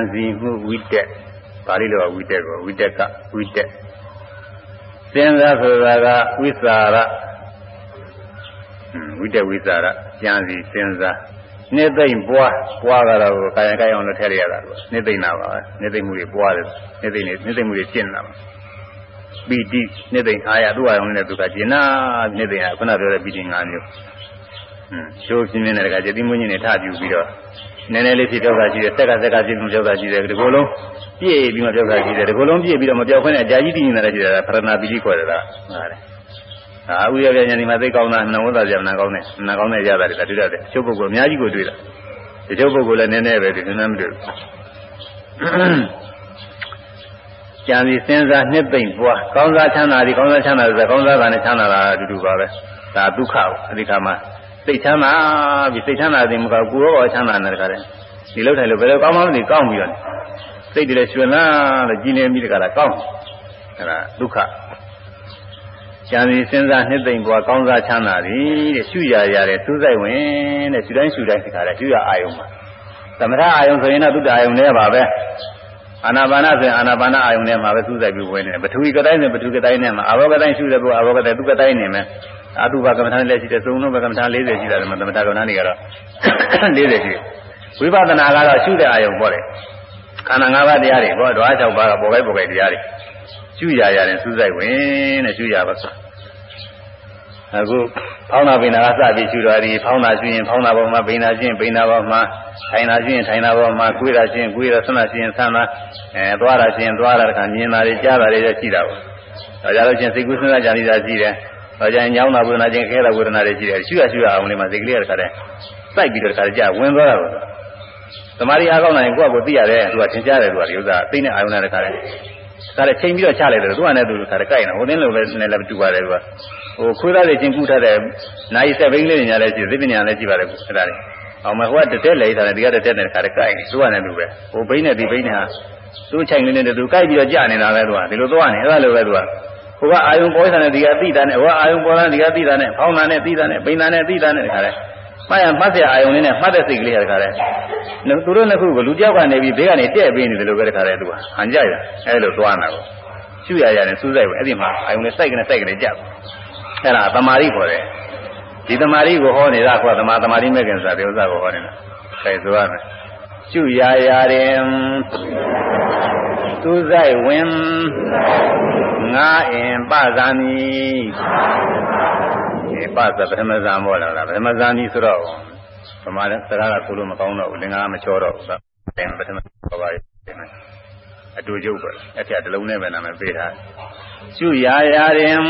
ကြံစီမှုဝိတက်ပါဠိလိုဝိတက်ကိုဝိတက်ကဝိတက်စဉ်းစားဆိုတာကဝိစာရဝိတက်ဝိစာရကြံစီစဉ်းစားနေသိမ့်ပွားပွားကတော့ကာယကံအောင်လို့ထည့်ရတာကွနေသိမ့်တာပါပဲနေသိမ့်မှုတွေပွားတယ်နေသိမ့်နေနေသိမ့်မှုတွေကျင့်တာပါပီတိနေသိမ့်အားရသူ့အာရုံနဲ့သူကကျင်နာနေသိမ့်အားခုနပြောတဲ့ပီတိ၅မျိုးဟွန်းရှိုးပြင်းပြင်းတဲ့ကကြတိမွင်းကြီးနဲ့ထပြူပြီးတော့ နည်းနည်းလေးဖြစ်ပြောတာရှိတယ်ဆက်ကဆက်ကဖြစ်ပြီးပြောတာရှိတယ်ဒီကိုယ်လုံးပြည့်ပြီးမှပြောတာရှိတယ်ဒီကိုယ်လုံးပြည့်ပြီးတော့မပြောခွင့်နဲ့အကြာကြီးတည်နေတာရှိတယ်ဖရဏပီတိခေါ်တယ်လားဟုတ်တယ်အာဥရပြညာဒီမှာသိကောင်းတာနှဝသပြနာကောင်းတယ်နာကောင်းတဲ့ရတာတွေတွေ့ရတယ်ချုပ်ပုဂ္ဂိုလ်အများကြီးကိုတွေ့တာဒီချုပ်ပုဂ္ဂိုလ်လည်းနည်းနည်းပဲဒီနည်းနည်းမတွေ့ဘူးကြံပြီးစဉ်းစားနှစ်သိမ့်ပွားကောင်းစားချမ်းသာဒီကောင်းစားချမ်းသာဆိုကောင်းစားတာနဲ့ချမ်းသာတာအတူတူပါပဲဒါဒုက္ခကိုအဒီခါမှာ စိတ်ချမ်းသာပြီးစိတ်ချမ်းသာခြင်းမကကိုယ်ရောချမ်းသာနေတခါတည်းဒီလောက်ထိုင်လို့ဘယ်လိုကောင်းမှမသိကောင်းပြီးတော့စိတ်တည်းလည်းရှင်လာလို့ကြည်နေပြီးတခါလားကောင်းအဲ့ဒါဒုက္ခကြံစီစဉ်းစားနှစ်သိမ့်ပွားကောင်းစားချမ်းသာသည်တဲ့ရှုရရတယ်သူးဆိုင်ဝင်တဲ့ရှုတိုင်းရှုတိုင်းတခါတည်းရှုရအာယုံမှာသမထအာယုံဆိုရင်တော့သုတအာယုံနဲ့ပါပဲအာနာပါနဆိုရင်အာနာပါနအာယုံနဲ့မှာပဲသူးဆိုင်ပြီးဝင်နေတယ်ပထဝီကတိုင်းဆိုပထဝီကတိုင်းနဲ့မှာအာဘောကတိုင်းရှုတဲ့ဘုအာဘောကတိုင်းသူကတိုင်းနေမယ် အတုဘကမ္မထာလည်းရှိတယ်သုံးလုံးဘကမ္မထာ40ရှိတယ်သမထကမ္မထာတွေကတော့40ရှိဝိပဿနာကတော့ရှုတဲ့အာယုံပေါ့လေခန္ဓာ၅ပါးတရားတွေပေါ့ဓဝါ၆ပါးကပေါ်ခိုက်ပေါ်ခိုက်တရားတွေရှုရရတယ်စူးစိုက်ဝင်တဲ့ရှုရပါဆိုအခုဖောင်းတာပိန်တာကစပြီးရှုတော်ဒီဖောင်းတာရှုရင်ဖောင်းတာပေါ်မှာပိန်တာရှင်းပိန်တာပေါ်မှာထိုင်တာရှင်းထိုင်တာပေါ်မှာကိုယ်တာရှင်းကိုယ်တာဆန္ဒရှင်းဆန္ဒအဲသွားတာရှင်းသွားတာတခါမြင်တာတွေကြားတာတွေရှိတာပေါ့ဒါကြလို့ချင်းစိတ်ကူးစဉ်းစားကြံနေတာရှိတယ်။ တော့ကျရင်ညောင်းတာဝေဒနာချင်းခဲတာဝေဒနာတွေရှိတယ်။ရှုရရှုရအောင်လေးမှာစိတ်ကလေးကတခါတည်းစိုက်ပြီးတော့တခါတည်းကြာဝင်သွားတာပေါ့။သမာဓိအားကောင်းနိုင်ကိုယ့်အကိုသိရတယ်သူကသင်ကြားတယ်သူကဒီဥစ္စာသိနေအာယုန်နဲ့တခါတည်းဒါလည်းချိန်ပြီးတော့ချလိုက်တယ်သူကလည်းသူခါတည်းကြိုက်နေဟိုတင်းလိုပဲနဲ့လည်းတူပါတယ်သူကဟိုခွေးသားတွေချင်းကူးထားတဲ့နိုင်ဆက်ဘိန်းလေးတွေညာလည်းရှိသိပညာလည်းရှိပါတယ်အဲ့ဒါတွေအောင်မဟိုကတက်တက်လေထားတယ်ဒီကတက်တက်နဲ့ခါတည်းကြိုက်နေသူကလည်းသူပဲဟိုဘိန်းနဲ့ဒီဘိန်းနဲ့ဟာသူ့ချိန်လေးနဲ့သူကြိုက်ပြီးတော့ကြာနေတာပဲသူကဒီလိုသွားနေအဲ့ဒါလိုပဲသူက ဟိုကအာယုံပေါ်တဲ့ဒီကသိတာနဲ့ဟိုကအာယုံပေါ်တဲ့ဒီကသိတာနဲ့ဖောင်းတာနဲ့သိတာနဲ့ပိန်တာနဲ့သိတာနဲ့တခါလဲမှတ်ရမှတ်တဲ့အာယုံလေးနဲ့မှတ်တဲ့စိတ်ကလေးတခါလဲသူတို့နှစ်ခုကလူတယောက်ကနေပြီးဘေးကနေတဲ့ပေးနေတယ်လို့ပဲတခါလဲသူကဟန်ကြရအဲလိုသွားတာကိုရှုရရတယ်စူးစိုက်ပဲအဲ့ဒီမှာအာယုံနဲ့စိုက်ကနေစိုက်ကနေကြအဲ့ဒါသမာဓိခေါ်တယ်ဒီသမာဓိကိုဟောနေတာကသမာသမာဓိမဲ့ခင်ဆိုတာဒီဥစ္စာကိုဟောနေတာအဲဆိုရမယ် ရှုရရတယ်သူဆိုင်ဝင်ငါအင်ပဇာနီဒီပသပထမဇာမောလားပထမဇာနီဆိုတော့ဗမာလည်းစကားကဆိုလို့မကောင်းတော့ဘူးလင်္ကာမချောတော့ဘူးသာပထမဘာပါအတူကျုပ်ပဲအဲ့ထက်တလုံးနဲ့ပဲနာမည်ပေးထားရှုရာရာရင်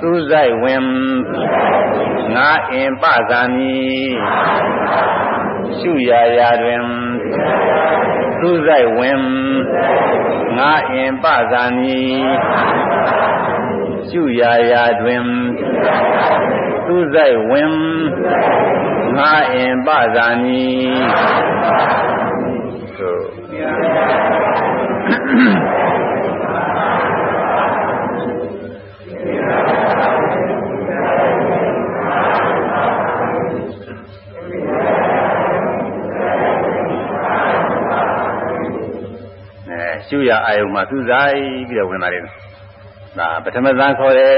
သူဆိုင်ဝင်ငါအင်ပဇာနီ ရှုရာရာတွင်သုဇိုက်ဝင်ငါအင်ပဇာနီရှုရာရာတွင်သုဇိုက်ဝင်ငါအင်ပဇာနီသို့ ရှုရအာယုံမှာစူးစိုက်ပြီးတော့ဝင်လာတယ်။ဒါပထမဇန်ခေါ်တယ်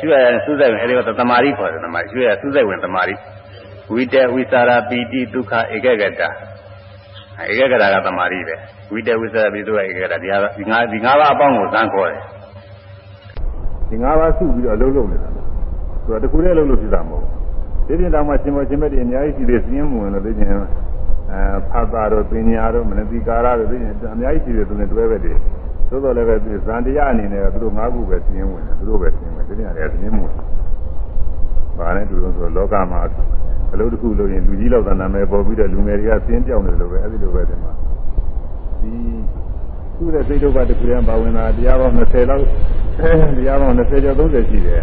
ရှုရစူးစိုက်ဝင်အဲဒီကသမာဓိခေါ်တယ်သမာဓိရှုရစူးစိုက်ဝင်သမာဓိဝိတေဝိသရာပီတိဒုက္ခဧကဂတဧကဂတကသမာဓိပဲဝိတေဝိသရာပီတိဒုက္ခဧကဂတဒီဟာဒီငါဒီငါးပါးအပေါင်းကိုဇန်ခေါ်တယ်ဒီငါးပါးစုပြီးတော့အလုံးလုံးနေတာသူကတခုတည်းအလုံးလို့ဖြစ်တာမဟုတ်ဘူးဒီပြင်တောင်မှရှင်မောရှင်မက်တွေအများကြီးရှိသေးစင်းမဝင်လို့သိချင် အဲဖတ်တာတော့ပညာတော့မနတိကာရတော့သိရင်အများကြီးရှိတယ်သူနဲ့တွဲပဲတည်းသို့တော်လည်းပဲသူဇန်တရားအနေနဲ့သူတို့ငါးခုပဲသိရင်ဝင်တယ်သူတို့ပဲသိရင်ဝင်တယ်ဒီနေ့လည်းသိရင်ဝင်ဘာနဲ့တူလို့ဆိုလောကမှာအလုပ်တစ်ခုလုပ်ရင်လူကြီးလောက်သာနာမည်ပေါ်ပြီးတော့လူငယ်တွေကသင်းပြောင်းနေလို့ပဲအဲဒီလိုပဲဒီမှာဒီသူ့ရဲ့စိတ်ထုတ်ပါတစ်ခုတည်းပါဝင်တာတရားပေါင်း20လောက်တရားပေါင်း20ကျော်30ရှိတယ်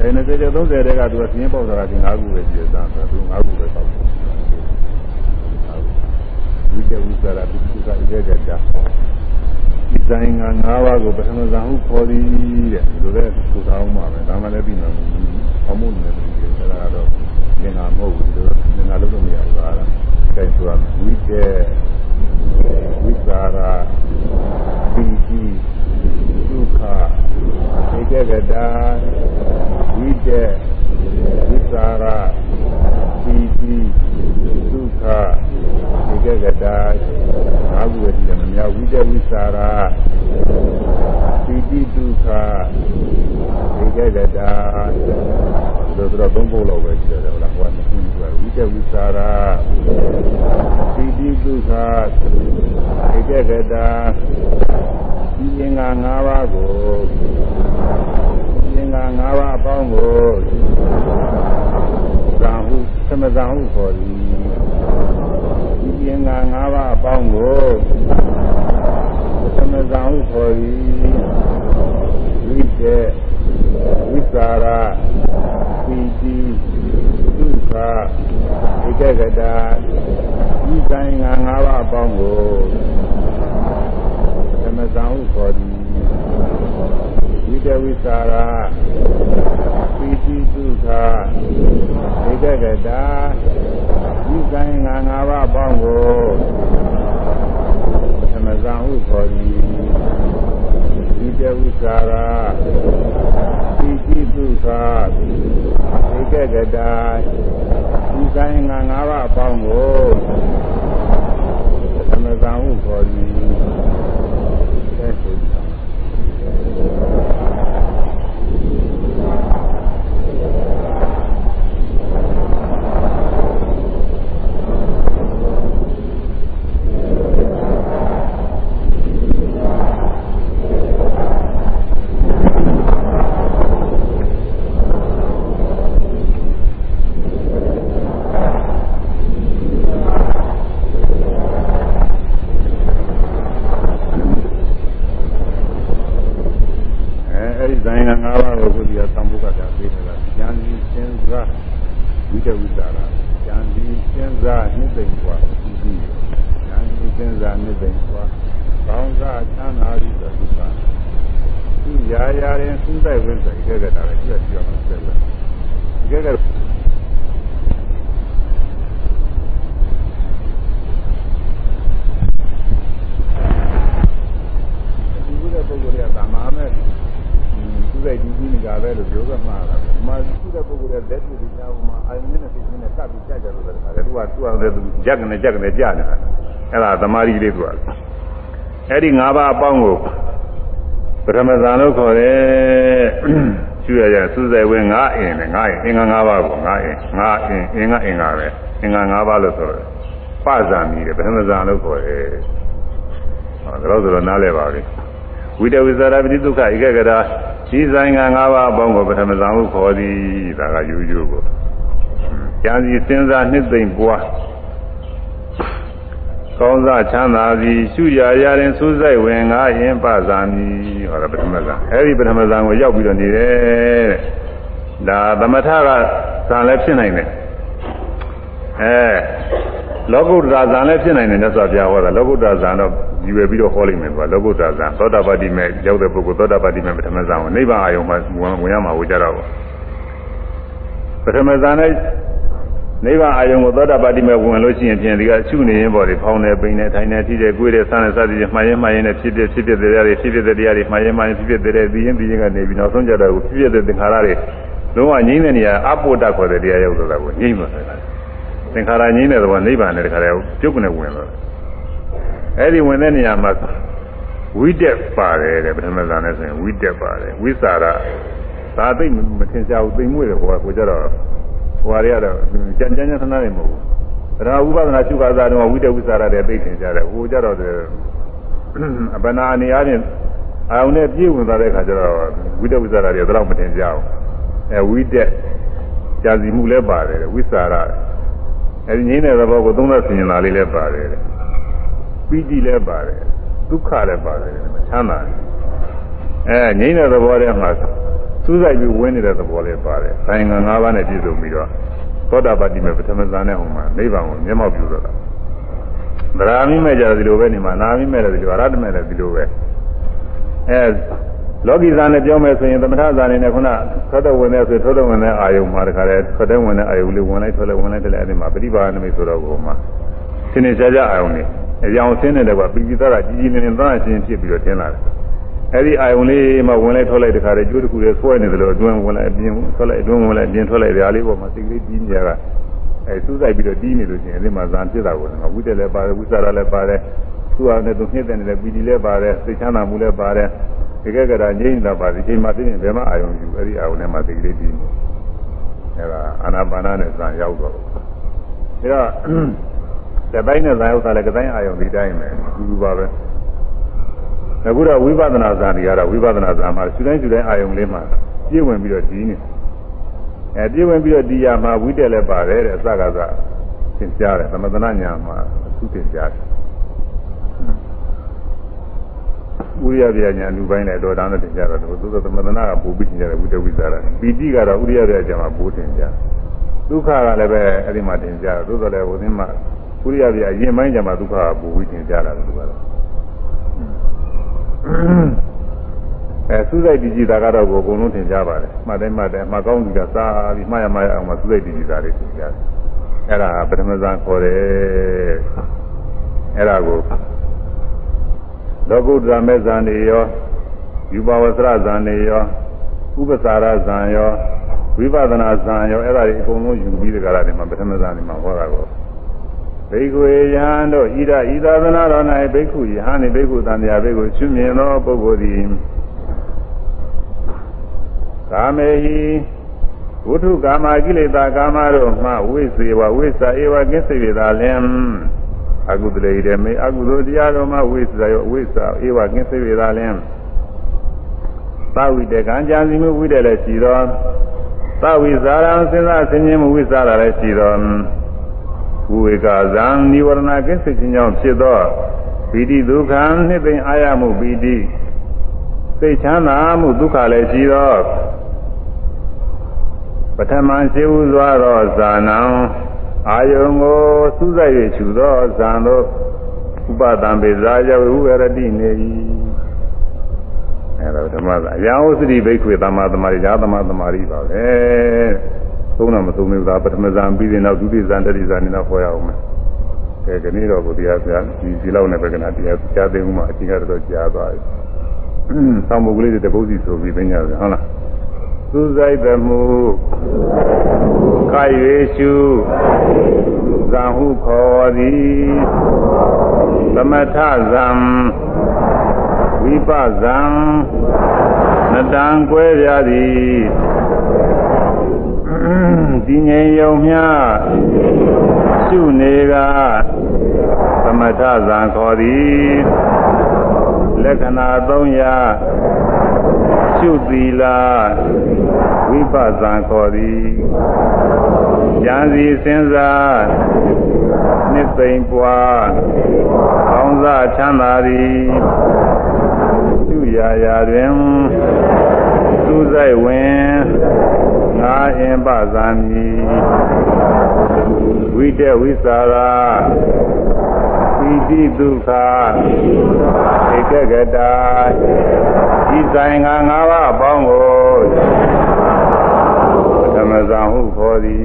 အဲ20ကျော်30တဲ့ကသူကသင်းပေါက်တာကဒီ၅ခုပဲရှိတယ်သာသူ၅ခုပဲပေါက်တယ် ဝိတဝိသရာပိစုကဧကကြဒီတိုင်းက၅ပါးကိုပထမဇန်ဟုခေါ်သည်တဲ့ဒီလိုလဲဆိုထားအောင်ပါပဲဒါမှလည်းပြီးမှာမဟုတ်ဘူး။အမှုနဲ့ပြီးတယ်အဲဒါတော့သင်္ဃာမဟုတ်ဘူးဒီလိုသင်္ဃာလို့မရဘူးလား။အဲဆိုဝိတေဝိသရာပိတိဒုက္ခဧကဂတာဝိတေဝိသရာပိတိ ဒုက္ခဧကဂတာငါးခုပဲရှိတယ်မများဝိတဝိသရာပိတိဒုက္ခဧကဂတာတို့တော့သုံးဖို့လောက်ပဲရှိတယ်ဟုတ်လားဟိုကနှစ်ခုကဝိတဝိသရာပိတိဒုက္ခဧကဂတာဒီအင်္ဂါ၅ပါးကိုဒီအင်္ဂါ၅ပါးအပေါင်းကိုဇာဟုသမဇာဟုခေါ်သည် ကျင်္ဂါ၅ပါးအပေါင်းကိုသမဇံဟုခေါ်သည်ဝိတေဝိသရာပီတိဒုက္ခဧကဂတာဤဆိုင်ငါ၅ပါးအပေါင်းကိုသမဇံဟုခေါ်သည်ဝိတေဝိသရာပီတိဒုက္ခဧကဂတာ ဤဆိုင်ငါငါးပါးပေါင်းကိုသမဇံဟုခေါ်သည်ဤတဝိစာရာဤတိတုခဧကဂတာဤဆိုင်ငါငါးပါးပေါင်းကိုသမဇံဟုခေါ်သည်တဲ့ဆိုကြက်ကနေကြက်ကနေကြနေတာအဲ့ဒါ သမာဓိလေးသူကအဲ့ဒီ၅ပါးအပေါင်းကိုပထမဇန်လို့ခေါ်တယ်ကျွရရစူးစိုက်ဝင်၅အင်းနဲ့၅အင်းအင်္ဂါ၅ပါးကို၅အင်း၅အင်းအင်္ဂါအင်္ဂါပဲအင်္ဂါ၅ပါးလို့ဆိုတယ်ပဇာမီတယ်ပထမဇန်လို့ခေါ်တယ်ဟောဒါလို့ဆိုတော့နားလည်ပါပြီဝိတဝိဇာရပိဒုက္ခဧကဂရာဒီဆိုင်က၅ပါးအပေါင်းကိုပထမဇန်လို့ခေါ်သည်ဒါကယူကျိုးကိုဉာဏ်စီစဉ်းစားနှစ်သိမ့်ပွား ကောင်းစားချမ်းသာသည်ရှုရရရင်စူးစိုက်ဝင်ငါရင်ပဇာမီဟောတာပထမဇာအဲဒီပထမဇာကိုရောက်ပြီးတော့နေတယ်တဲ့ဒါသမထကဇာလည်းဖြစ်နိုင်တယ်အဲလောကုတ္တရာဇာလည်းဖြစ်နိုင်တယ်မြတ်စွာဘုရားဟောတာလောကုတ္တရာဇာတော့ယူရပြီးတော့ဟောလိမ့်မယ်သူကလောကုတ္တရာဇာသောတာပတိမဲ့ရောက်တဲ့ပုဂ္ဂိုလ်သောတာပတိမဲ့ပထမဇာကိုနိဗ္ဗာန်အာယုံမှာဝင်ရမှာဝကြတော့ပထမဇာနဲ့ နိဗ္ဗာန်အာယုံကိုသောတာပတိမဲ့ဝင်လို့ရှိရင်ဖြင့်ဒီကရှုနေရင်ပေါ်ဒီဖောင်းနေပိန်နေထိုင်နေထိတယ်ကိုယ်တယ်ဆန်းနေစသည်ဖြင့်မှန်ရင်မှန်ရင်နဲ့ဖြစ်ဖြစ်ဖြစ်ဖြစ်တရားတွေဖြစ်ဖြစ်တရားတွေမှန်ရင်မှန်ရင်ဖြစ်ဖြစ်တရားပြီးရင်ပြီးရင်ကနေပြီးနောက်ဆုံးကြတော့ဖြစ်ဖြစ်တဲ့သင်္ခါရတွေလုံးဝငြိမ့်တဲ့နေရာအပုဒ္ဒခေါ်တဲ့တရားရောက်တော့ကိုငြိမ့်မှာဆိုတာသင်္ခါရငြိမ့်တဲ့သဘောနိဗ္ဗာန်နဲ့တခါတည်းပြုတ်ကနေဝင်တော့အဲ့ဒီဝင်တဲ့နေရာမှာဝိတက်ပါတယ်တဲ့ပထမဇာနဲ့ဆိုရင်ဝိတက်ပါတယ်ဝိစာရသာသိမထင်ရှားဘူးသိမ်မွေ့တယ်ဟိုကကိုကြတော့ ဟိုဟာတွေကတော့ကြံကြံကြံသနာနေမဟုတ်ဘူး။ဒါဥပဒနာရှုခါသာတော့ဝိတဝိသရတဲ့သိထင်ကြတယ်။ဟိုကြတော့အပနာအနေအားဖြင့်အာုံနဲ့ပြည့်ဝင်သွားတဲ့ခါကျတော့ဝိတဝိသရတွေတော့မထင်ကြဘူး။အဲဝိတက်ကြာစီမှုလည်းပါတယ်ဝိသရအဲဒီငင်းတဲ့သဘောကိုသုံးသပ်ဆင်ញလာလေးလည်းပါတယ်။ပီတိလည်းပါတယ်ဒုက္ခလည်းပါတယ်ချမ်းသာတယ်။အဲငင်းတဲ့သဘောထဲမှာ စူးစိုက်ပြီးဝင်နေတဲ့သဘောလေးပါတယ်။ဆိုင်ငံ၅ပါးနဲ့ပြည့်စုံပြီးတော့သောတာပတိမေပထမဇာနဲ့ဟိုမှာနိဗ္ဗာန်ကိုမျက်မှောက်ပြုတော့တာ။ဗရာမိမဲ့ကြဒီလိုပဲနေမှာနာမိမဲ့လည်းဒီလိုအရဟတမဲ့လည်းဒီလိုပဲ။အဲလောကီဇာနဲ့ပြောမယ်ဆိုရင်သမထဇာနဲ့ခုနသောတဝင်တဲ့ဆိုသောတဝင်တဲ့အာယုံမှာတခါလဲသောတဝင်တဲ့အာယုံလေးဝင်လိုက်ထွက်လိုက်ဝင်လိုက်ထွက်လိုက်အဲဒီမှာပရိပါဏမိဆိုတော့ကိုမှာသင်္နေကြကြအာယုံလေးအကြောင်းဆင်းနေတဲ့ကပိပိသရကြီးကြီးနေနေသားချင်းဖြစ်ပြီးတော့ထင်လာတယ် အဲ့ဒီအာယုံလေးမှဝင်လိုက်ထွက်လိုက်တခါတည်းကျိုးတစ်ခုလေးဆွဲနေတယ်လို့အတွင်းဝင်လိုက်အပြင်ထွက်လိုက်အတွင်းဝင်လိုက်အပြင်ထွက်လိုက်ဒါလေးပေါ်မှာစိတ်ကလေးကြီးနေရတာအဲစူးစိုက်ပြီးတော့တီးနေလို့ရှိရင်အဲ့ဒီမှာဇာဖြစ်တာကိုငါဝိတက်လည်းပါတယ်ဝိသရာလည်းပါတယ်သူ့ဟာနဲ့သူညှိတဲ့နေတဲ့ပီတိလည်းပါတယ်စိတ်ချမ်းသာမှုလည်းပါတယ်ဒီကကရာငြိမ့်တာပါဒီချိန်မှာသိရင်ဘယ်မှာအာယုံယူအဲ့ဒီအာယုံထဲမှာစိတ်ကလေးကြီးနေအဲ့ဒါအာနာပါနာနဲ့ဇာရောက်တော့ဒါတော့တပိုင်းနဲ့ဇာရောက်တာလည်းကတိုင်းအာယုံဒီတိုင်းပဲဒီလိုပါပဲ အခုတော့ဝိပဿနာဇာတိကတော့ဝိပဿနာဇာမှာရှုတိုင်းရှုတိုင်းအာယုံလေးမှာပြည့်ဝင်ပြီးတော့ဒီနေအဲပြည့်ဝင်ပြီးတော့ဒီရမှာဝိတက်လည်းပါတယ်တဲ့အစကစားသင်ကြားတယ်သမထနာညာမှာသူသင်ကြားတယ်ဥရိယပြညာလူပိုင်းနဲ့တော်တန်းနဲ့သင်ကြားတော့သူတို့သမထနာကပူပြီးသင်ကြားတယ်ဝိတဝိဇာရပီတိကတော့ဥရိယပြညာမှာပူသင်ကြားဒုက္ခကလည်းပဲအဲ့ဒီမှာသင်ကြားတယ်သို့တော်လည်းဟိုသင်မှာဥရိယပြရင်ပိုင်းကြမှာဒုက္ခကပူပြီးသင်ကြားတာလို့ပြောတာ အဲစူးစိုက်တည်ကြည်တာကတော့ကိုအကုန်လုံးထင်ကြပါတယ်မှတ်တိုင်းမှတ်တယ်မှတ်ကောင်းကြည့်တာစားပြီးမှားရမှားရအောင်မှစူးစိုက်တည်ကြည်တာလေးထင်ကြတယ်အဲ့ဒါပထမဇန်ခေါ်တယ်အဲ့ဒါကိုလောကုတ္တရမေဇန်နေရောယူပါဝဆရဇန်နေရောဥပ္ပစာရဇန်ရောဝိပဿနာဇန်ရောအဲ့ဒါတွေအကုန်လုံးယူပြီးဒီကရတွေမှာပထမဇန်တွေမှာဟောတာကို ဘိက္ခုယဟန်တို့ဣဒဤသာသနာတော်၌ဘိက္ခုယဟန်နှင့်ဘိက္ခုသံဃာဘိက္ခုချွမြင်သောပုဂ္ဂိုလ်သည်ကာမေဟိဝုထုကာမကိလေသာကာမတို့မှဝိစေဝဝိစာဧဝကင်းစေရသာလင်အကုသလေတေမေအကုသိုလ်တရားတော်မှဝိစာယောဝိစာဧဝကင်းစေရသာလင်သဝိတေကံကြံစီမှုဝိတေလည်းရှိတော်သဝိဇာရံစဉ်းစားဆင်ခြင်မှုဝိစာရလည်းရှိတော် ဝေကဇံនិဝရဏကိစ္စခြင်းကြောင့်ဖြစ်သောပီတိဒုက္ခနှစ်သိမ့်အာရမှုပီတိစိတ်ချမ်းသာမှုဒုက္ခလည်းရှိသောပထမရှိဥစွာသောဇာနံအာယုံကိုစူးစိုက်၍ခြူသောဇံတို့ဥပဒံပေဇာယဝိဝရတိနေ၏အဲဒါဓမ္မသာအယောစတိဘိက္ခွေသမ္မာသမารိဇာသမ္မာသမารိပါပဲ သုံးတာမသုံးဘူးသာပထမဇန်ပြီးရင်တော့ဒုတိယဇန်တတိဇန်နဲ့တော့ဟောရအောင်မယ်။ကဲဒီနေ့တော့ဘုရားဆရာဒီဒီလောက်နဲ့ပဲကနာတရားကြားသိမှုမှာအချိန်ကတော့ကြားသွားပြီ။ဆောင်းမုတ်ကလေးတွေတပုတ်စီဆိုပြီးသိညာတယ်ဟုတ်လား။သူဆိုင်သမှုကာယေရှုဇံဟုခေါ်သည်သမထဇံဝိပဇံနတံကွဲပြသည် ဒီငြိမ်ယုံမြရှုနေကသမထဇံခေါ်သည် လလက္ခဏာ300ရှုသီလာဝိပဿနာခေါ်သည်ဉာဏ်စီစဉ်းစားနှစ်သိမ့်ပွားကောင်းစားချမ်းသာသည်သူရာရာတွင်သူဆိုင်ဝင်ငါအင်ပဇာမီဝိတဝိသရာပိ တိဒုက္ခဧကဂတာဤဆိုင်ငါ၅ပါးအပေါင်းကိုသမဇံဟုခေါ်သည်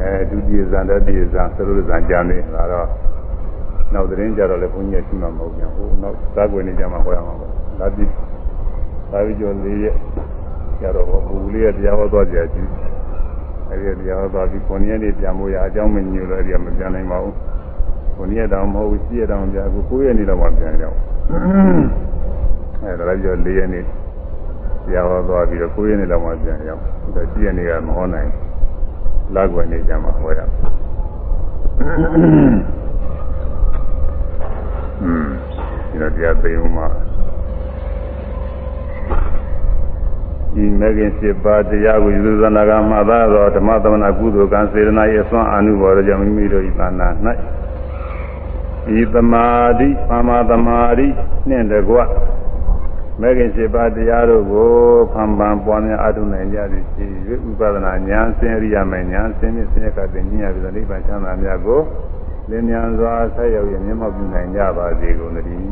အဲဒုတိယဇန်တတိယဇန်သရုပ်ဇန်ကြံနေလာတော့နောက်သတင်းကြတော့လည်းဘုန်းကြီးကရှိမှမဟုတ်ပြန်ဘူးနောက်သာကွယ်နေကြမှာဟောရမှာပေါ့ဒါပြီးသာပြီးကျော်၄ရက်ကြတော့ဘုလေးရဲ့တရားဟောသွားကြကြည့်အဲဒီတရားဟောသွားပြီး9ရက်နေ့ပြန်မို့ရအကြောင်းမညို့လို့အဲဒီကမပြန်နိုင်ပါဘူး 9ရက်တောင်မဟုတ်ဘူး10ရက်တောင်ပြန်အခု9ရက်နေ့တော့မှပြန်ရောက်အဲဒါလည်းကျော်4ရက်နေ့တရားဟောသွားပြီးတော့9ရက်နေ့တော့မှပြန်ရောက်ဒါ10ရက်နေ့ကမဟောနိုင်လက်ွယ်နေကြမှာဟောရอืมဒီတော့တရားသိအောင်မှာဒီမဂ္ဂင်7ပါးတရားကိုယူဇနာကမှတ်သားသောဓမ္မသမဏကုသိုလ်ကံစေတနာရဲ့အစွမ်းအာနုဘော်ကြောင့်မိမိတို့ဤသာနာ၌ ဤသမာဓိပမာသမာဓိနှင့်တကွမဂ္ဂင်7ပါးတရားတို့ကိုဖန်ပန်ပွားများအထုနိုင်ကြသည်ရှိ၍ဥပဒနာဉာဏ်စင်ရိယာမယ်ဉာဏ်စင်မြင့်စင်ရကတင်ညပြီးတော့နိဗ္ဗာန်ချမ်းသာများကိုလင်းမြန်စွာဆက်ရောက်ရမျက်မှောက်ပြုနိုင်ကြပါစေကုန်သတည်း